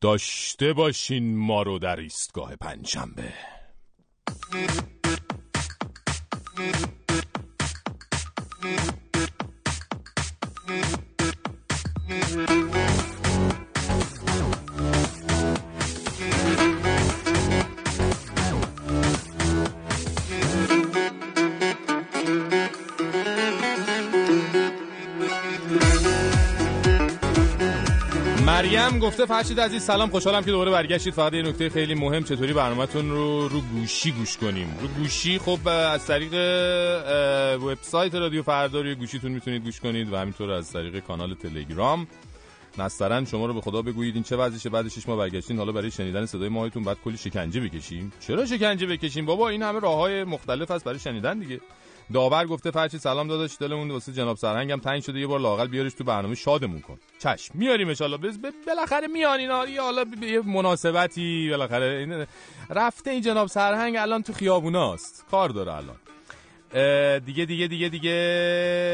داشته باشین ما رو در ایستگاه پنجشنبه. گفته فرشید عزیز سلام خوشحالم که دوباره برگشتید. فقط یه نکته خیلی مهم چطوری برنامه‌تون رو رو گوشی گوش کنیم. رو گوشی خب از طریق وبسایت رادیو فردا روی گوشیتون می‌تونید گوش کنید و همینطور از طریق کانال تلگرام. نسترن شما رو به خدا بگویید این چه وضعشه؟ بعد شش ماه برگشتین حالا برای شنیدن صدای ماهتون بعد کلی شکنجه بکشیم. چرا شکنجه بکشیم؟ بابا این همه راههای مختلف هست برای شنیدن دیگه. داور گفته فرچی سلام داداش دلمون واسه جناب سرهنگم تنگ شده یه بار لاقل بیارش تو برنامه شادمون کن. چشم. میاریم ان الله بالاخره میان اینا. یه حالا یه مناسبتی بالاخره رفته این جناب سرهنگ الان تو خیابوناست. کار داره الان. دیگه دیگه دیگه دیگه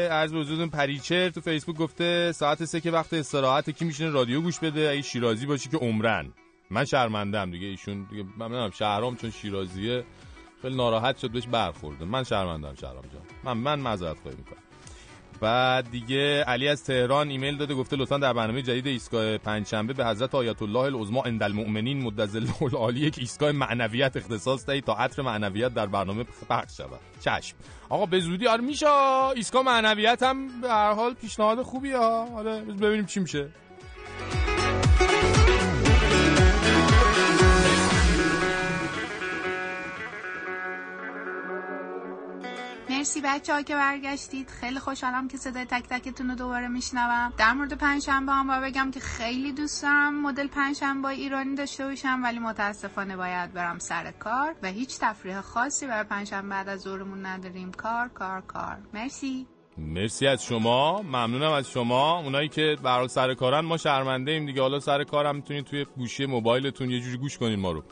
به حضورتون پریچر تو فیسبوک گفته ساعت سه که وقت استراحت کی میشینه رادیو گوش بده. اگه شیرازی باشی که عمرن. من شرمندم دیگه. ایشون دیگه من شهرام چون شیرازیه. خیلی ناراحت شد بهش برخورده. من شرمندم شهرام جان. من من معذرت خواهی می‌کنم. بعد دیگه علی از تهران ایمیل داده گفته لطفا در برنامه جدید ایستگاه پنجشنبه به حضرت آیت الله العظما عند المؤمنین مدظل العالی یک ایستگاه معنویت اختصاص دهید تا عطر معنویت در برنامه پخش شود. چشم. آقا به زودی آره میشه. ایستگاه معنویت هم به هر حال پیشنهاد خوبیه ها. آره ببینیم چی میشه. مرسی بچه ها که برگشتید. خیلی خوشحالم که صدای تک تکتون رو دوباره میشنوم. در مورد پنجشنبه هم باید بگم که خیلی دوست دارم مدل پنجشنبه ایرانی داشته باشم ولی متاسفانه باید برم سر کار و هیچ تفریح خاصی برای پنجشنبه بعد از ظهرمون نداریم. کار کار کار. مرسی. مرسی از شما. ممنونم از شما. اونایی که برای سر کارن ما شرمنده ایم دیگه. حالا سر کارم می‌تونید توی گوشی موبایلتون یه جوری گوش کنین ما رو.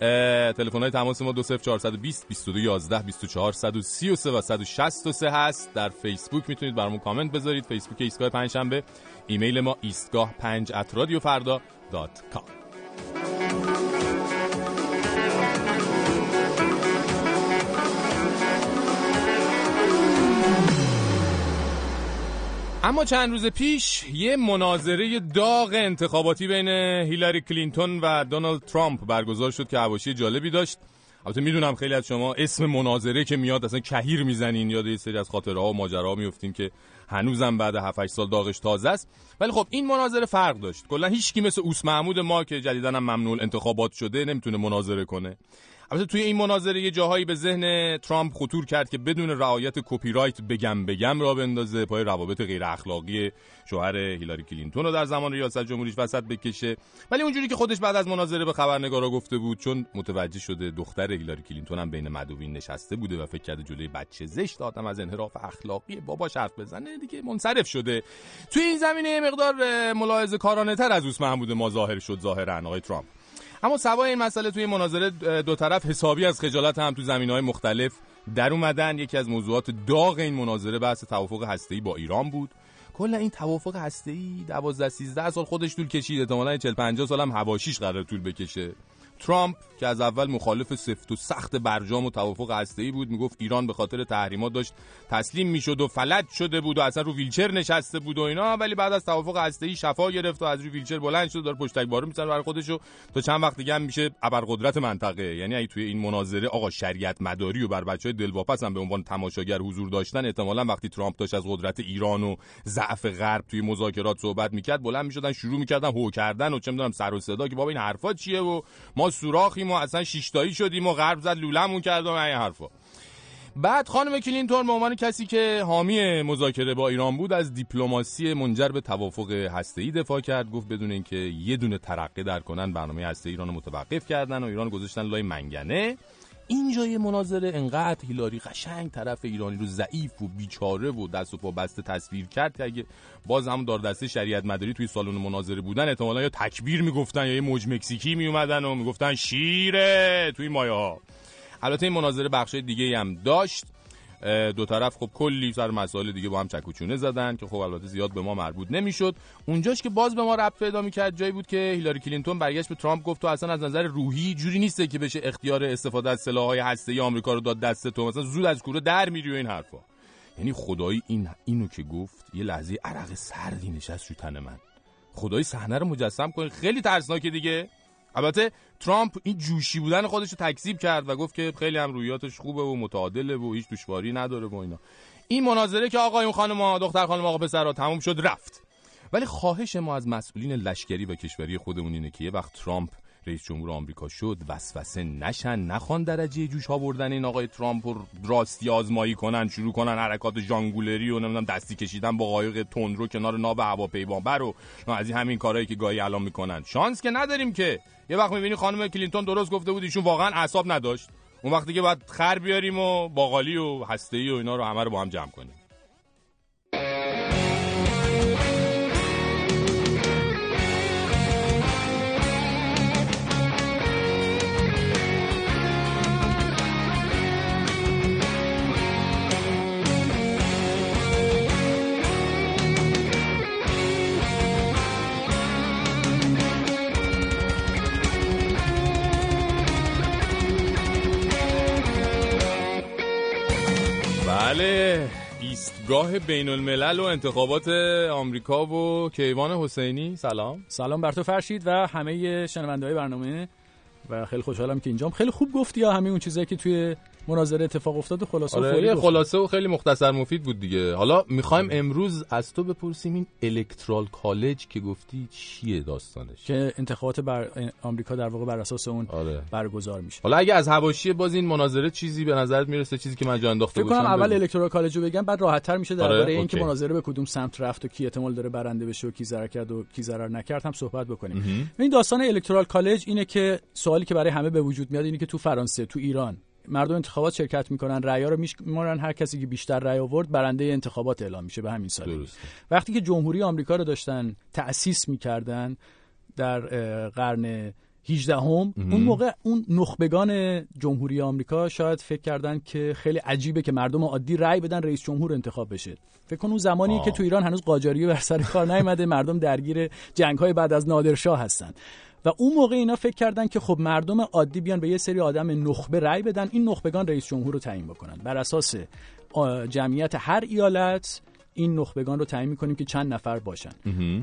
تلفن های تماس ما 20420 22 11 24 133 و 163 هست. در فیسبوک می‌تونید برامون کامنت بذارید. فیسبوک ایستگاه پنجشنبه. ایمیل ما ایستگاه 5 at رادیو فردا dot com اما چند روز پیش یه مناظره داغ انتخاباتی بین هیلاری کلینتون و دونالد ترامپ برگزار شد که حواشی جالبی داشت. البته می‌دونم خیلی از شما اسم مناظره که میاد اصلا کهیر می‌زنین یاد یه سری از خاطره ها و ماجراها میفتین که هنوزم بعد 7 8 سال داغش تازه است. ولی خب این مناظره فرق داشت. کلا هیچ کی مثل اوس محمود ما که جدیداً هم ممنوع انتخابات شده نمی‌تونه مناظره کنه. البته توی این مناظره یه جاهایی به ذهن ترامپ خطور کرد که بدون رعایت کپی رایت بگم بگم را بندازه پای روابط غیر اخلاقی شوهر هیلاری کلینتون رو در زمان ریاست جمهوریش وسط بکشه. ولی اونجوری که خودش بعد از مناظره به خبرنگارا گفته بود چون متوجه شده دختر هیلاری کلینتون هم بین مدعوین نشسته بوده و فکر کرده جلوی بچه زشت آدم از انحراف اخلاقی باباش حرف بزنه دیگه منصرف شده. توی این زمینه مقدار ملاحظه کارانه تر از اوس محمود ما ظاهر شد ظاهرا آقای ترامپ. اما سوای این مسئله توی مناظره دو طرف حسابی از خجالت هم تو زمین های مختلف در اومدن. یکی از موضوعات داغ این مناظره بحث توافق هسته‌ای با ایران بود. کل این توافق هسته‌ای 12 13 سال خودش طول کشید. احتمالاً 40 50 سال هم حواشیش قرار طول بکشه. ترامپ که از اول مخالف سفت و سخت برجام و توافق هسته‌ای بود می‌گفت ایران به خاطر تحریمات داشت تسلیم می‌شد و فلج شده بود و اصلا رو ویلچر نشسته بود و اینا ولی بعد از توافق هسته‌ای شفا گرفت و از رو ویلچر بلند شد داره پشتک بارو می‌زنه برای خودشو تا چند وقت دیگه هم میشه ابرقدرت منطقه. یعنی اگه توی این مناظره آقا شریعت مداری و بر بچهای دلواپس هم به عنوان تماشاگر حضور داشتن احتمالاً وقتی ترامپ داشت از قدرت ایران و ضعف غرب توی مذاکرات صحبت می‌کرد بلند می‌شدن شروع می‌کردن هو کردن و چه می‌دونم سر و صدا که بابا این حرفا چیه و ما سوراخیم و اصلا شیشتایی شدیم و غرب زد لولمون کرد و این حرفا. بعد خانم کلینتون به عنوان کسی که حامی مذاکره با ایران بود از دیپلماسی منجر به توافق هسته‌ای دفاع کرد گفت بدون اینکه یه دونه ترقه در کنن برنامه هسته ایران متوقف کردن و ایران گذاشتن لای منگنه. اینجا یه مناظره انقدر هیلاری قشنگ طرف ایرانی رو ضعیف و بیچاره و دست و پا بسته تصویر کرد که اگه باز هم دار دسته شریعت مداری توی سالن مناظره بودن احتمالا یا تکبیر می‌گفتن یا یه موج مکزیکی میومدن و می‌گفتن شیره توی مایه ها البته این مناظره بخش دیگه هم داشت. دو طرف خب کلی سر مسائل دیگه با هم چکوچونه زدن که خب البته زیاد به ما مربوط نمی‌شد. اونجاش که باز به ما ربط پیدا می‌کرد جایی بود که هیلاری کلینتون برگشت به ترامپ گفت تو اصلا از نظر روحی جوری نیسته که بشه اختیار استفاده از سلاحهای هسته‌ای آمریکا رو داد دست تو. مثلا زود از کوره در میری و این حرفا. یعنی خدایی این اینو که گفت یه لحظه عرق سردی نشست رو تن من. خدای صحنه رو مجسم کنید خیلی ترسناکه دیگه. البته ترامپ این جوشی بودن خودش رو تکذیب کرد و گفت که خیلی هم رویاتش خوبه و متعادله و هیچ دشواری نداره و اینا. این مناظره که آقایون خانم دختر خانم آقا پسرها تموم شد رفت. ولی خواهش ما از مسئولین لشکری و کشوری خودمون اینه که یه وقت ترامپ رئیس جمهور آمریکا شد وسوسه نشن نخوان درجه جوش آوردن این آقای ترامپ رو راستی آزمایی کنن شروع کنن حرکات ژانگولری و نمی‌دونم دستی کشیدن با قایق تندرو کنار ناو هواپیمابر و از این همین کارهایی که گاهی الان می‌کنن. شانس که نداریم که. یه وقت می‌بینی خانم کلینتون درست گفته بود ایشون واقعا اعصاب نداشت. اون وقتی که باید خر بیاریم و باقالی و هسته‌ای و اینا رو همه رو با هم جمع کنیم. بله ایستگاه بین الملل و انتخابات آمریکا و کیوان حسینی. سلام. سلام بر تو فرشید و همه شنونده های برنامه. و خیلی خوشحالم که اینجام. خیلی خوب گفتی یا همه اون چیزایی که توی مناظره اتفاق افتاد و خلاصه آره فوری. خلاصه و خیلی مختصر مفید بود دیگه حالا می‌خوایم امروز از تو بپرسیم این الکترال کالج که گفتی چیه داستانش که انتخابات بر آمریکا در واقع بر اساس اون آره. برگزار میشه حالا اگه از حواشی باز این مناظره چیزی به نظرت می‌رسه چیزی که من جا انداخته فکر کنم باشم اول. الکترال کالج رو بگم بعد راحت تر میشه آره، درباره اینکه اوکی. مناظره به کدوم سمت رفت و کی احتمال داره برنده بشه و کی ضرر کرد و کی ضرر نکرد هم صحبت بکنیم. این داستان الکترال کالج اینه که سوالی که برای همه به وجود میاد اینه که تو فرانسه تو ایران مردم انتخابات شرکت می‌کنن رأیا رو میشمارن هر کسی که بیشتر رأی آورد برنده انتخابات اعلام میشه به همین سال وقتی که جمهوری آمریکا رو داشتن تأسیس می‌کردن در قرن 18 هم. اون موقع اون نخبگان جمهوری آمریکا شاید فکر کردن که خیلی عجیبه که مردم عادی رأی بدن رئیس جمهور انتخاب بشه فکر کن اون زمانی آه. که تو ایران هنوز قاجاری بر سر کار نیامده مردم درگیر جنگ های بعد از نادرشاه هستن و اون موقع اینا فکر کردن که خب مردم عادی بیان به یه سری آدم نخبه رأی بدن این نخبگان رئیس جمهور رو تعیین بکنن. بر اساس جمعیت هر ایالت این نخبگان رو تعیین می‌کنیم که چند نفر باشن.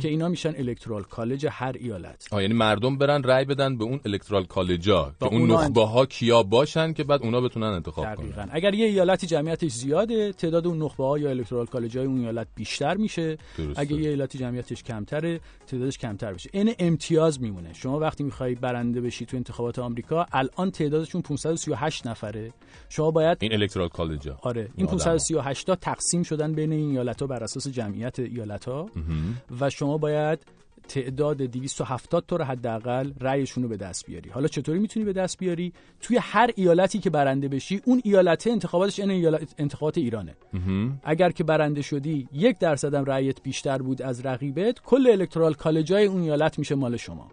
که اینا میشن الکترال کالج هر ایالت. آه یعنی مردم برن رای بدن به اون الکترال کالجا که اون نخبه ها کیا باشن که بعد اونا بتونن انتخاب کنن. دقیقاً. اگر یه ایالتی جمعیتش زیاده تعداد اون نخبه ها یا الکترال کالج های اون ایالت بیشتر میشه. درسته. اگه یه ایالتی جمعیتش کمتره تعدادش کمتر بشه. این امتیاز میمونه. شما وقتی می‌خوای برنده بشی تو انتخابات آمریکا الان تعدادشون 538 نفره. شما باید این الکترال کالجا آره. این آدم‌ها. 538 تا تقسیم شدن بین این ایالت ها بر اساس جمعیت ایالت ها و شما باید تعداد 270 تا رو حداقل رأیشون رو به دست بیاری. حالا چطوری می‌تونی به دست بیاری؟ توی هر ایالتی که برنده بشی اون ایالت انتخاباتش این ایالت انتخابات ایرانه. اگر که برنده شدی یک درصد هم رأیت بیشتر بود از رقیبت کل الکترال کالجای اون ایالت میشه مال شما.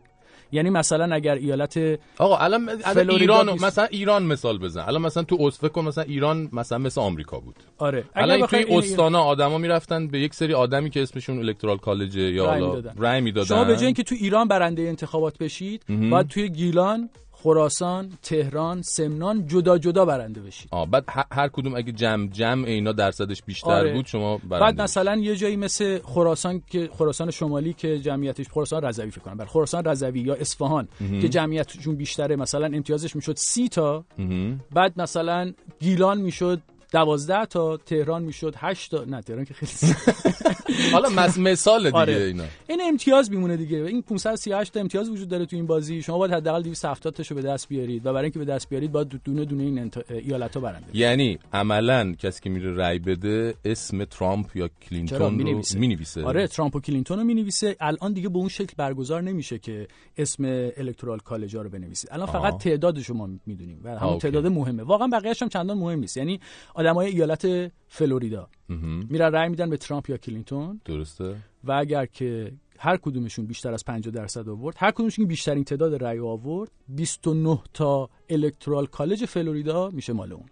یعنی مثلا اگر ایالت آقا الان ایران بیست- مثلا ایران مثال بزن. الان مثلا تو اصفه کن مثلا ایران مثلا مثل آمریکا بود. آره. الان توی این- استانا آدما می‌رفتن به یک سری آدمی که اسمشون الکترال کالج یا می‌دادن. رای می‌دادن. شما به جای اینکه تو ایران برنده انتخابات بشید. باید توی گیلان خراسان تهران سمنان جدا جدا برنده بشید آه بعد هر کدوم اگه جمع جمع اینا درصدش بیشتر آره. بود شما برنده بعد مثلا یه جایی مثل خراسان که خراسان شمالی که جمعیتش خراسان رضوی فکر کنم بر خراسان رضوی یا اصفهان. که جمعیتشون بیشتره مثلا امتیازش می‌شد سی تا مهم. بعد مثلا گیلان می‌شد دوازده تا تهران می‌شد هشت تا نه تهران که خیلی حالا مثال دیگه آره. اینا. این امتیاز میمونه دیگه. این 538 تا امتیاز وجود داره تو این بازی. شما باید حداقل 270 تاشو به دست بیارید و برای اینکه به دست بیارید باید دونه دونه این انت... ایالت ها برنده یعنی عملا کسی که میره رای بده اسم ترامپ یا کلینتون رو می‌نویسه. آره ترامپ و کلینتون رو می‌نویسه. الان دیگه به اون شکل برگزار نمیشه که اسم electoral college ا رو بنویسید الان. فقط تعدادش رو ما می‌دونیم. و همون. تعداد مهمه. واقعا بقیه‌اش هم چندان مهم نیست. یعنی آدمای ایالت فلوریدا. میرن رای میدن به ترامپ یا کلینتون. درسته. و اگر که هر کدومشون بیشتر از 50 درصد آورد هر کدومشون بیشترین تعداد رأی آورد 29 تا electoral college فلوریدا میشه مال اون.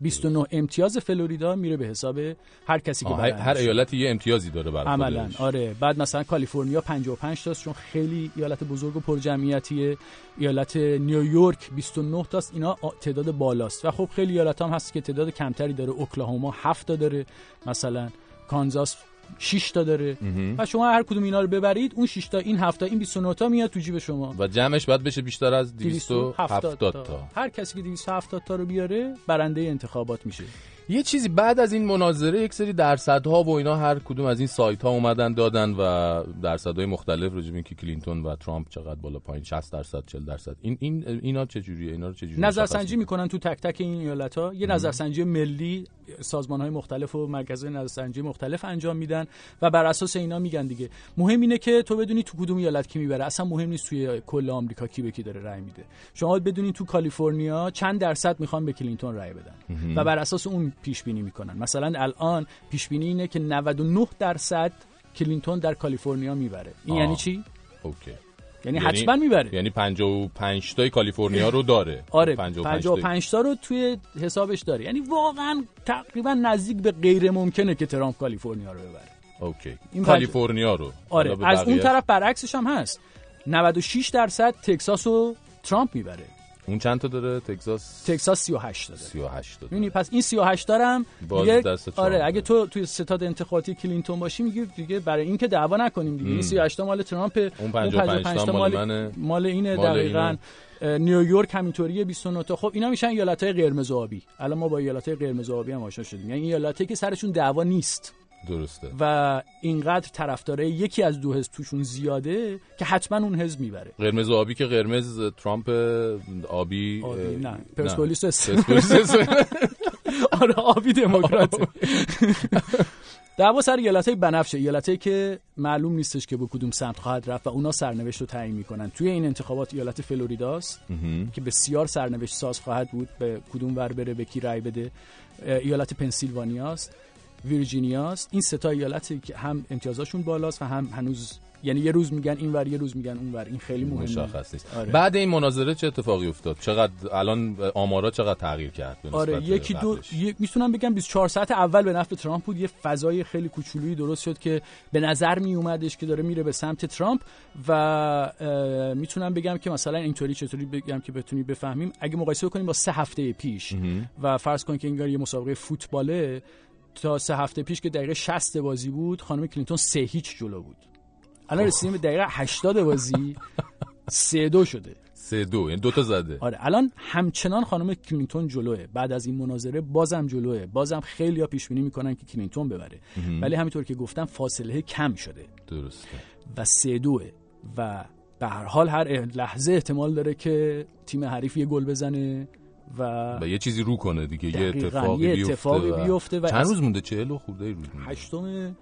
29 امتیاز فلوریدا میره به حساب هر کسی که هر. ایالتی یه امتیازی داره برای عملا خودش. آره. بعد مثلا کالیفرنیا 55 تاست چون خیلی ایالت بزرگ و پرجمعیتیه. ایالت نیویورک 29 تاست اینا تعداد بالاست. و خب خیلی ایالت هم هست که تعداد کمتری داره. اوکلاهوما 7 تا داره. مثلا کانزاس 6 تا داره. و شما هر کدوم اینا رو ببرید اون 6 تا این 7 تا این 29 تا میاد تو جیب شما. و جمعش باید بشه بیشتر از 270 270 تا. هر کسی که 270 تا رو بیاره برنده انتخابات میشه. یه چیزی بعد از این مناظره یک سری درصدها و اینا هر کدوم از این سایت ها اومدن دادن و درصدهای مختلف راجع به کلینتون و ترامپ چقدر بالا پایین 60 درصد 40 درصد. این این اینا چه جوریه؟ اینا رو چه جوری نظرسنجی می‌کنن تو تک تک این ایالت ها یه نظرسنجی ملی سازمان های مختلف و مرکز نظرسنجی مختلف انجام میدن و بر اساس اینا میگن دیگه. مهم اینه که تو بدونی تو کدوم ایالت کی می‌بره. اصلا مهم نیست توی کل آمریکا کی به کی داره رأی میده. شما باید بدونین تو کالیفرنیا چند درصد می‌خوان به کلینتون رأی بدن. و بر اساس اون پیش بینی می‌کنن. مثلا الان پیش بینی اینه که 99 درصد کلینتون در کالیفرنیا می‌بره. این آه. یعنی چی؟ okay. یعنی حتما می‌بره. یعنی 55 تای کالیفرنیا رو داره. آره 55 تای. 55 تا رو توی حسابش داره. یعنی واقعا تقریبا نزدیک به غیر ممکنه که ترامپ کالیفرنیا رو ببره. okay. این کالیفرنیا رو. آره از اون طرف برعکسش هم هست. 96 درصد تگزاس رو ترامپ می‌بره. اون چند تا داره؟ تگزاس تگزاس 38 داره. 38 تا می‌بینی پس این 38 دارم دیگه. آره اگه تو توی ستاد انتخاباتی کلینتون باشی میگی دیگه برای این که دعوا نکنیم دیگه. این 38 تا مال ترامپ اون 55 تا مال منه. مال اینه مال دقیقاً. اه، نیویورک همینطوریه 29 تا. خب اینا میشن ایالت‌های قرمز و آبی الان ما با ایالت‌های قرمز و آبی هم آشنا شدیم. یعنی ایالتایی که سرشون دعوا نیست. درسته. و اینقدر طرفدارای یکی از دو حزب توشون زیاده که حتما اون حزب می‌بره. قرمز و آبی که قرمز ترامپ آبی آبی نه. پرسپولیس. آره آبی دموکرات دعوا سر ایالت های بنفشه. ایالت که معلوم نیستش که به کدوم سمت خواهد رفت و اونا سرنوشت رو تعیین می‌کنن. توی این انتخابات ایالت فلوریداست. که بسیار سرنوشت ساز خواهد بود به کدوم ور بره به کی رای بده. ایالت پنسیلوانیاست. ویرجینیاست این سه تا ایالتی که هم امتیازاشون بالاست و هم هنوز یعنی یه روز میگن این ور یه روز میگن اون ور. این خیلی مهمه. مشخص نیست. آره. بعد این مناظره چه اتفاقی افتاد؟ چقدر الان آمارا چقدر تغییر کرد به آره یکی دو می‌تونم بگم 24 ساعت اول به نفع ترامپ بود. یه فضای خیلی کوچولویی درست شد که به نظر می اومدش که داره میره به سمت ترامپ و می‌تونم بگم که مثلا اینطوری چطوری بگم که بتونی بفهمیم. اگه مقایسه کنیم با سه هفته پیش و فرض کن که انگار یه مسابقه فوتباله تا سه هفته پیش که دقیقه 60 بازی بود خانم کلینتون سه هیچ جلو بود. الان رسیدیم به دقیقه 80 بازی سه دو شده. سه دو یعنی دو تا زده. آره الان همچنان خانم کلینتون جلوه. بعد از این مناظره بازم جلوه. بازم خیلی ها پیش بینی می‌کنن که کلینتون ببره. مهم. ولی همینطور که گفتم فاصله کم شده. درسته. و سه دوه. و به هر حال هر لحظه احتمال داره که تیم حریف یه گل بزنه. و و یه چیزی رو کنه دیگه یه اتفاقی یه بیفته اتفاقی و... بیفته و چند روز مونده چهل و خورده ای روز مونده هشتم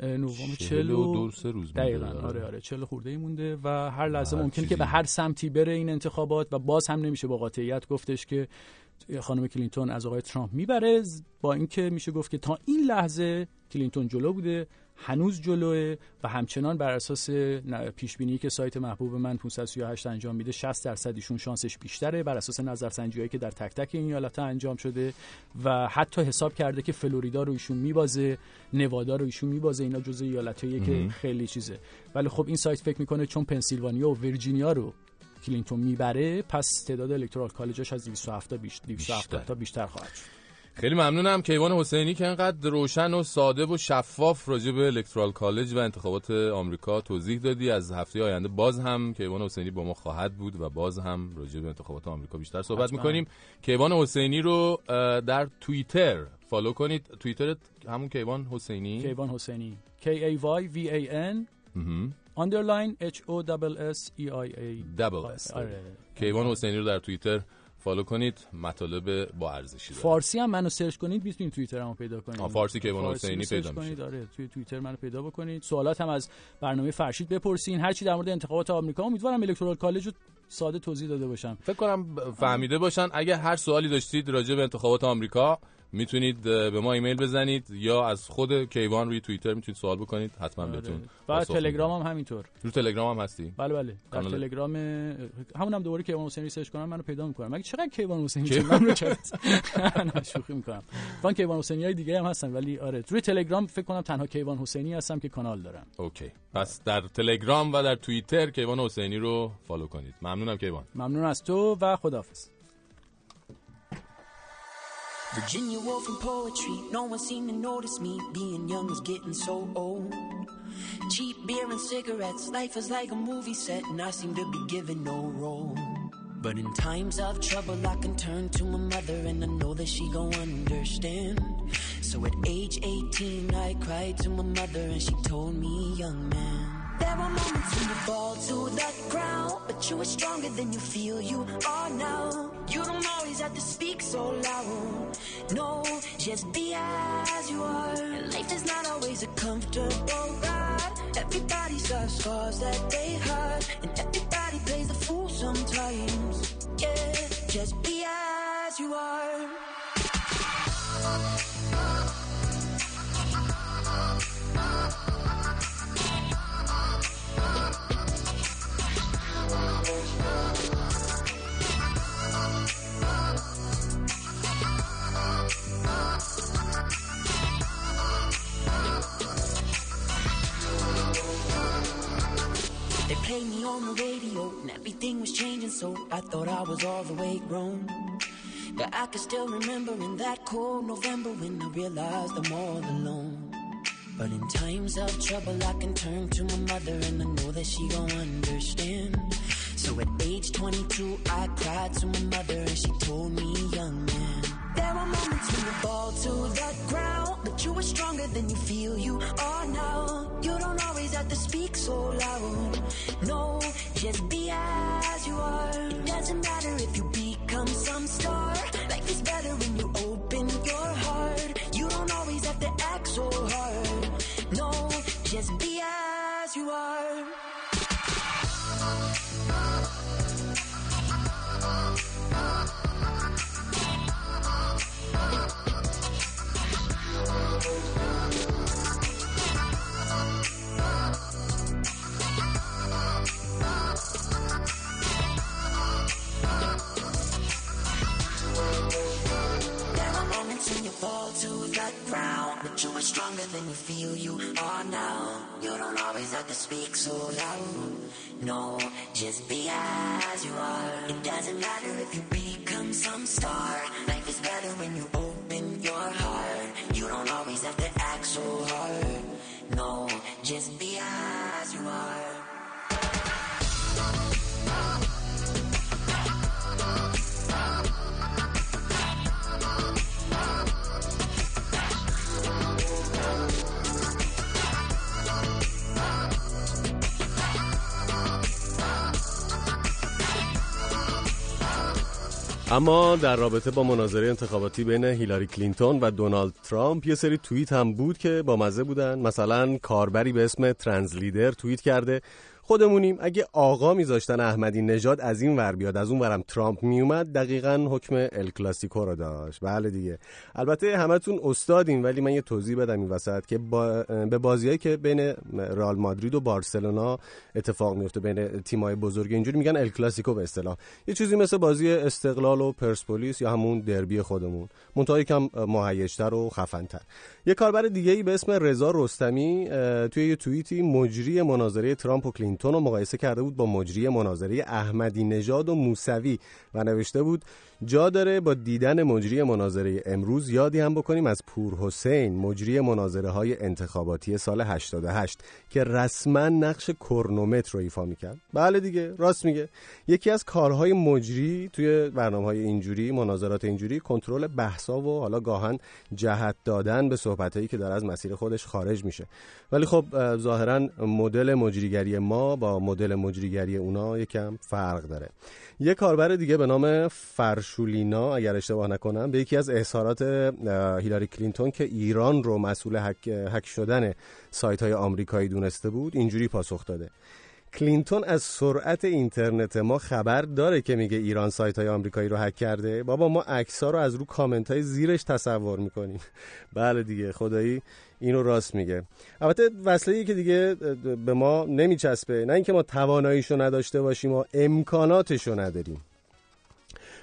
نوامبر چهل و دو سه روز مونده. دقیقاً آره. آره آره چهل خورده ای مونده و هر لحظه ممکنه چیزی. که به هر سمتی بره این انتخابات و باز هم نمیشه با قاطعیت گفتش که خانم کلینتون از آقای ترامپ می‌بره با اینکه میشه گفت که تا این لحظه کلینتون جلو بوده هنوز جلوه و همچنان بر اساس پیش بینی که سایت محبوب من 538 انجام میده 60 درصد ایشون شانسش بیشتره بر اساس نظرسنجی که در تک تک این ایالت‌ها انجام شده و حتی حساب کرده که فلوریدا رو ایشون میبازه نوادا رو ایشون میبازه اینا جزء ایالت‌هایی که. خیلی چیزه. ولی خب این سایت فکر می‌کنه چون پنسیلوانیا و ویرجینیا رو کلینتون می‌بره پس تعداد electoral college ش از 207 تا بیش- 270 تا بیشتر خواهد شد. خیلی ممنونم کیوان حسینی که انقدر روشن و ساده و شفاف راجع به electoral college و انتخابات آمریکا توضیح دادی. از هفته آینده باز هم کیوان حسینی با ما خواهد بود و باز هم راجع به انتخابات آمریکا بیشتر صحبت حتما. می‌کنیم. کیوان حسینی رو در توییتر follow کنید. توییتر همون کیوان حسینی. کیوان حسینی. K A Y V A N underline H O S S E I A. آره. کیوان حسینی رو در توییتر follow کنید مطالب با ارزشی داره فارسی هم منو search کنید می‌تونید توییترمو پیدا کنید. فارسی کیوان فارسی حسینی پیدا میشه. کنید آره توی توییتر منو پیدا بکنید. سوالات هم از برنامه فرشید بپرسین. هر چی در مورد انتخابات آمریکا امیدوارم electoral college رو ساده توضیح داده باشم. فکر کنم فهمیده باشن اگه هر سوالی داشتید راجع به انتخابات آمریکا می‌تونید به ما ایمیل بزنید یا از خود کیوان روی توییتر می‌تونید سوال بکنید حتما بهتون آره. و پاسخ میدم. تلگرام هم همینطور. رو تلگرام هم هستی؟ بله بله. در کانال- تلگرام همون هم دوباره کیوان حسینی search کنم منو پیدا می‌کنم. مگه چقدر کیوان حسینی؟ من رو نه شوخی می‌کنم. وان کیوان حسینی های دیگه هم هستن ولی آره. روی تلگرام فکر کنم تنها کیوان حسینی هستم که کانال دارم. اوکی. پس در تلگرام و در توییتر کیوان حسینی رو فالو کنید. ممنونم کیوان. ممنون از تو و خداحافظ. Virginia Woolf and poetry, no one seemed to notice me. Being young was getting so old. Cheap beer and cigarettes, life is like a movie set, and I seem to be given no role. But in times of trouble, I can turn to my mother and I know that she gon' understand. So at age 18, I cried to my mother and she told me, young man. There are moments when you fall to the ground, but you are stronger than you feel you are now. You don't always have to speak so loud. No, just be as you are. Life is not always a comfortable ride. Everybody's got scars that they hide, and everybody plays the fool sometimes. Yeah, just be as you are. Played me on the radio and everything was changing, so I thought I was all the way grown. But I can still remember in that cold November when I realized I'm all alone. But in times of trouble, I can turn to my mother and I know that she gon' understand. So at age 22, I cried to my mother and she told me, young man. There are moments when you fall to the ground, but you are stronger than you feel you are now. You don't always have to speak so loud. No, just be as you are. Doesn't matter if you become some star. Life is better when you open your heart. You don't always have to act so hard. No, just be as you are. But you are stronger than you feel you are now. You don't always have to speak so loud. No, just be as you are. It doesn't matter if you become some star. Life is better when you open your heart. You don't always have to act so hard. No, just be as you are. اما در رابطه با مناظره انتخاباتی بین هیلاری کلینتون و دونالد ترامپ یه سری توییت هم بود که با مزه بودن. مثلا کاربری به اسم ترنز لیدر توییت کرده خودمونیم. اگه آقا میذاشتن احمدی نژاد از این ور بیاد از اون ورم ترامپ میومد دقیقا حکم ال کلاسیکو رو داشت. بله دیگه. البته همتون استادین ولی من یه توضیح بدم این وسط که با به بازیایی که بین رئال مادرید و بارسلونا اتفاق میفته بین تیمای بزرگ اینجوری میگن ال کلاسیکو به اصطلاح. یه چیزی مثل بازی استقلال و پرسپولیس یا همون دربی خودمون. منتها یکم مهیجتر و خفنتر. یه کاربر دیگه ای به اسم رضا رستمی توی یه توییتی مجری مناظره ترامپ و کلینتون رو مقایسه کرده بود با مجری مناظره احمدی نژاد و موسوی و نوشته بود جا داره با دیدن مجری مناظره امروز یادی هم بکنیم از پور حسین مجری مناظره های انتخاباتی سال 88 که رسما نقش کرنومتر رو ایفا می‌کرد. بله دیگه راست میگه. یکی از کارهای مجری توی برنامه های اینجوری مناظرات اینجوری کنترل بحثا و حالا گاهن جهت دادن به صحبتایی که داره از مسیر خودش خارج میشه. ولی خب اه، ظاهرا مدل مجریگری ما با مدل مجریگری اونا یکم فرق داره. یه کاربر دیگه به نام فرشولینا اگر اشتباه نکنم به یکی از اظهارات هیلاری کلینتون که ایران رو مسئول هک, هک شدن سایت های آمریکایی دونسته بود اینجوری پاسخ داده. کلینتون از سرعت اینترنت ما خبر داره که میگه ایران سایت های آمریکایی رو هک کرده. بابا ما عکس رو از رو کامنت های زیرش تصور می‌کنیم. بله دیگه خدایی اینو راست میگه. البته وصله که دیگه به ما نمیچسبه. نه اینکه ما تواناییشو نداشته باشیم و امکاناتشو نداریم.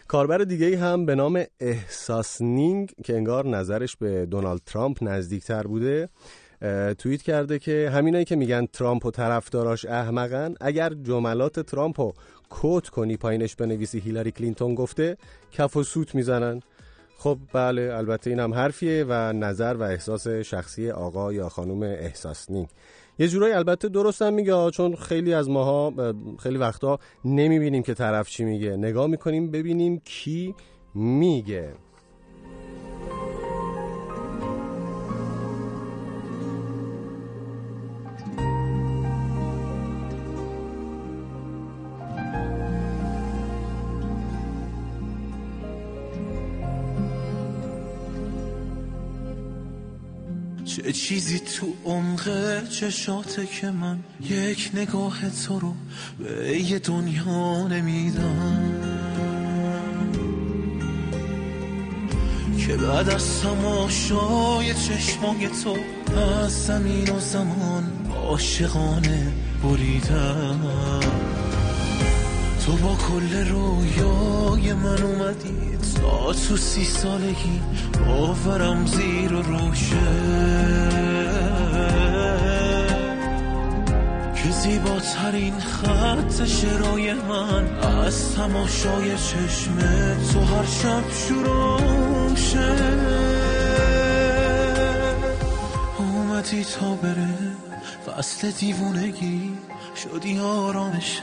کاربر دیگه هم به نام احساس نینگ که انگار نظرش به دونالد ترامپ نزدیکتر بوده توییت کرده که همینایی که میگن ترامپ و طرفداراش احمقن اگر جملات ترامپ رو کوت کنی پایینش بنویسی هیلاری کلینتون گفته کف و سوت می‌زنن. خب بله البته این هم حرفیه و نظر و احساس شخصی آقا یا خانم احساسنی یه جورایی البته درست هم میگه چون خیلی از ماها اه، خیلی وقتا نمی‌بینیم که طرف چی میگه. نگاه می‌کنیم ببینیم کی میگه. چه چیزی تو عمق چشاته که من یک نگاه تو رو به یه دنیا نمیدم. که بعد از تماشای چشمای تو از زمین و زمان عاشقانه بریدم. تو با کل رویای من اومدی. تا تو سی سالگی باورم زیر و روشه. که زیباترین خط شعرهای من از تماشای چشم تو هر شب شروع شه اومدی تا بره فصل دیوونگی. شدی آرامش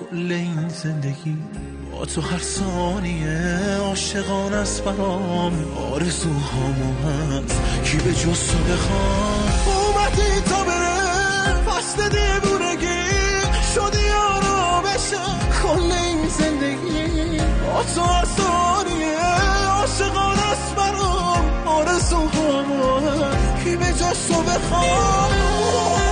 کل این زندگی؟ با تو هر ثانیه عاشقان است برام. آرزوهامو هست. کی به جز تو بخوام اومدی تا بره. فصل دیوونگی شدی آرامش کل این زندگی. با تو هر ثانیه عاشقان است برام. آرزوهامو هست. کی به جز تو بخوام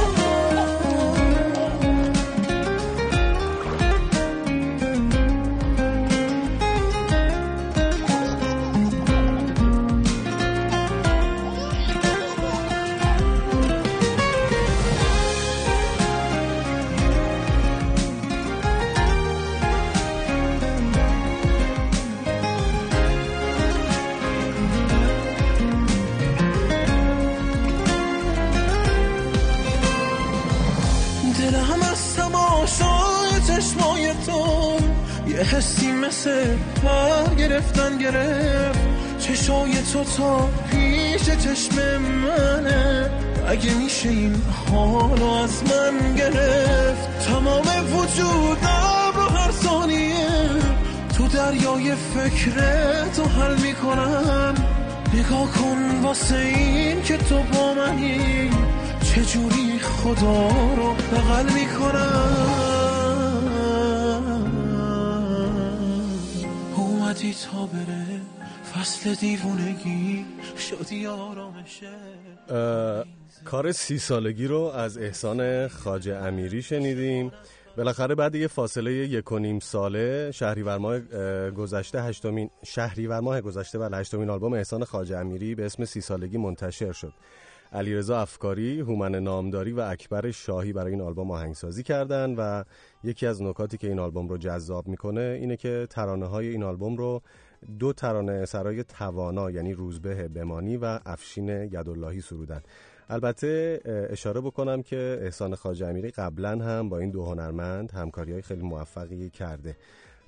مثل پر گرفتن گرفت. چشای تو تا پیش چشم منه. اگه میشه این حالو از من گرفت. تمام وجودم رو هر ثانیه تو دریای فکر تو حل می‌کنم. نگاه کن واسه این که تو با منی. چجوری خدا رو بغل می‌کنم؟ تا بره فصل دیوونگی شدی آرامشه. کار سی سالگی رو از احسان خاجه امیری شنیدیم. بالاخره بعد یه فاصله یک و نیم ساله شهریور ماه اه، گذشته هشتمین شهریور ماه گذشته بله هشتمین آلبوم احسان خاجه امیری به اسم سی سالگی منتشر شد. علیرضا افکاری، هومن نامداری و اکبر شاهی برای این آلبوم آهنگسازی کردن و یکی از نکاتی که این آلبوم رو جذاب می‌کنه اینه که ترانه های این آلبوم رو دو ترانه سرای توانا یعنی روزبه بمانی و افشین یداللهی سرودن. البته اشاره بکنم که احسان خواجه امیری قبلا هم با این دو هنرمند همکاری های خیلی موفقی کرده.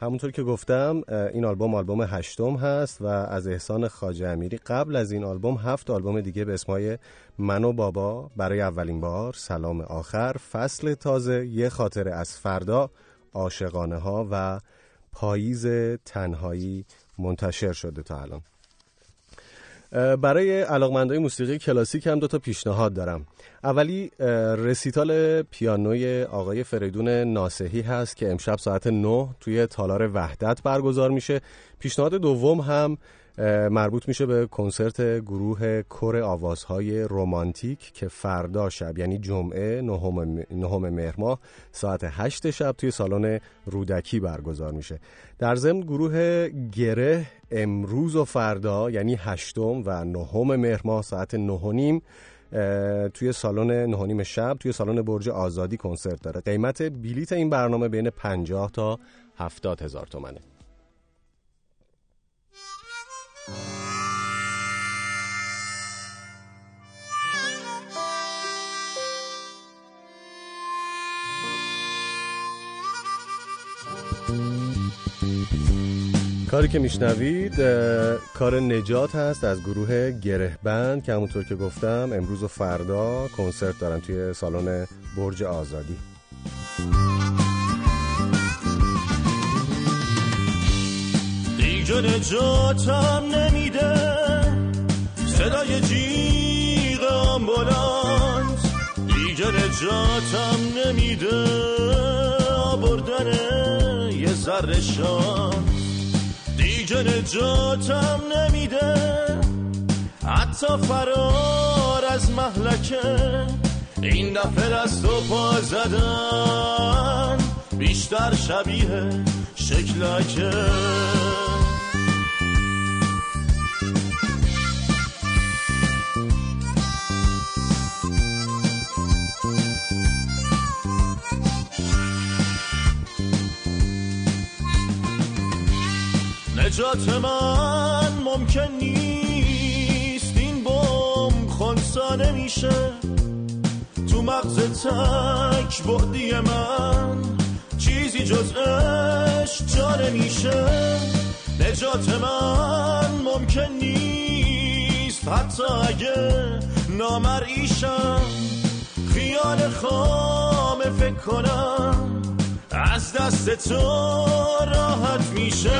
همونطور که گفتم این آلبوم آلبوم هشتم هست و از احسان خواجه امیری قبل از این آلبوم هفت آلبوم دیگه به اسمای من و بابا برای اولین بار سلام آخر فصل تازه یه خاطر از فردا عاشقانه ها و پاییز تنهایی منتشر شده تا الان. برای علاقمندای موسیقی کلاسیک هم دو تا پیشنهاد دارم. اولی رسیتال پیانوی آقای فریدون ناسهی هست که امشب ساعت 9 توی تالار وحدت برگزار میشه. پیشنهاد دوم هم مربوط میشه به کنسرت گروه کور آوازهای رومانتیک که فردا شب یعنی جمعه نهم مهر ساعت 8 شب توی سالن رودکی برگزار میشه. در ضمن گروه گره امروز و فردا یعنی هشتم و نهم مهر ماه ساعت 9 و نیم توی سالن نهانیم شب توی سالن برج آزادی کنسرت داره. قیمت بلیت این برنامه بین 50 تا 70 هزار تومنه. کاری که میشنوید کار نجات هست از گروه گره بند که همونطور که گفتم امروز و فردا کنسرت دارن توی سالن برج آزادی. دیگه نجاتم نمیده صدای جیغ آمبولانس. دیگه نجاتم نمیده آوردن یه ذره شانس. دیگه نجاتم نمیده. حتی فرار از محلکه. این دفعه دست و پا زدن بیشتر شبیه شکلکه. نجات من ممکن نیست. این بم خونسا نمیشه تو مغز تک بعدی من. چیزی جز عشق جا نمیشه نجات من ممکن نیست. حتی اگه نامرئیشم خیال خامه فکر کنم. از دست تو راحت میشه.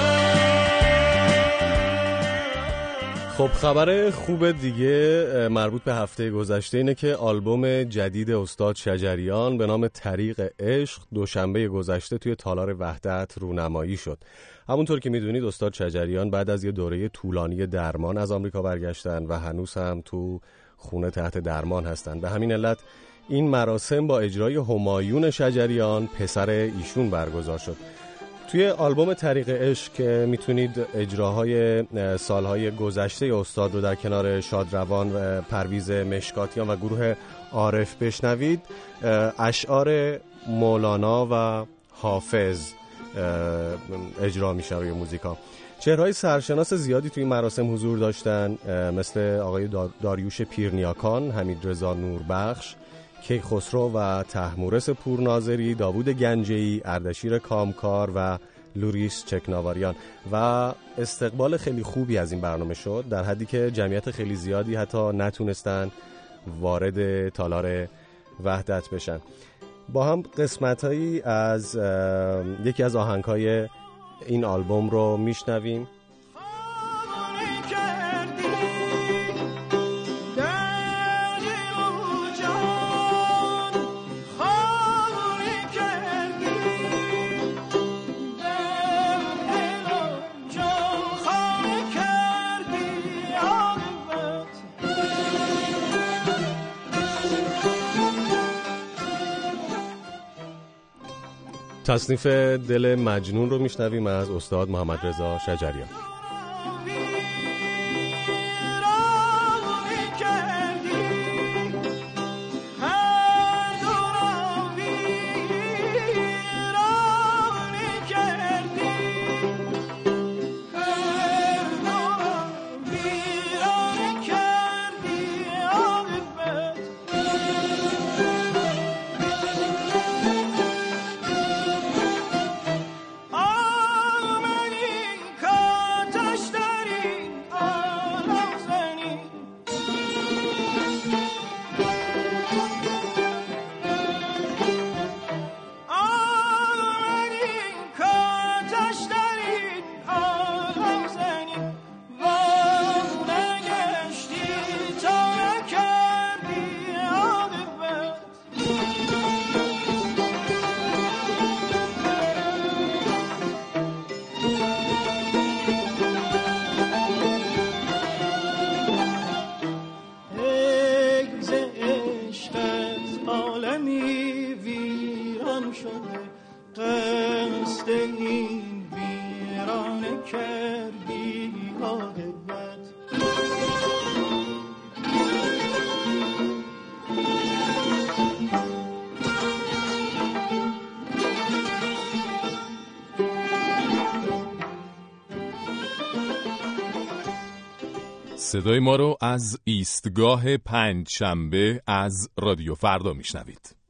خب خبر خوب دیگه مربوط به هفته گذشته اینه که آلبوم جدید استاد شجریان به نام طریق عشق دوشنبه گذشته توی تالار وحدت رونمایی شد. همونطور که می‌دونید استاد شجریان بعد از یه دوره طولانی درمان از آمریکا برگشتن و هنوز هم تو خونه تحت درمان هستن. به همین علت این مراسم با اجرای همایون شجریان پسر ایشون برگزار شد. توی آلبوم طریق عشق که می‌تونید اجراهای اه، سالهای گذشته استاد رو در کنار شادروان و پرویز مشکاتیان و گروه عارف بشنوید. اشعار مولانا و حافظ اجرا میشه روی موزیکا. چهرهای سرشناس زیادی توی مراسم حضور داشتن مثل آقای دا- داریوش پیرنیاکان، حمید رضا نوربخش، کیخسرو و تحمورس پورناظری، داوود گنجی، اردشیر کامکار و لوریس چکناواریان. و استقبال خیلی خوبی از این برنامه شد در حدی که جمعیت خیلی زیادی حتی نتونستن وارد تالار وحدت بشن. با هم قسمت هایی از یکی از آهنگ های این آلبوم رو میشنویم. تصنیف دل مجنون رو میشنویم از استاد محمد رضا شجریان. صدای ما رو از ایستگاه پنج شنبه از رادیو فردا میشنوید.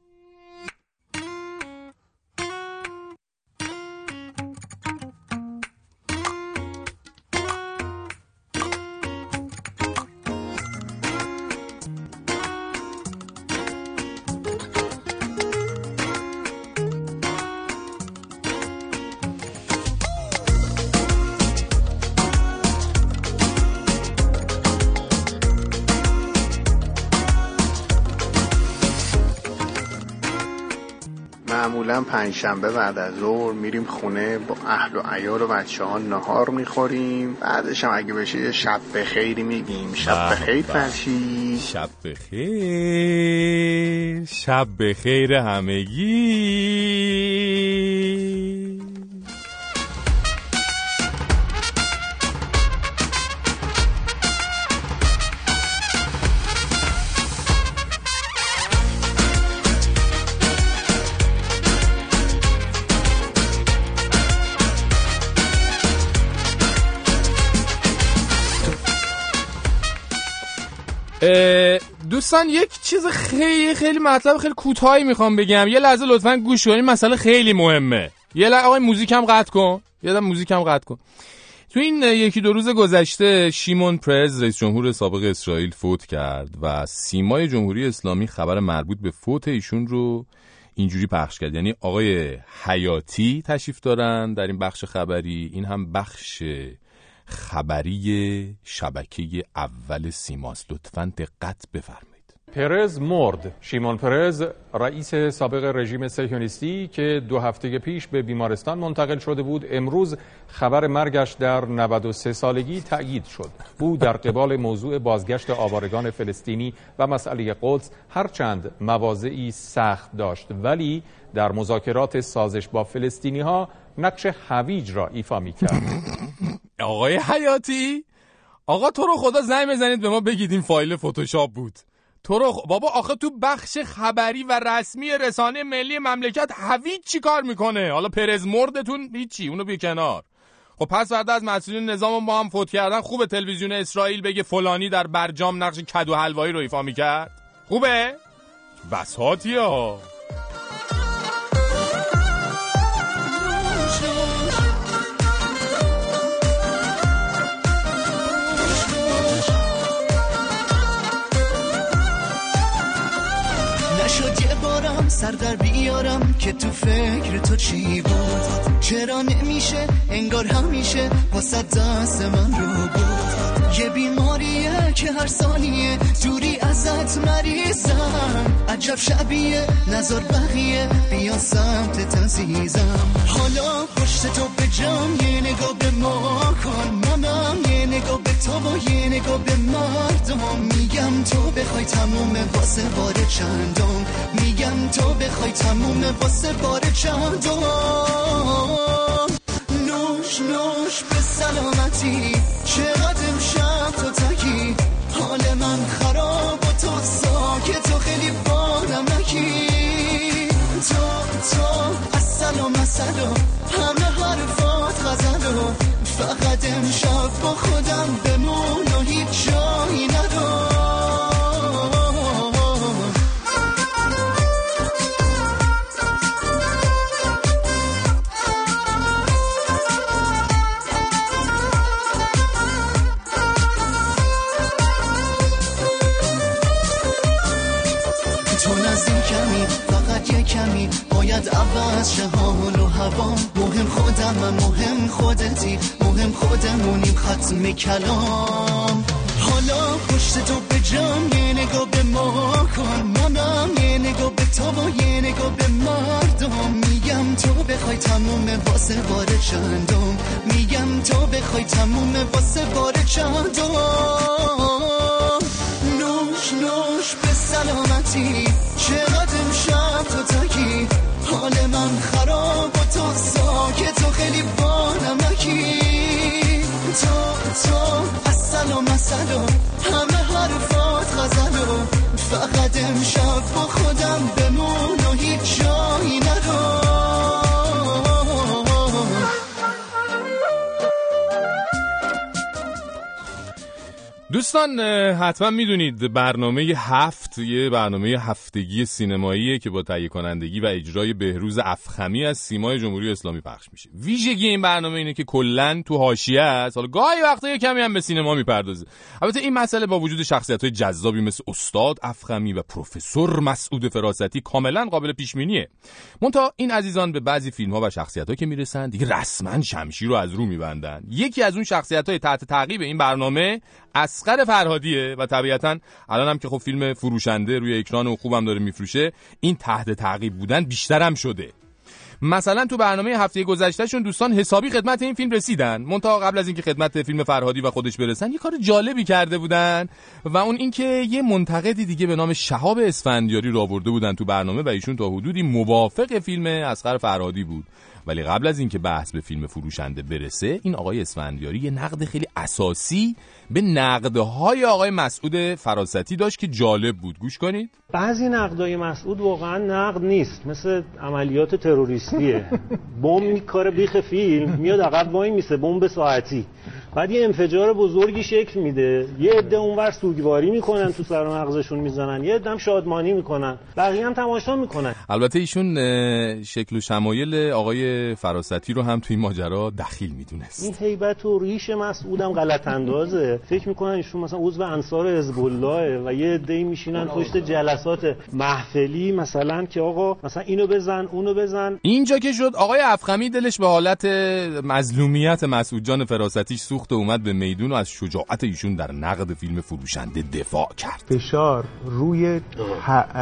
معمولا پنجشنبه بعد از ظهر میریم خونه با اهل و عیال و بچه ها نهار می‌خوریم. بعدش هم اگه بشه یه شب بخیری میگیم. شب به بخیر. فرشی شب بخیر شب بخیر همگی. دوستان یک چیز خیلی خیلی مطلب خیلی کوتاهی می‌خوام بگم. یه لحظه لطفا گوش کنید مسئله خیلی مهمه. یه لحظه آقای موزیک هم قطع کن. یه لحظه موزیک هم قطع کن. تو این یکی دو روز گذشته شیمون پرز رئیس جمهور سابق اسرائیل فوت کرد و سیمای جمهوری اسلامی خبر مربوط به فوت ایشون رو اینجوری پخش کرد. یعنی آقای حیاتی تشریف دارن در این بخش خبری. این هم بخش خبری شبکه اول سیماست. لطفا دقت بفرمایید. پرز مرد. شیمون پرز رئیس سابق رژیم صهیونیستی که دو هفته پیش به بیمارستان منتقل شده بود امروز خبر مرگش در 93 سالگی تأیید شد. او در قبال موضوع بازگشت آوارگان فلسطینی و مسئله قدس هرچند مواضعی سخت داشت ولی در مذاکرات سازش با فلسطینی ها نقش هویج را ایفا می کرد آقای حیاتی آقا تو رو خدا زنگ بزنید به ما بگید این فایل فتوشاپ بود. تو رو خ- بابا آخه تو بخش خبری و رسمی رسانه ملی مملکت هویج چی کار می‌کنه؟ حالا پرز مردتون هیچی اونو بی کنار. خب پس فردا از مسئولین نظام با هم فوت کردن خوبه تلویزیون اسرائیل بگه فلانی در برجام نقش کدو حلوایی رو ایفا می‌کرد؟ خوبه؟ بساتی ها سر در بیارم که تو فکر تو چی بود؟ چرا نمیشه؟ انگار همیشه واسه دست من رو بود. یه بیماریه که هر ثانیه دوری ازت مریضم. عجب شبیه نظر بقیه بیا سمت تنزیزم. حالا پشت تو به جام یه نگاه به ما کن. منم یه نگاه به تو و یه نگاه به مردم. میگم تو بخوای تموم واسه بار چندم. میگم تو بخوای تموم واسه بار چندم. نوش نوش به سلامتی. چقدر امشب تو تکی؟ حال من خراب و تو ساکت و خیلی بادم نکی. تو تو اصل و مسل و همه حرفات غزل و فقط امشب با خودم بمون. باید عوض شه حال و هوا مهم خودم من مهم خودتی. مهم خودمونیم ختم کلام. حالا پشت تو به جام یه نگاه به ما کن. منم یه نگاه به تو و یه نگاه به مردم. میگم تو بخوای تموم واسه بار چندم. میگم تو بخوای تموم واسه بار چندم. نوش نوش به سلامتی. چقدر امشب تو حال من خراب و تو ساکت و خیلی بانمکی تو تو اصل و مسل و همه حرفات غزل و فقط امشب با خودم دوستان حتما می‌دونید برنامه هفت یه برنامه هفتگی سینماییه که با تهیه کنندگی و اجرای بهروز افخمی از سیمای جمهوری اسلامی پخش میشه. ویژگی این برنامه اینه که کلا تو حاشیه است. حالا گاهی وقتا یه کمی هم به سینما می‌پردازه. البته این مسئله با وجود شخصیت های جذابی مثل استاد افخمی و پروفسور مسعود فراستی کاملا قابل پیش بینیه منتها این عزیزان به بعضی فیلم ها و شخصیت ها که می‌رسن دیگه رسما شمشیر رو از رو میبندن یکی از اون شخصیت های تحت تعقیب این برنامه اسقر فرهادیه و طبیعتا الان هم که خب فیلم فروشنده روی اکران و خوبم داره میفروشه این تحت تعقیب بودن بیشترم شده. مثلا تو برنامه هفته گذشتهشون دوستان حسابی خدمت این فیلم رسیدن. منتها قبل از اینکه خدمت فیلم فرهادی و خودش برسن یه کار جالبی کرده بودن و اون اینکه یه منتقدی دیگه به نام شهاب اسفندیاری رو آورده بودن تو برنامه و ایشون تا حدودی موافق فیلم اسقر فرهادی بود. ولی قبل از اینکه بحث به فیلم فروشنده برسه این آقای اسفندیاری یه نقد خیلی اساسی به نقدهای آقای مسعود فراستی داشت که جالب بود. گوش کنید. بعضی نقدای مسعود واقعا نقد نیست. مثل عملیات تروریستیه. بمب میکاره بیخ فیلم میاد عقب وای میسه بمب ساعتی. بعد یه انفجار بزرگی شکل میده. یه عده اونور سوگواری می‌کنن تو سر و مغزشون می‌زنن. یه عده شادمانی می‌کنن. بقیه هم تماشا می‌کنن. البته ایشون شکل و شمایل آقای فراستی رو هم توی این ماجرا دخیل می‌دونست. این هیبت و ریش مسعودم غلط اندازه. فکر می‌کنن ایشون مثلا عضو انصار حزب الله و یه عده میشینن پشت جلسات محفلی مثلا که آقا مثلا اینو بزن اونو بزن. اینجا که شد آقای افخمی دلش به حالت مظلومیت مسعود جان فراستی سوخت. و اومد به میدون و از شجاعت ایشون در نقد فیلم فروشنده دفاع کرد. فشار روی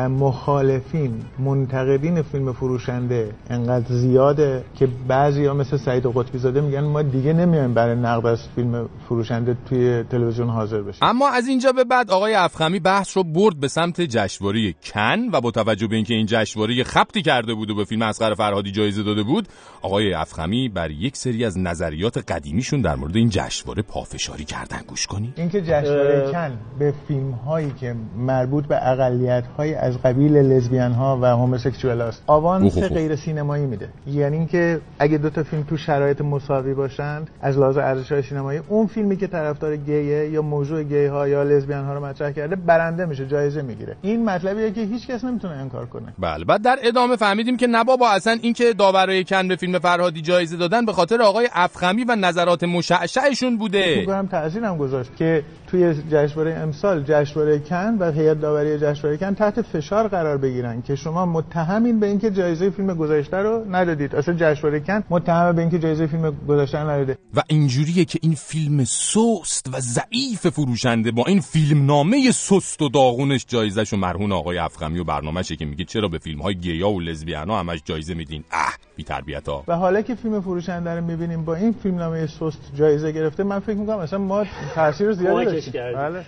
مخالفین منتقدین فیلم فروشنده انقدر زیاده که بعضی ها مثل سعید قطبی زاده میگن ما دیگه نمیایم برای نقد از فیلم فروشنده توی تلویزیون حاضر بشیم. اما از اینجا به بعد آقای افخمی بحث رو برد به سمت جشنواره کن و با توجه به اینکه این جشنواره خبتی کرده بود و به فیلم اسقر فرهادی جایزه داده بود آقای افخمی بر یک سری از نظریات قدیمیشون در مورد این جشنواره پافشاری کردن گوش کنید اینکه جشنواره. کن به فیلم هایی که مربوط به اقلیت های از قبیل لزبیان ها و هوموسکسوال هاست آوانس. غیر سینمایی میده یعنی اینکه اگه دو تا فیلم تو شرایط مساوی باشند از لحاظ ارزش های سینمایی اون فیلمی که طرفدار گیه یا موضوع گی ها یا لزبیان ها رو مطرح کرده برنده میشه جایزه می‌گیره این مطلبیه که هیچ کس نمی‌تونه انکار کنه بله بعد در ادامه فهمیدیم که نه بابا اصلا اینکه داورای کن به فیلم فرهادی جایزه دادن به خاطر آقای افخمی و نظرات مشعشعشون بوده. میگم تاثیرم گذاشت که توی جشنواره امسال جشنواره کن و هیئت داوری جشنواره کن تحت فشار قرار بگیرن که شما متهمین به اینکه جایزه فیلم گذشته رو ندادید. اصلا جشنواره کن متهم به اینکه جایزه فیلم گذشته رو نداده. و اینجوریه که این فیلم سست و ضعیف فروشنده با این فیلم نامه سست و داغونش جایزش و مرهون آقای افخمی و برنامهشه که میگه چرا به فیلم های گیا و لزبیانا همش جایزه میدین؟ اه بی تربیت ها و حالا که فیلم فروشنده رو می‌بینیم با این فیلم نامه سست جایزه گرفته من فکر می‌کنم اصلا ما تاثیر زیادی داشتیم. بله.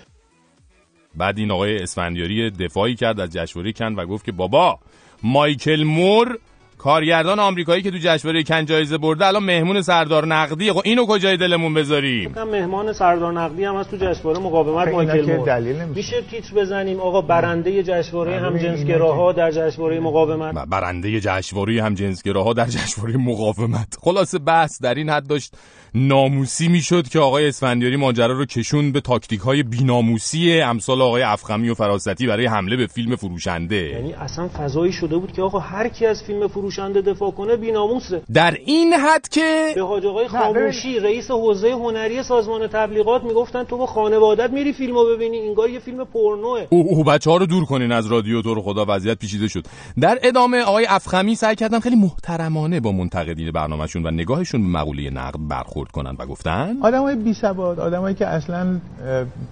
بعد این آقای اسفندیاری دفاعی کرد از جشنواره کن و گفت که بابا مایکل مور کارگردان آمریکایی که تو جشنواره کن جایزه برده الان مهمون سردار نقدیه. خب اینو کجای دلمون بذاریم؟ هم مهمان سردار نقدی هم از تو جشنواره مقاومت خب مایکل مور. دلیل نمیشه. میشه تیتر بزنیم؟ آقا برنده جشنواره آره، هم اینا جنسگراها در جشنواره مقاومت. برنده جشنواره هم جنسگراها در جشنواره مقاومت. خلاصه بحث در این حد داشت. ناموسی می‌شد که آقای اسفندیاری ماجرا رو کشون به تاکتیک های بیناموسی امثال آقای افخمی و فراستی برای حمله به فیلم فروشنده. یعنی اصلا فضایی شده بود که آقا هر کی از فیلم فروشنده دفاع کنه بیناموسه در این حد که به حاج آقای خاموشی رئیس حوزه هنری سازمان تبلیغات می‌گفتن تو با خانوادت میری فیلمو ببینی انگار یه فیلم پورنوه. او او بچه ها رو دور کنین از رادیو تو رو خدا وضعیت پیچیده شد. در ادامه آقای افخمی سعی کردن خیلی محترمانه با منتقدین برنامهشون و نگاهشون به مقوله نقد برخورد کنن و گفتن؟ آدم های بی سواد آدمایی که اصلا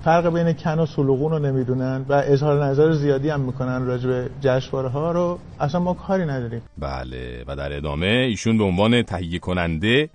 فرق بین کن و سلوغون رو نمی‌دونن و اظهار نظر زیادی هم می‌کنن راجع به جشنواره ها رو اصلا ما کاری نداریم. بله و در ادامه ایشون به عنوان تهیه کننده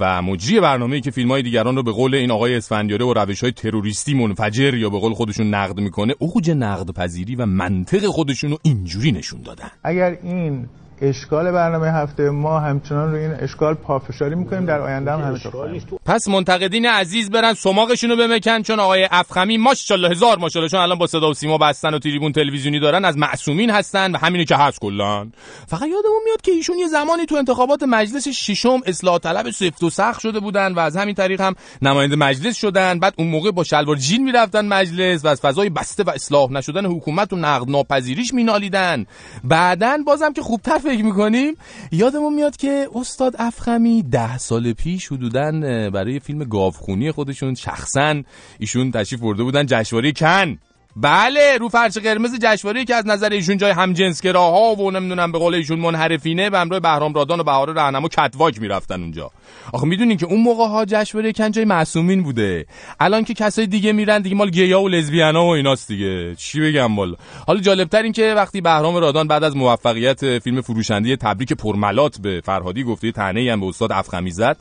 و مجری برنامه‌ای که فیلم‌های دیگران رو به قول این آقای اسفندیاره و روش‌های تروریستی منفجر یا به قول خودشون نقد می‌کنه اوج نقد پذیری و منطق خودشون رو اینجوری نشون دادن. اگر این اشکال برنامه هفته ما همچنان روی این اشکال پافشاری می‌کنیم. در آینده هم بود. پس منتقدین عزیز برن سماقشون رو بمکن چون آقای افخمی ماشاءالله هزار ماشاءالله چون الان با صدا و سیما بستن و تریبون تلویزیونی دارن از معصومین هستن و همینو که هست کلا فقط یادمون میاد که ایشون یه زمانی تو انتخابات مجلس ششم اصلاح طلب سفت و سخت شده بودن و از همین طریق هم نماینده مجلس شدن. بعد اون موقع با شلوار جین می‌رفتن مجلس و از فضای بسته و اصلاح نشدن حکومت و نقد ناپذیریش مینالیدن. بعدن بازم که خوبتر فکر می‌کنیم؟ یادمون میاد که استاد افخمی ده سال پیش حدودا برای فیلم گاوخونی خودشون شخصا ایشون تشریف برده بودن جشنواره کن. بله رو فرش قرمز جشنواره که از نظر ایشون جای همجنسگراها و نمی‌دونم به قول ایشون منحرفینه به همراه بهرام رادان و بهار رهنما کتواک می‌رفتن اونجا. آخه می‌دونین که اون موقع ها جشنواره کن جای معصومین بوده. الان که کسای دیگه میرن دیگه مال گیا و لزبیانا و ایناست دیگه. چی بگم والا؟ حالا جالبتر این که وقتی بهرام رادان بعد از موفقیت فیلم فروشنده تبریک پرملات به فرهادی گفته تنه هم به استاد افخمی زد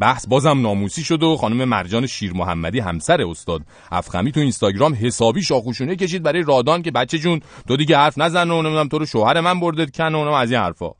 بحث بازم ناموسی شد و خانم مرجان شیر محمدی همسر استاد افخمی تو اینستاگرام حسابی شاخوشونه کشید برای رادان که بچه جون تو دیگه حرف نزن و نمی‌دونم تو رو شوهر من بردت کن و از این حرفا.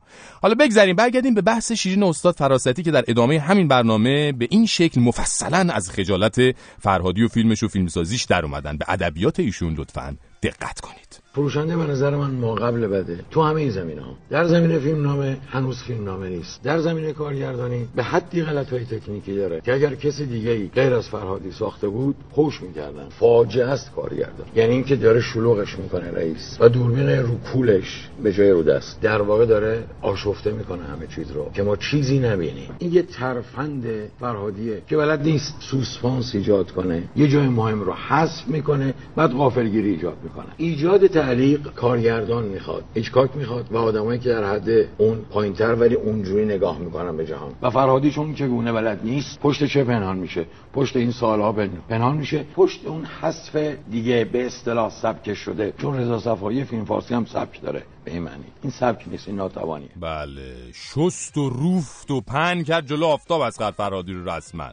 حالا بگذریم برگردیم به بحث شیرین استاد فراستی که در ادامه همین برنامه به این شکل مفصلا از خجالت فرهادی و فیلمش و فیلمسازیش در اومدن. به ادبیات ایشون لطفا دقت کنید. فروشنده به نظر من ما قبل بده. تو همه این زمین ها. در زمینه فیلم نامه هنوز فیلم نامه نیست. در زمینه کارگردانی به حدی غلط های تکنیکی داره که اگر کسی دیگه ای غیر از فرهادی ساخته بود خوش می‌کردن. فاجعه است کارگردان. یعنی اینکه داره شلوغش می‌کنه رئیس و دوربین رو کولش به جای رو دست. در واقع داره آشفته می‌کنه همه چیز رو که ما چیزی نبینیم. این یه ترفند فرهادیه که بلد نیست سوسپانس ایجاد کنه. یه جای مهم رو حذف می‌کنه بعد غافلگیری ایجاد می‌کنه. ایجاد تعلیق کارگردان می‌خواد هیچکاک می‌خواد و آدمایی که در حد اون پایینتر ولی اونجوری نگاه می‌کنن به جهان. و فرهادی چون که گونه بلد نیست؟ پشت چه پنهان میشه؟ پشت این سالها پن- پنهان میشه؟ پشت اون حذف دیگه به اصطلاح سبک شده. چون رضا صفایی فیلم فارسی هم سبک داره. به این معنی. این سبک نیست این ناتوانیه. بله. شست و روفت و پن کرد جلو آفتاب از فرهادی رو رسما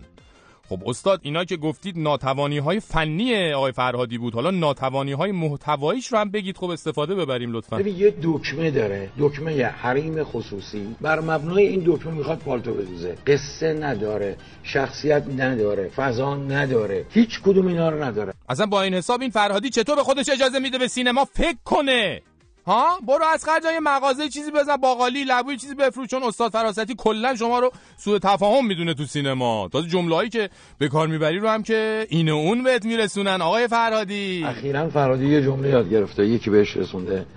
خب استاد اینا که گفتید ناتوانی های فنی آقای فرهادی بود. حالا ناتوانی های محتواییش رو هم بگید خب استفاده ببریم لطفا. ببین یه دکمه داره. دکمه حریم خصوصی. بر مبنای این دکمه می‌خواد پالتو بدوزه قصه نداره. شخصیت نداره. فضا نداره. هیچ کدوم اینا رو نداره. اصلا با این حساب این فرهادی چطور به خودش اجازه میده به سینما فکر کنه؟ ها؟ برو از خرج یه مغازه چیزی بزن باقالی لبوی چیزی بفروش چون استاد فراستی کلا شما رو سوء تفاهم می‌دونه تو سینما. تازه جمله‌ای که به کار می‌بری رو هم که این و اون بهت میرسونن. آقای فرهادی. اخیرا فرادی یه جمله یاد گرفته یکی بهش رسونده.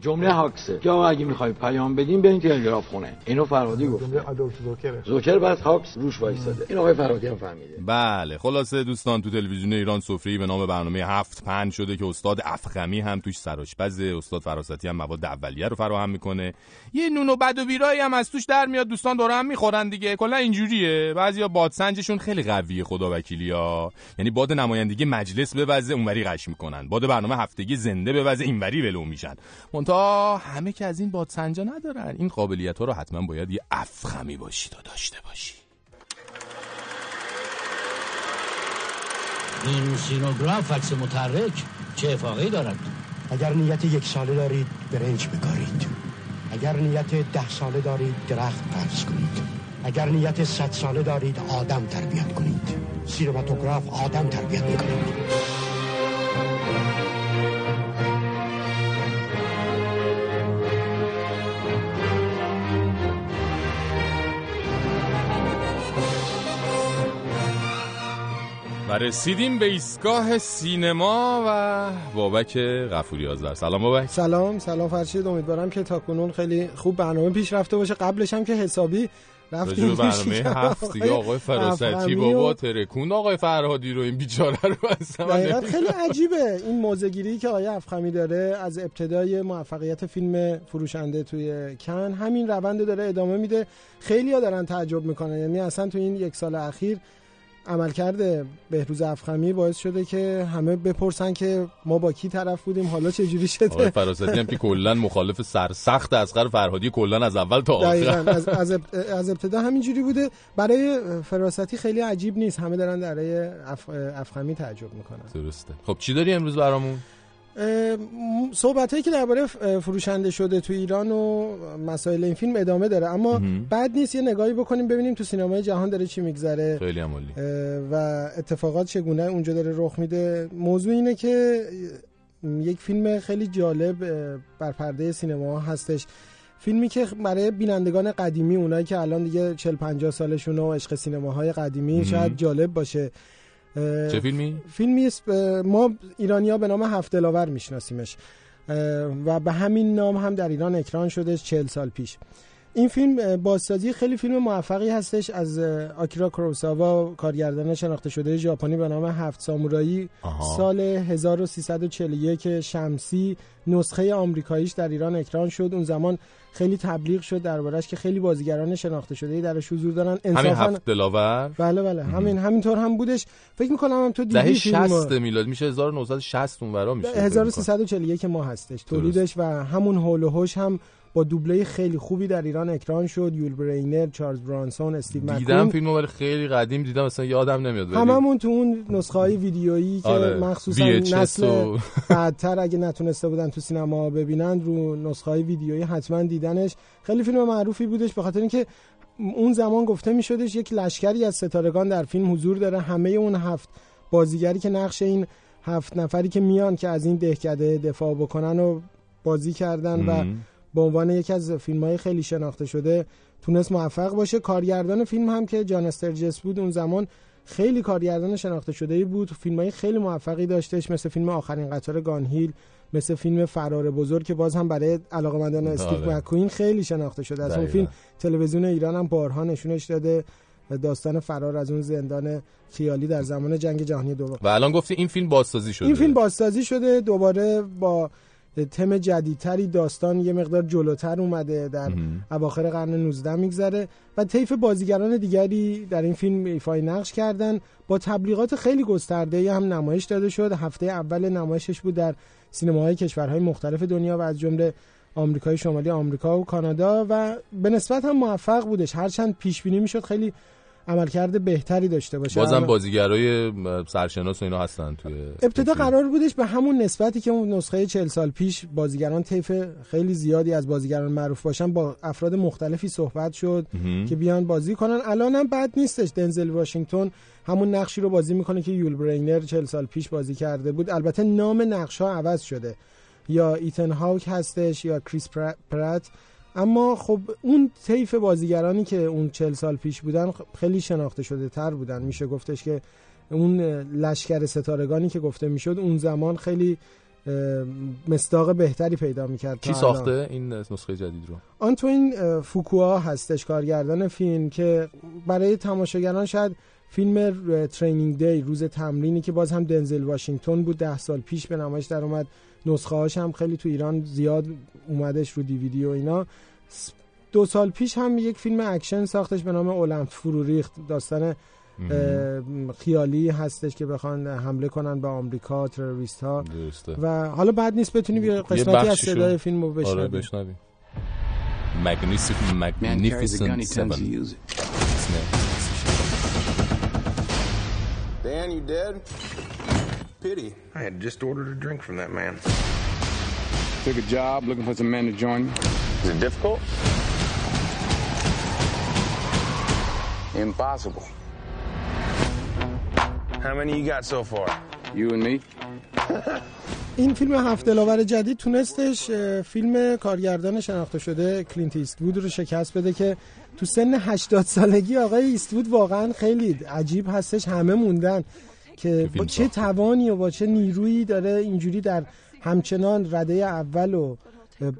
جمله هاکسه. که آقا اگه می‌خوای پیام بدیم برین تلگراف خونه. اینو فرادی گفت. جمله آدولف زوکره. زوکر بعد هاکس روش وایساده. این آقای فرادی هم فهمیده. بله خلاصه دوستان تو تلویزیون ایران سفری به نام برنامه هفت پنج شده که استاد افخمی هم توش سرآشپزه استاد فراستی هم مواد اولیه رو فراهم می‌کنه. یه نون و بد و بیرایی هم از توش در میاد دوستان دور هم می‌خورن دیگه. کلا اینجوریه. بعضیا بادسنجشون خیلی قویه خدا وکیلیا. یعنی باد نمایندگی مجلس بوزه اونوری قش می‌کنن. باد برنامه هفتگی زنده بوزه اینوری ولو میشن. منتها همه که از این بادسنجا ندارن. این قابلیت ها رو حتما باید یه افخمی باشید و داشته باشی. این سینوگراف عکس متحرک چه افاقی دارد؟ اگر نیت یک ساله دارید برنج بکارید. اگر نیت ده ساله دارید درخت قرض کنید. اگر نیت صد ساله دارید آدم تربیت کنید. سینماتوگراف آدم تربیت می‌کنید و رسیدیم به ایستگاه سینما و بابک غفوری آذر سلام بابک. سلام سلام فرشید. امیدوارم که تا کنون خیلی خوب برنامه پیش رفته باشه. قبلش هم که حسابی رفتیم برنامه هفت دیگه آقای فراستی بابا و- ترکون. آقای فرهادی رو این بیچاره رو اصلا. خیلی عجیبه. این موزگیری که آقای افخمی داره از ابتدای موفقیت فیلم فروشنده توی کن همین روند داره ادامه میده. خیلی ها دارن تعجب می‌کنن. یعنی اصلا تو این یک سال اخیر عملکرد بهروز افخمی باعث شده که همه بپرسن که ما با کی طرف بودیم حالا چه جوری آقای شده فراستی هم که کلا مخالف سرسخت اصغر فرهادی کلا از اول تا دقیقا آخر از, از, از ابتدا همینجوری بوده. برای فراستی خیلی عجیب نیست. همه دارن برای اف... افخمی تعجب می‌کنن. درسته. خب چی داری امروز برامون؟ صحبت هایی که درباره فروشنده شده تو ایران و مسائل این فیلم ادامه داره. اما. بعد نیست یه نگاهی بکنیم ببینیم تو سینمای جهان داره چی میگذره. خیلی هم عالی. و اتفاقات چگونه اونجا داره رخ میده. موضوع اینه که یک فیلم خیلی جالب بر پرده سینما هستش. فیلمی که برای بینندگان قدیمی اونایی که الان دیگه 40 50 سالشون و عشق سینماهای قدیمی. شاید جالب باشه. چه فیلمی؟ فیلمی است ما ایرانیا به نام هفت دلاور میشناسیمش و به همین نام هم در ایران اکران شده 40 سال پیش این فیلم بازسازی خیلی فیلم موفقی هستش. از آکیرا کوروساوا کارگردان شناخته شده ژاپنی به نام هفت سامورایی. آها. سال 1341 شمسی نسخه آمریکاییش در ایران اکران شد. اون زمان خیلی تبلیغ شد دربارش که خیلی بازیگران شناخته شده درش حضور دارن. همین انصافا هفت دلاور؟ بله بله. همین همینطور هم بودش. فکر می‌کنم هم تو دیدی فیلمو. 60 میلاد. میشه 1960 اونورا میشه 1341 ما هستش. تولیدش و همون هول و هوش هم با دوبله خیلی خوبی در ایران اکران شد. یول برینر چارلز برانسون استیو دیدم مکون فیلمو ولی خیلی قدیم دیدم مثلا یادم نمیاد ولی. هممون تو اون نسخه های ویدیویی که آره. مخصوصا نسل و- بعدتر اگه نتونسته بودن تو سینما ببینن رو نسخه های ویدیویی حتما دیدنش. خیلی فیلم معروفی بودش به خاطر اینکه اون زمان گفته می شدش یک لشکری از ستارگان در فیلم حضور داره. همه اون هفت بازیگری که نقش این هفت نفری که میان که از این دهکده دفاع بکنن و بازی کردن و مم. به عنوان یکی از فیلم های خیلی شناخته شده تونست موفق باشه. کارگردان فیلم هم که جان استرجس بود اون زمان خیلی کارگردان شناخته شده ای بود. فیلم های خیلی موفقی داشتش مثل فیلم آخرین قطار گانهیل مثل فیلم فرار بزرگ که باز هم برای علاقمندان استیو آره. مکوین خیلی شناخته شده. از اون. فیلم تلویزیون ایران هم بارها نشونش داده داستان فرار از اون زندان خیالی در زمان جنگ جهانی دوم و الان گفتی این فیلم بازسازی شده. این فیلم بازسازی شده. دوباره با تم جدیدتری داستان یه مقدار جلوتر اومده در. اواخر قرن 19 میگذره و طیف بازیگران دیگری در این فیلم ایفای نقش کردن. با تبلیغات خیلی گسترده هم نمایش داده شد. هفته اول نمایشش بود در سینماهای کشورهای مختلف دنیا و از جمله آمریکای شمالی آمریکا و کانادا و به نسبت هم موفق بودش. هرچند پیش بینی می‌شد خیلی عملکرد بهتری داشته باشه. بازم بازیگرای سرشناس و اینا هستن توی ابتدا قرار بودش به همون نسبتی که اون نسخه 40 سال پیش بازیگران طیف خیلی زیادی از بازیگران معروف باشن با افراد مختلفی صحبت شد مهم. که بیان بازی کنن. الان هم بد نیستش. دنزل واشنگتن همون نقشی رو بازی می‌کنه که یول برینر 40 سال پیش بازی کرده بود. البته نام نقش ها عوض شده. یا ایتن هاوک هستش یا کریس پر- پرات اما خب اون طیف بازیگرانی که اون 40 سال پیش بودن خیلی شناخته شده تر بودن. میشه گفتش که اون لشکر ستارگانی که گفته می‌شد اون زمان خیلی مصداق بهتری پیدا می‌کرد کی ساخته این نسخه جدید رو؟ آنتوین اه، فوکوا هستش کارگردان فیلم که برای تماشاگران شاید فیلم Training Day روز تمرینی که باز هم دنزل واشنگتن بود ده سال پیش به نمایش در اومد نسخه هاش هم خیلی تو ایران زیاد اومدش رو دیویدی و اینا. دو سال پیش هم یک فیلم اکشن ساختش به نام اولمپ فرو ریخت. داستان خیالی هستش که بخوان حمله کنن به آمریکا تروریست ها درسته. و حالا بد نیست بتونی یه قسمتی از صدای فیلم رو آره بشنوی. بشنویم. Magnificent he Magnificent Seven. it. Dan, you dead? Pity. I had just ordered a drink from that man. Took a job looking for some men to join me. Is it difficult? Impossible. How many you got so far? You and me? این فیلم هفت دلاور جدید تونستش فیلم کارگردان شناخته شده کلینت ایستوود رو شکست بده که تو سن 80 سالگی آقای ایستوود واقعا خیلی عجیب هستش همه موندن که با چه توانی و با چه نیرویی داره اینجوری در همچنان رده اول و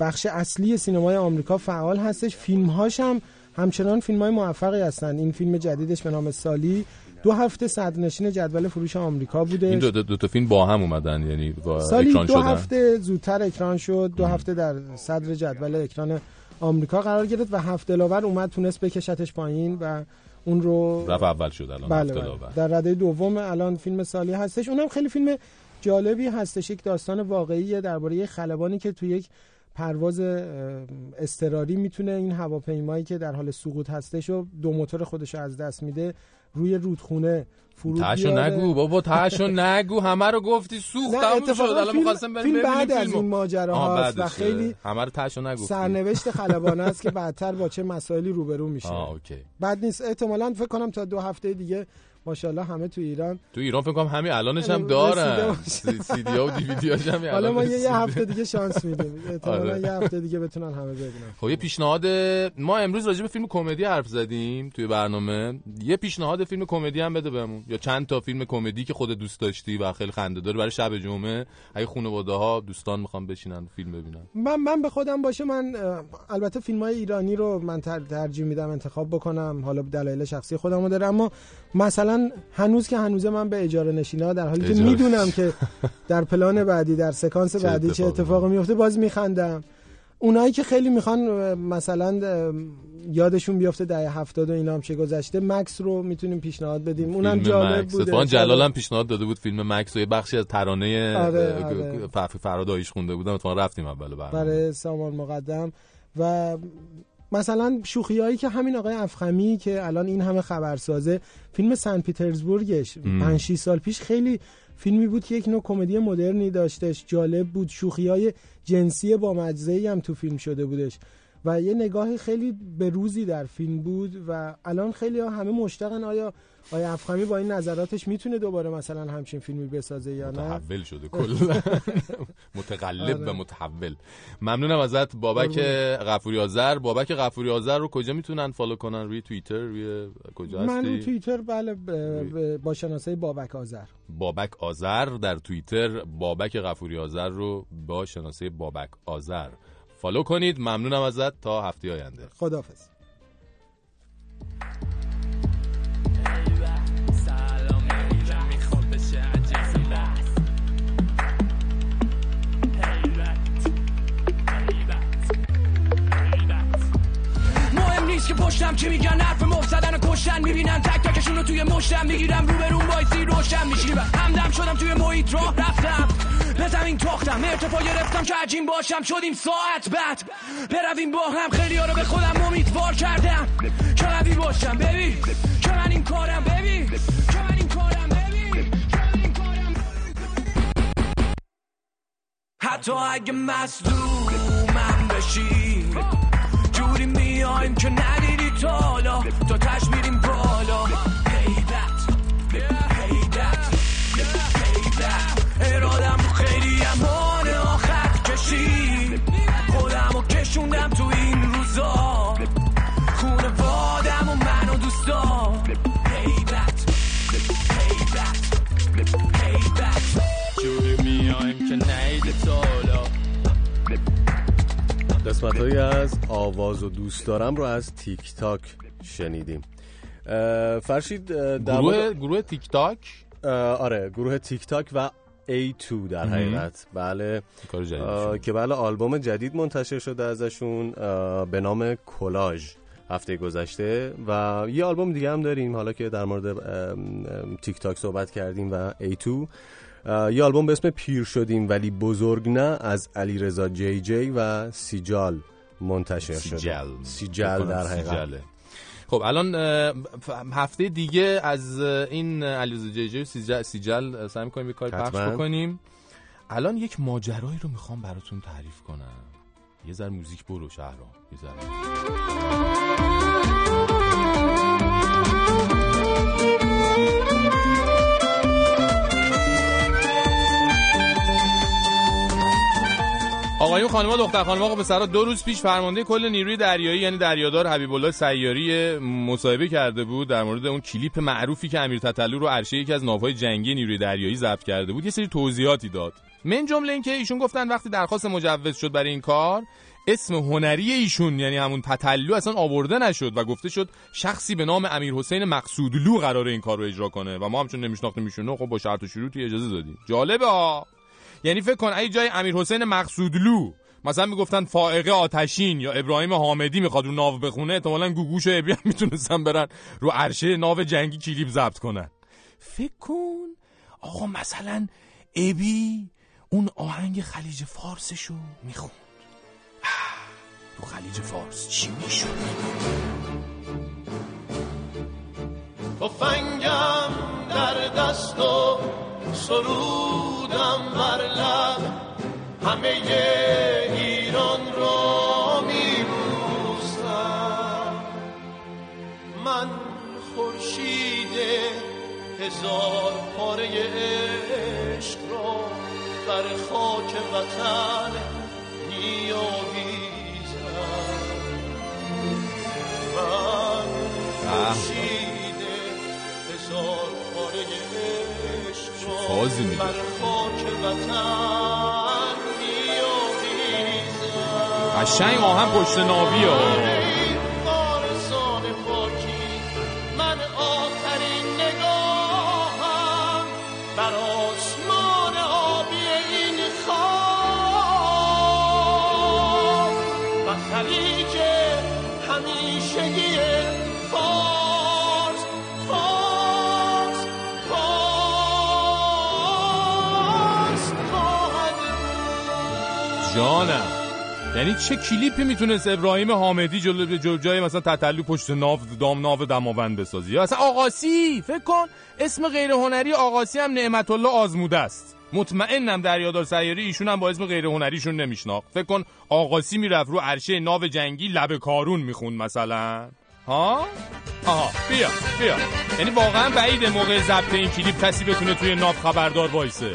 بخش اصلی سینمای آمریکا فعال هستش. فیلمهاش هم همچنان فیلم های موفقی هستن. این فیلم جدیدش به نام سالی دو هفته صدرنشین جدول فروش آمریکا بوده. این دو, دو, دو تا فیلم با هم اومدن یعنی با سالی اکران دو شدن. هفته زودتر اکران شد. دو هفته در صدر جدول اکران آمریکا قرار گرفت و هفت دلاور اومد تونست بکشتش پایین و اون رو رفت اول شد الان بله بله. در رده دوم الان فیلم سالی هستش. اونم خیلی فیلم جالبی هستش. یک داستان واقعیه درباره یک خلبانی که توی یک پرواز اه، اضطراری می‌تونه این هواپیمایی که در حال سقوط هستش و دو موتور خودش از دست میده روی رودخونه فرود تاشو. نگو بابا تاشو نگو همه رو گفتی سوخت نه، تموم شد الان می‌خواستم بریم ببینیم بعد از. این ماجرا هاست و. خیلی همه رو تاشو نگو سرنوشت خلبانه است که بعدتر با چه مسائلی روبرو میشه بعد نیست احتمالا فکر کنم تا دو هفته دیگه ماشاءالله همه تو ایران تو ایران فکر کنم همین الانش هم دارن. سی دی و دیویدی هاش همین حالا ما یه, هفته دیگه شانس میدیم. احتمالاً آره. یه هفته دیگه بتونن همه ببینن. خب یه پیشنهاد ما امروز راجع به فیلم کمدی حرف زدیم توی برنامه. یه پیشنهاد فیلم کمدی هم بده بهمون. یا چند تا فیلم کمدی که خودت دوست داشتی و خیلی خنده داره برای شب جمعه اگه خانواده ها دوستان می‌خوان بشینن فیلم ببینن. من من به خودم باشه من البته فیلم های ایرانی رو من تر- ترجیح میدم انتخاب بکنم. حالا دلایل شخصی خودمو داره اما مثلا هنوز که هنوزه من به اجاره نشینا در حالی که. می‌دونم که در پلان بعدی در سکانس بعدی چه اتفاقی میفته باز میخندم. اونایی که خیلی می‌خوان مثلا یادشون بیفته دهه هفتاد و اینا هم چه گذشته مکس رو می‌تونیم پیشنهاد بدیم. اونم جالب مکس. بوده. جلال هم پیشنهاد داده بود فیلم مکس و یه بخشی از ترانه آره، آره. فرفی فراداییش خونده بودم. اتفاقا رفتیم اول برنامه. برای سامان مقدم. و مثلا شوخی هایی که همین آقای افخمی که الان این همه خبرسازه فیلم سن پیترزبورگش م. 5 6 سال پیش خیلی فیلمی بود که یک نوع کمدی مدرنی داشتش جالب بود شوخی های جنسی با مجزه‌ای هم تو فیلم شده بودش و یه نگاه خیلی به روزی در فیلم بود و الان خیلی ها همه مشتاقن آیا آیا افخمی با این نظراتش می‌تونه دوباره مثلا همچین فیلمی بسازه یا نه؟ متحول شده کلا. منقلب آره. و متحول. ممنونم ازت بابک غفوری آذر. بابک غفوری آذر رو کجا می‌تونن follow کنن؟ روی توییتر روی کجا من هستی؟ توییتر بله با شناسه بابک آذر. بابک آذر در توییتر. بابک غفوری آذر رو با شناسه بابک آذر. follow کنید. ممنونم ازت. تا هفته آینده. خدافظ نیست که پشتم چی میگن؟ حرف مفت زدن و کشتن می‌بینن. تک تکشون رو توی مشتم می‌گیرم. رو به روم وایسی روشن میشی و همدم شدم توی محیط راه رفتم. به زمین تاختم. ارتفاع گرفتم. که عجیم باشم. شدیم ساعت بعد. برویم با هم خیلی رو به خودم امیدوار کردم. که قوی باشم. ببین. که من این کارم. ببین. که من این کارم. حتی اگه مصدومم بشی. میایم که ندیدی تا حالا. تا تش میریم بالا. هیبت هیبت هیبت ارادم خیلی امان آخر کشید. خودم رو کشوندم تو این روزا. خونه وادم و من و دوستا هیبت هیبت هیبت جوری میایم که ندیدی تا قسمت هایی از آواز و دوست دارم رو از تیک تاک شنیدیم فرشید گروه گروه تیک تاک آره گروه تیک تاک و A2 در. حقیقت. بله. که بله آلبوم جدید منتشر شده ازشون به نام کلاژ هفته گذشته و یه آلبوم دیگه هم داریم حالا که در مورد تیک تاک صحبت کردیم و A2 اه، یه آلبوم به اسم پیر شدیم ولی بزرگ نه از علی رضا جی جی و سیجال منتشر شده. سیجل سیجل فکر کنم در حقیقت. خب الان هفته دیگه از این علیرضا جیجی و سیجل, سیجل اه، سعی می‌کنیم یه کاری پخش. بکنیم. الان یک ماجرایی رو می‌خوام براتون تعریف کنم. یه ذره موزیک برو شهرام یه ذره. آقایون خانم‌ها دختر خانم‌ها آقا پسرا دو روز پیش فرمانده کل نیروی دریایی یعنی دریادار حبیب الله سیاری مصاحبه کرده بود در مورد اون کلیپ معروفی که امیر تتلو رو عرشه یکی از ناوهای جنگی نیروی دریایی ضبط کرده بود یه سری توضیحاتی داد. من جمله این که ایشون گفتن وقتی درخواست مجوز شد برای این کار اسم هنری ایشون یعنی همون تتلو اصلا آورده نشد و گفته شد شخصی به نام امیر حسین مقصودلو قرار این کار رو اجرا کنه و ما هم چون نمیشناختیم ایشونو خب با شرط و شروطی اجازه دادیم. جالبه ها؟ یعنی فکر کن اگه جای امیر حسین مقصودلو مثلا می‌گفتن فائقه آتشین یا ابراهیم حامدی می‌خواد رو ناو بخونه احتمالاً گوگوش و هم می‌تونستن برن رو عرشه ناو جنگی کلیپ ضبط کنن. فکر کن آقا مثلا ابی اون آهنگ خلیج فارسشو می‌خوند. رو خلیج فارس چی می‌شد؟ تفنگم در دست و سرودم بر لب همه ایران را میبوسم. من خورشید هزار پاره عشق رو بر خاک وطن میآویزم. من خورشید هزار پاره فازی میده. قشنگ آهن پشت ناوی ها جانم یعنی چه کلیپی می‌تونست ابراهیم حامدی جلو جلو جای مثلا تتلو پشت ناو دام ناو دماوند بسازی؟ یا اصلا آقاسی فکر کن اسم غیر هنری آقاسی هم نعمت الله آزموده است. مطمئنم دریادار سیاری ایشون هم با اسم غیر هنریشون نمیشناخت. فکر کن آقاسی می‌رفت رو عرشه ناو جنگی لب کارون می‌خوند مثلا. ها؟ آها بیا بیا. یعنی واقعا بعیده موقع ضبط این کلیپ کسی بتونه توی ناو خبردار وایسه.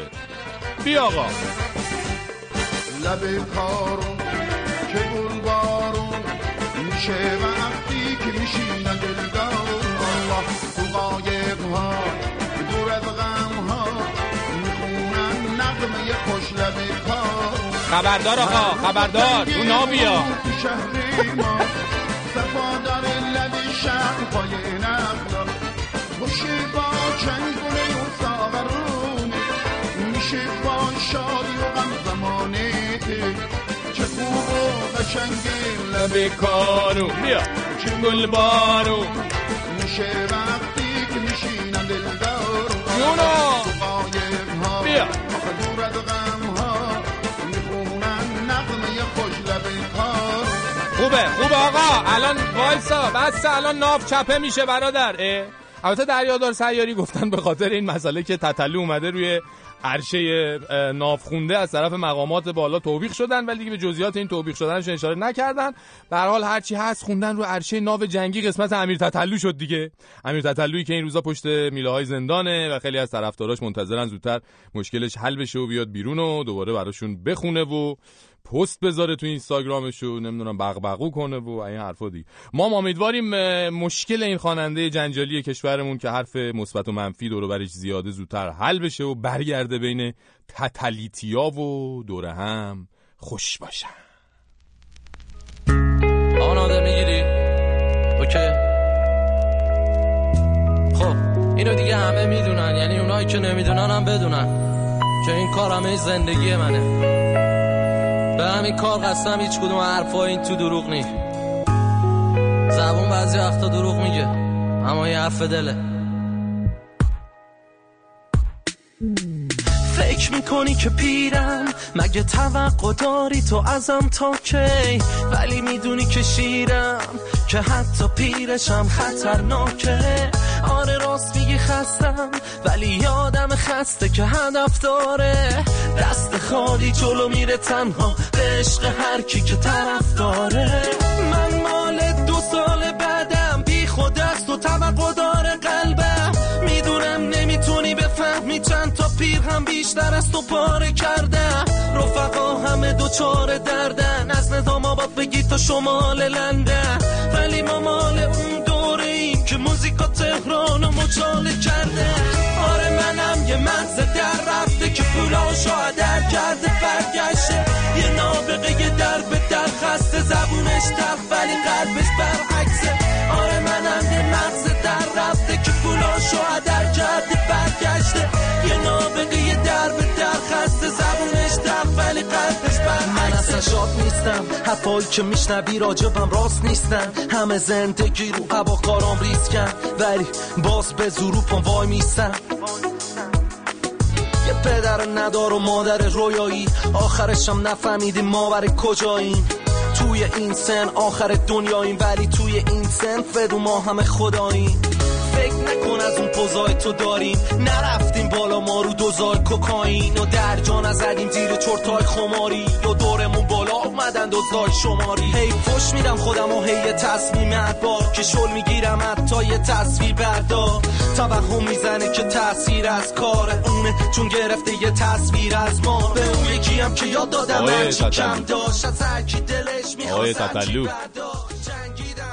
بیا آقا. لب کارون که گل بارون میشه وقتی که میشینن دلدارون. الله تو قایق ها دور از غم ها می‌خونن نغمه خوش لب کارون. خبردار آقا خبردار. تو نابیا. تو شهر ما. صفادار لب شهر پای نخلا خوشی با چنگونه و ساغرونه میشه با شادی و قشنگه لب کارو. بیا. گل بارو. میشه وقتی که میشینن دلدارو. جونا. ها بیا. آخه دور از غم ها می‌خونن نغمه خوش لب کارو خوبه خوبه آقا. الان وایسا. بس الان ناف چپه میشه برادر. البته دریادار سیاری گفتن به خاطر این مسئله که تتلو اومده روی عرشه اه، ناف خونده از طرف مقامات بالا توبیخ شدن ولی دیگه به جزئیات این توبیخ شدنشون اشاره نکردن. به هر حال هرچی هست خوندن رو عرشه ناو جنگی قسمت امیر تتلو شد دیگه. امیر تتلویی که این روزا پشت میله های زندانه و خیلی از طرفداراش منتظرن زودتر مشکلش حل بشه و بیاد بیرون و دوباره براشون بخونه و پست بذاره تو اینستاگرامش و نمی‌دونم بغبغو کنه و این حرفا دیگه. ما امیدواریم مشکل این خواننده جنجالی کشورمون که حرف مثبت و منفی دور برش زیاده زودتر حل بشه و برگرده بین تتلیتیا و دور هم خوش باشن؟ اوکی. خب اینو دیگه همه می‌دونن. یعنی اونایی که نمی‌دونن هم بدونن. که این کار زندگی منه. به همین کار قسم هیچ کدوم حرفا این تو دروغ نی زبون بعضی وقتا دروغ میگه اما یه حرف دله. فکر می‌کنی که پیرم؟ مگه توقع داری تو ازم تا کی؟ ولی می‌دونی که شیرم که حتی پیرشم خطرناکه. آره راست میگی خستم ولی یادم خسته که هدف داره. دست خالی جلو میره تنها به عشق هر کی که طرف داره. من مال تو پاره کردم رفقا همه دوچار دردن. از نظام آباد بگی تا شمال لندن. ولی ما مال اون دوره ایم که موزیکا تهران و مچاله کرده آره منم یه مغز در رفته که پولاشو در کرده برگشته. یه نابغه یه در به در خسته. زبونش تخت ولی قلبش برعکسه. آره منم یه مغز در رفته که پولاشو در کرده برگشته. اصلا شاد نیستم. حرفایی که میشنوی راجبم راست نیستن. همه زندگی رو هواکارام ریسکن ولی باز به ظروفم وای میستم. یه پدر ندار و مادر رویایی. آخرشم نفهمیدیم ما برای کجاییم. توی این سن آخر دنیاییم ولی توی این سن فدو ما همه خداییم. فکر نکن از اون پوزای تو داریم. نرفتیم بالا ما رو دوزای کوکائین و در جا نزدیم زیر چرتای خماری. و دورمون بالا اومدن دوزای شماری. هی فش میدم خودم و هی تصمیمت بار که شل می‌گیرم حتی یه تصویر بردار توهم می‌زنه که تاثیر از کار اونه چون گرفته یه تصویر از ما. به اون یکی هم که یاد دادم آقای من چی تتلو. کم داشت از هر کی دلش می‌خواست تتلو.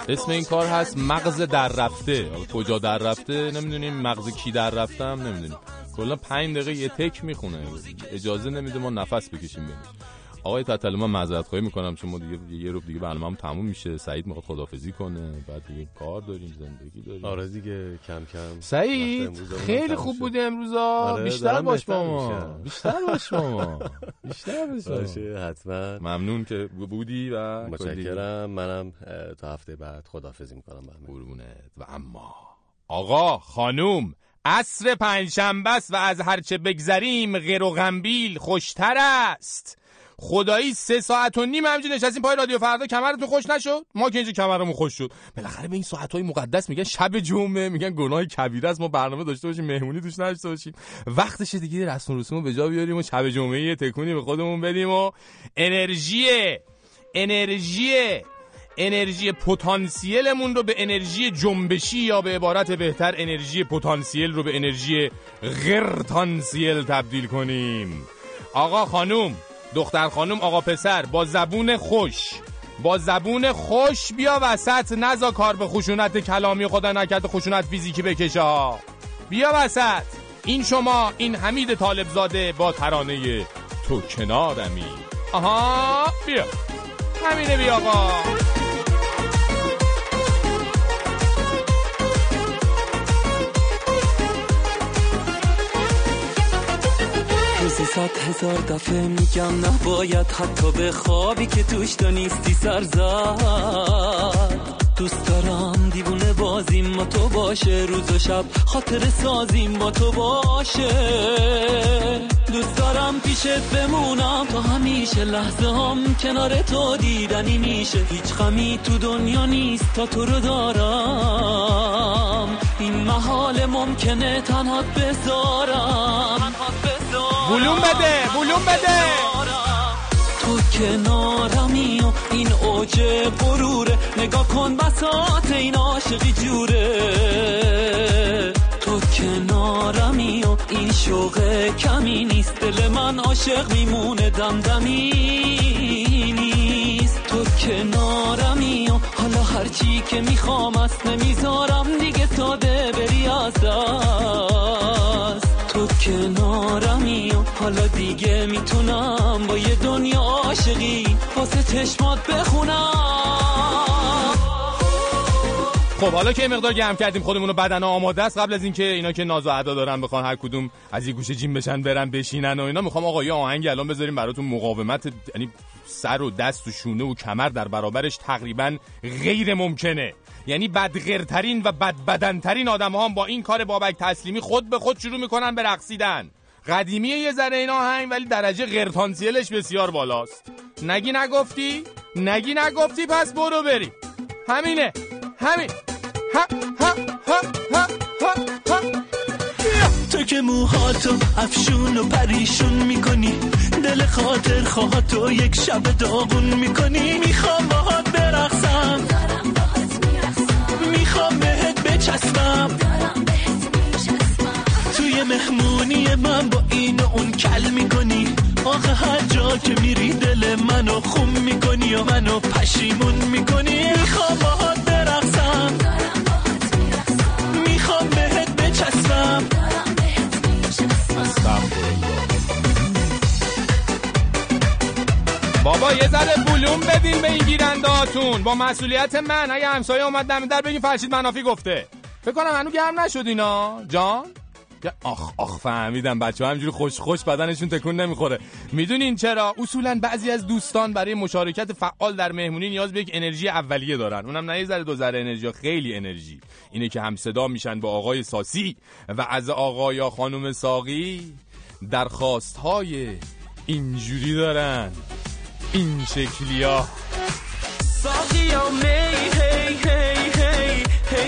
اسم این کار هست مغز در رفته. کجا در رفته؟ نمی‌دونیم. مغز کی در رفته هم نمی‌دونیم. کلا پنج دقیقه یه تک می‌خونه. اجازه نمیده ما نفس بکشیم بینیم آقای تتلو من معذرت خواهی می‌کنم چون ما دیگه یه روب دیگه برنامه‌مون تموم میشه. سعید می‌خواد خدافظی کنه بعد دیگه کار داریم زندگی داریم. آره دیگه کم کم. سعید خیلی خوب. بوده امروزا. آره، بیشتر باش با ما. بیشتر باش با ما بیشتر باش. باشه حتما. ممنون که بودی و متشکرم. منم تا هفته بعد خداحافظی می‌کنم قربونت. و اما. آقا خانوم عصر پنجشنبه است و از هرچه بگذریم غیر و غنبیل خوشتر است. خدایی سه ساعت و نیم همینجا نشستیم پای رادیو فردا. کمرتون خوش نشد؟ ما که اینجا کمرمون خوش شد. بالاخره به این ساعت های مقدس میگن شب جمعه میگن گناه کبیره است. ما برنامه داشته باشیم مهمونی توش نداشته باشیم. وقتش دیگه رسم و رسوم رو به جا بیاریم و شب جمعه یه تکونی به خودمون بدیم و انرژی انرژی انرژی پتانسیلمون رو به انرژی جنبشی یا به عبارت بهتر انرژی پتانسیل رو به انرژی غرتانسیل تبدیل کنیم. آقا خانوم دختر خانوم آقا پسر با زبون خوش. با زبون خوش بیا وسط نزا کار به خشونت کلامی خدا نکرده خشونت فیزیکی بکشه ها. بیا وسط. این شما این حمید طالبزاده با ترانه تو کنارمی. آها بیا. همینه بیا آقا. روزی صد هزار دفعه میگم نباید حتی به خوابی که توش تو نیستی سر زد دوست دارم دیوونه بازیم با تو باشه روز و شب خاطر سازیم با تو باشه. دوست دارم پیشت بمونم تا همیشه لحظه هم کنار تو دیدنی میشه. هیچ غمی تو دنیا نیست تا تو رو دارم. این محال ممکنه تنهات بذارم. بلوم بده بلوم بده تو کنارمی و این اوج غروره. نگاه کن بسات این عاشقی جوره. تو کنارمی و این شوق کمی نیست. دل من عاشق میمونه دمدمی نیست. تو کنارمی و حالا هرچی که می‌خوام است نمی‌ذارم دیگه ساده بری از دست. تو کنارمی حالا دیگه می‌تونم با یه دنیا عاشقی واسه چشمات بخونم. خب حالا که مقدار گرم کردیم خودمون رو بدنا آماده است. قبل از اینکه اینا که ناز و ادا دارن بخوان هر کدوم از یه گوشه جیم بشن برن بشینن و اینا می‌خوام آقا یه آهنگ الان بذاریم براتون مقاومت یعنی سر و دست و شونه و کمر در برابرش تقریبا غیر ممکنه. یعنی بدغرترین و بدبدنترین آدم هم با این کار بابک تسلیمی خود به خود شروع می‌کنن به رقصیدن. قدیمی یه ذره این آهنگ ولی درجه غرتانسیلش بسیار بالاست. نگی نگفتی؟ نگی نگفتی پس برو بریم. همینه. همین. ها ها ها ها ها ها. تو که موهاتو افشون و پریشون می‌کنی دل خاطر خواهاتو یک شب داغون می‌کنی. می‌خوام باهات برقصم. می‌خوام بهت بچسبم. توی مهمونی من با این و اون کل می‌کنی. آخه هر جا که میری دل منو خون می‌کنی و منو پشیمون می‌کنی. می‌خوام باهات برقصم. می‌خوام بهت بچسبم. بابا یه ذره بلوم بدین به این گیرنده هاتون با مسئولیت من اگه همسایه اومد دم در بگین فرشید منافی گفته. فکر کنم هنو گرم نشد اینا جان؟ آخ آخ فهمیدم بچه ها همجوری خوش خوش بدنشون تکون نمی‌خوره. می‌دونین چرا؟ اصولا بعضی از دوستان برای مشارکت فعال در مهمونی نیاز به یک انرژی اولیه دارن. اونم نه یه ذره دو ذره انرژی خیلی انرژی. اینه که هم صدا میشن با آقای ساسی و از آقا یا خانم ساقی درخواست های اینجوری دارن. این شکلی ها ساقیا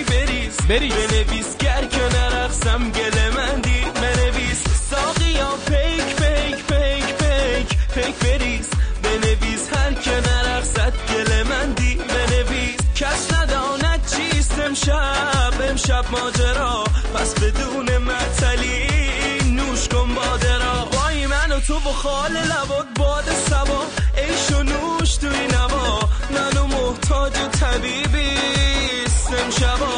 بریز. بریز. بنویس گر که نرقصم گل من دید. بنویس. ساقیا پیک پیک پیک پیک پیک بریز. بنویس هر که نرقصد گل من دی بنویس. کس نداند چیست امشب. امشب ماجرا. پس بدون معطلی نوش کن باده را وای من و تو و خال لبات باد سبا. عیش و نوش توی نوا. منو محتاج طبیبیست امشبا. تو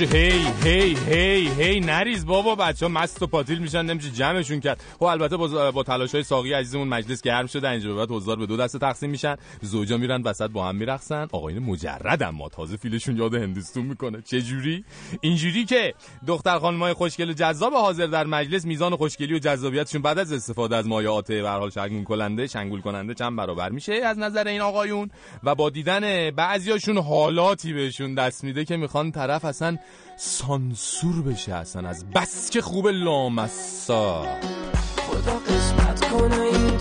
همینجوری هی هی هی هی نریز بابا بچه ها مست و پاتیل میشن نمیشه جمعشون کرد. خب البته با, با تلاش های ساقی عزیزمون مجلس گرم شده اینجا به بعد حضار به دو دسته تقسیم میشن. زوجا میرن وسط با هم میرقصن. آقایون مجرد اما تازه فیلشون یاد هندوستون می‌کنه. چه جوری اینجوری که دختر خانمای خوشگل و جذاب حاضر در مجلس میزان خوشگلی و جذابیتشون بعد از استفاده از مایعات به حال شنگول کننده شنگول کننده چند برابر میشه از نظر این آقایون. و با دیدن بعضیاشون حالاتی بهشون دست میده که می‌خوان طرف اصلا سانسور بشه اصلا از بس که خوب لامصا خدا قسمت کنه این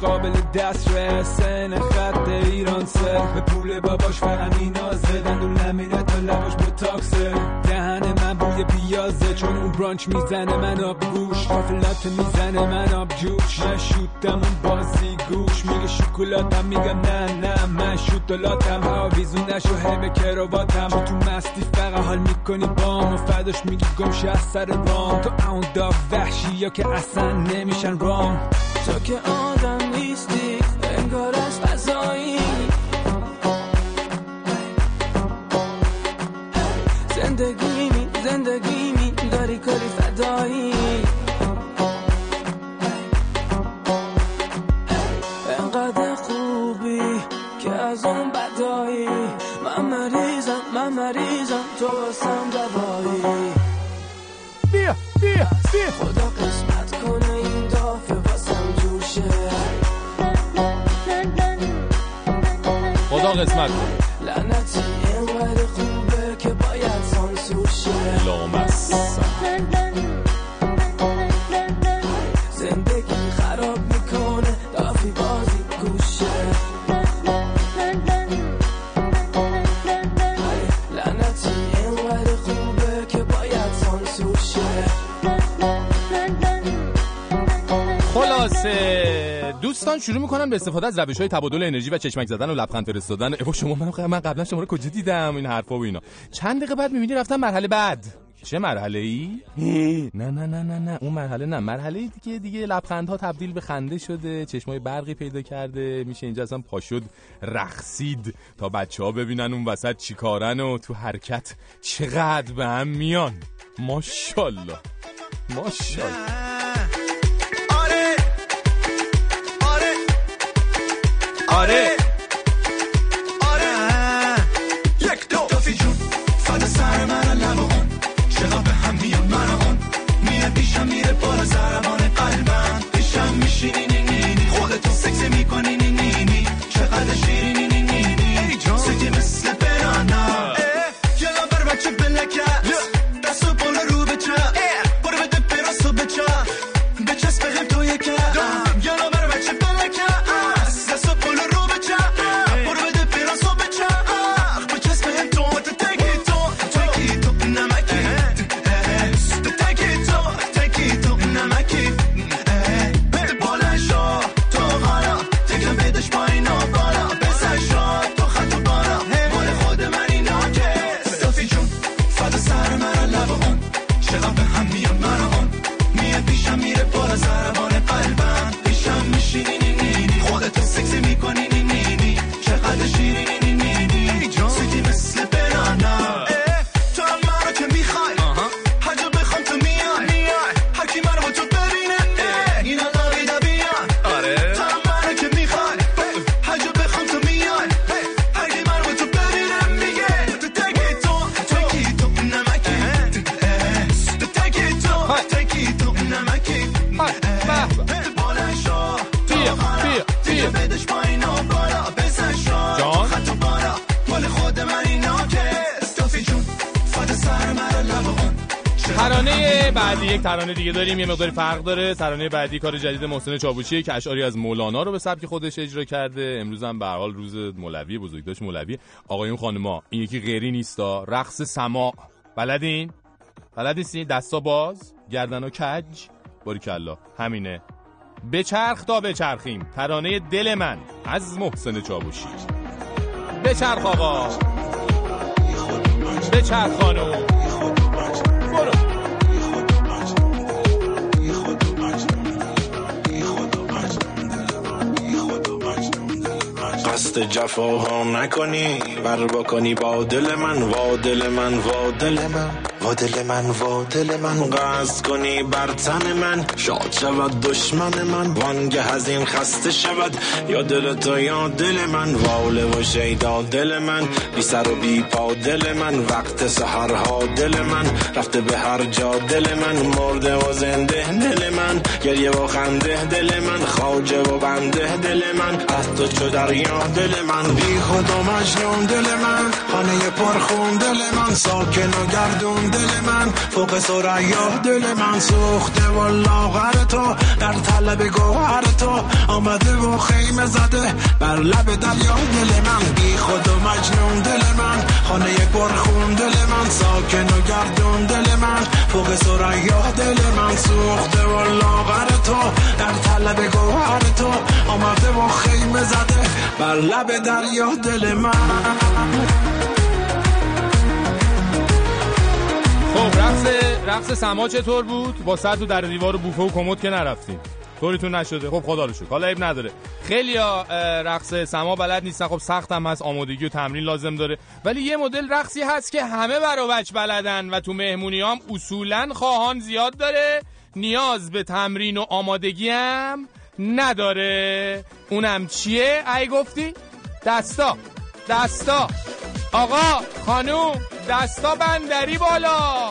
قابل دسترس این خط ایران سر به پول باباش فقط مینازه دندون نمینه تا لباش به تاکسه دهن من بوی پیازه. چون اون برانچ می‌زنه من آب گوش. قافلات می‌زنه من آب جوش. نشوتم اون بازی گوش. میگه شکلاتم میگم نه نه. من شوتلاتم آویزون نشو هی به کرواتم چون تو مستی فقط حال می‌کنی بام. و فداش میگی گمشه از سر رام تو اون دا وحشی یا که اصلا نمیشن رام. تو که آدم نیستی انگار از غذایی زندگی می زندگی می داری کاری فدایی. انقدر خوبی که از اون بدایی. من مریضم من مریضم تو واسم دوایی. بیا بیا بیا. خدا قسمت کنه خدا قسمت کنه خلاصه دوستان شروع می‌کنن به استفاده از روش های تبادل انرژی و چشمک زدن و لبخند فرستادن. اوا شما من من قبلا شما رو کجا دیدم؟ این حرفا و اینا. چند دقیقه بعد می‌بینی رفتن مرحله بعد. چه مرحله ای؟ نه نه نه نه نه. اون مرحله نه. مرحله ای دیگه دیگه لبخندها تبدیل به خنده شده. چشمای برقی پیدا کرده. میشه اینجا اصلا پاشد رقصید تا بچه ها ببینن اون وسط چیکارن و تو حرکت چقدر به هم میان. ماشاءالله. ماشاءالله. آره. آره. یک دو. دافی جون. فدا سر من لب اون چقدر به هم میان من اون میاد پیشم میره بالا زربان قلبم پیشم میشینی نی نی نی. خودتو سکسی می‌کنی نی نی نی. چقدر شیرینی نی نی نی. سگی مثل برانا یه لامبر بچه بلکت داریم یه مقداری فرق داره. ترانه بعدی کار جدید محسن چابوچیه که اشعاری از مولانا رو به سبک خودش اجرا کرده. امروز هم به حال روز مولوی بزرگداشت مولوی. آقایون خانما این یکی غیری نیستا. رقص سما. بلدین؟ بلد نیستین دستا باز؟ گردنا کج؟ باریکلا. همینه. بچرخ تا بچرخیم ترانه دل من از محسن چابوشی بچرخ آقا. بچرخ خانم. برو. قصد جفاها نکنی بر بکنی با دل من وا دل من وا دل من وا دل من وا دل من. قصد کنی بر تن من شاد شود دشمن من. وانگه از این خسته شود یا دل تو یا دل من. واله و شیدا دل من بی سر و بی پا دل من. وقت سهرها دل من رفته به هر جا دل من. مرده و زنده دل من گریه و خنده دل من. خواجه و بنده دل من. از تو چو دریا دل من بی خود و مجنون دل من. خانه پرخون دل من ساکن و گردون دل من. فوق سریا دل من سوخته و لاغر تو. در طلب گوهر تو آمده و خیمه زده. بر لب دریا دل من بی خود و مجنون دل من. خانه پرخون دل من ساکن و گردون دل من. فوق سریا دل من سوخته و لاغر تو. در طلب گوهر تو آمده و خیمه زده. لب دریا دل من. خب رقص رقص سما چطور بود؟ با و در دیوار و بوفه و کمد که نرفتیم. طوریتون نشده. خب خدا رو شکر. حالا عیب نداره. خیلی رقص سما بلد نیستن خب سخت هم هست. آمادگی و تمرین لازم داره. ولی یه مدل رقصی هست که همه برا بچ بلدن و تو مهمونی هم اصولا خواهان زیاد داره. نیاز به تمرین و آمادگی هم نداره. اونم چیه؟ ای گفتی؟ دستا. دستا. آقا خانوم دستا بندری بالا.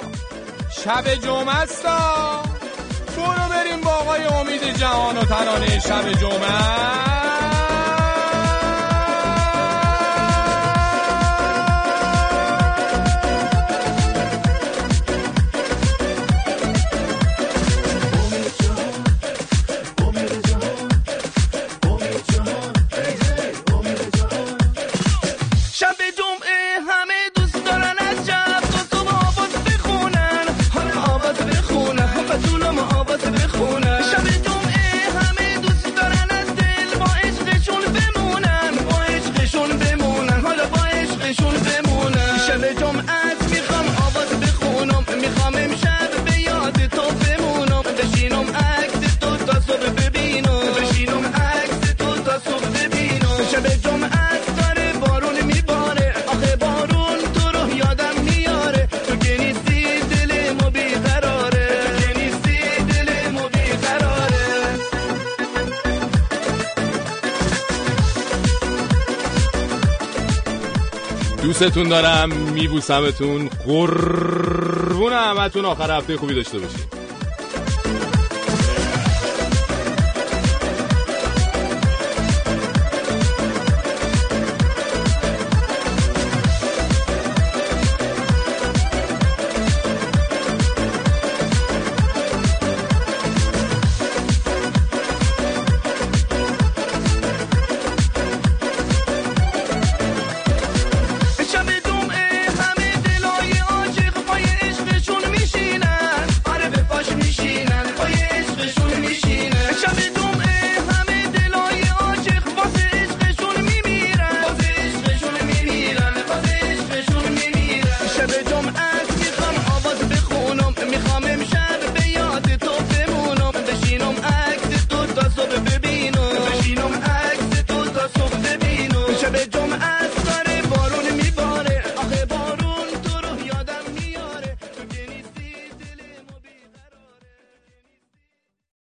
شب جمعه استا برو بریم با آقای امید جهان و ترانه شب جمعه. دوستتون دارم. میبوسمتون. قربون همتون. آخر هفته خوبی داشته باشید.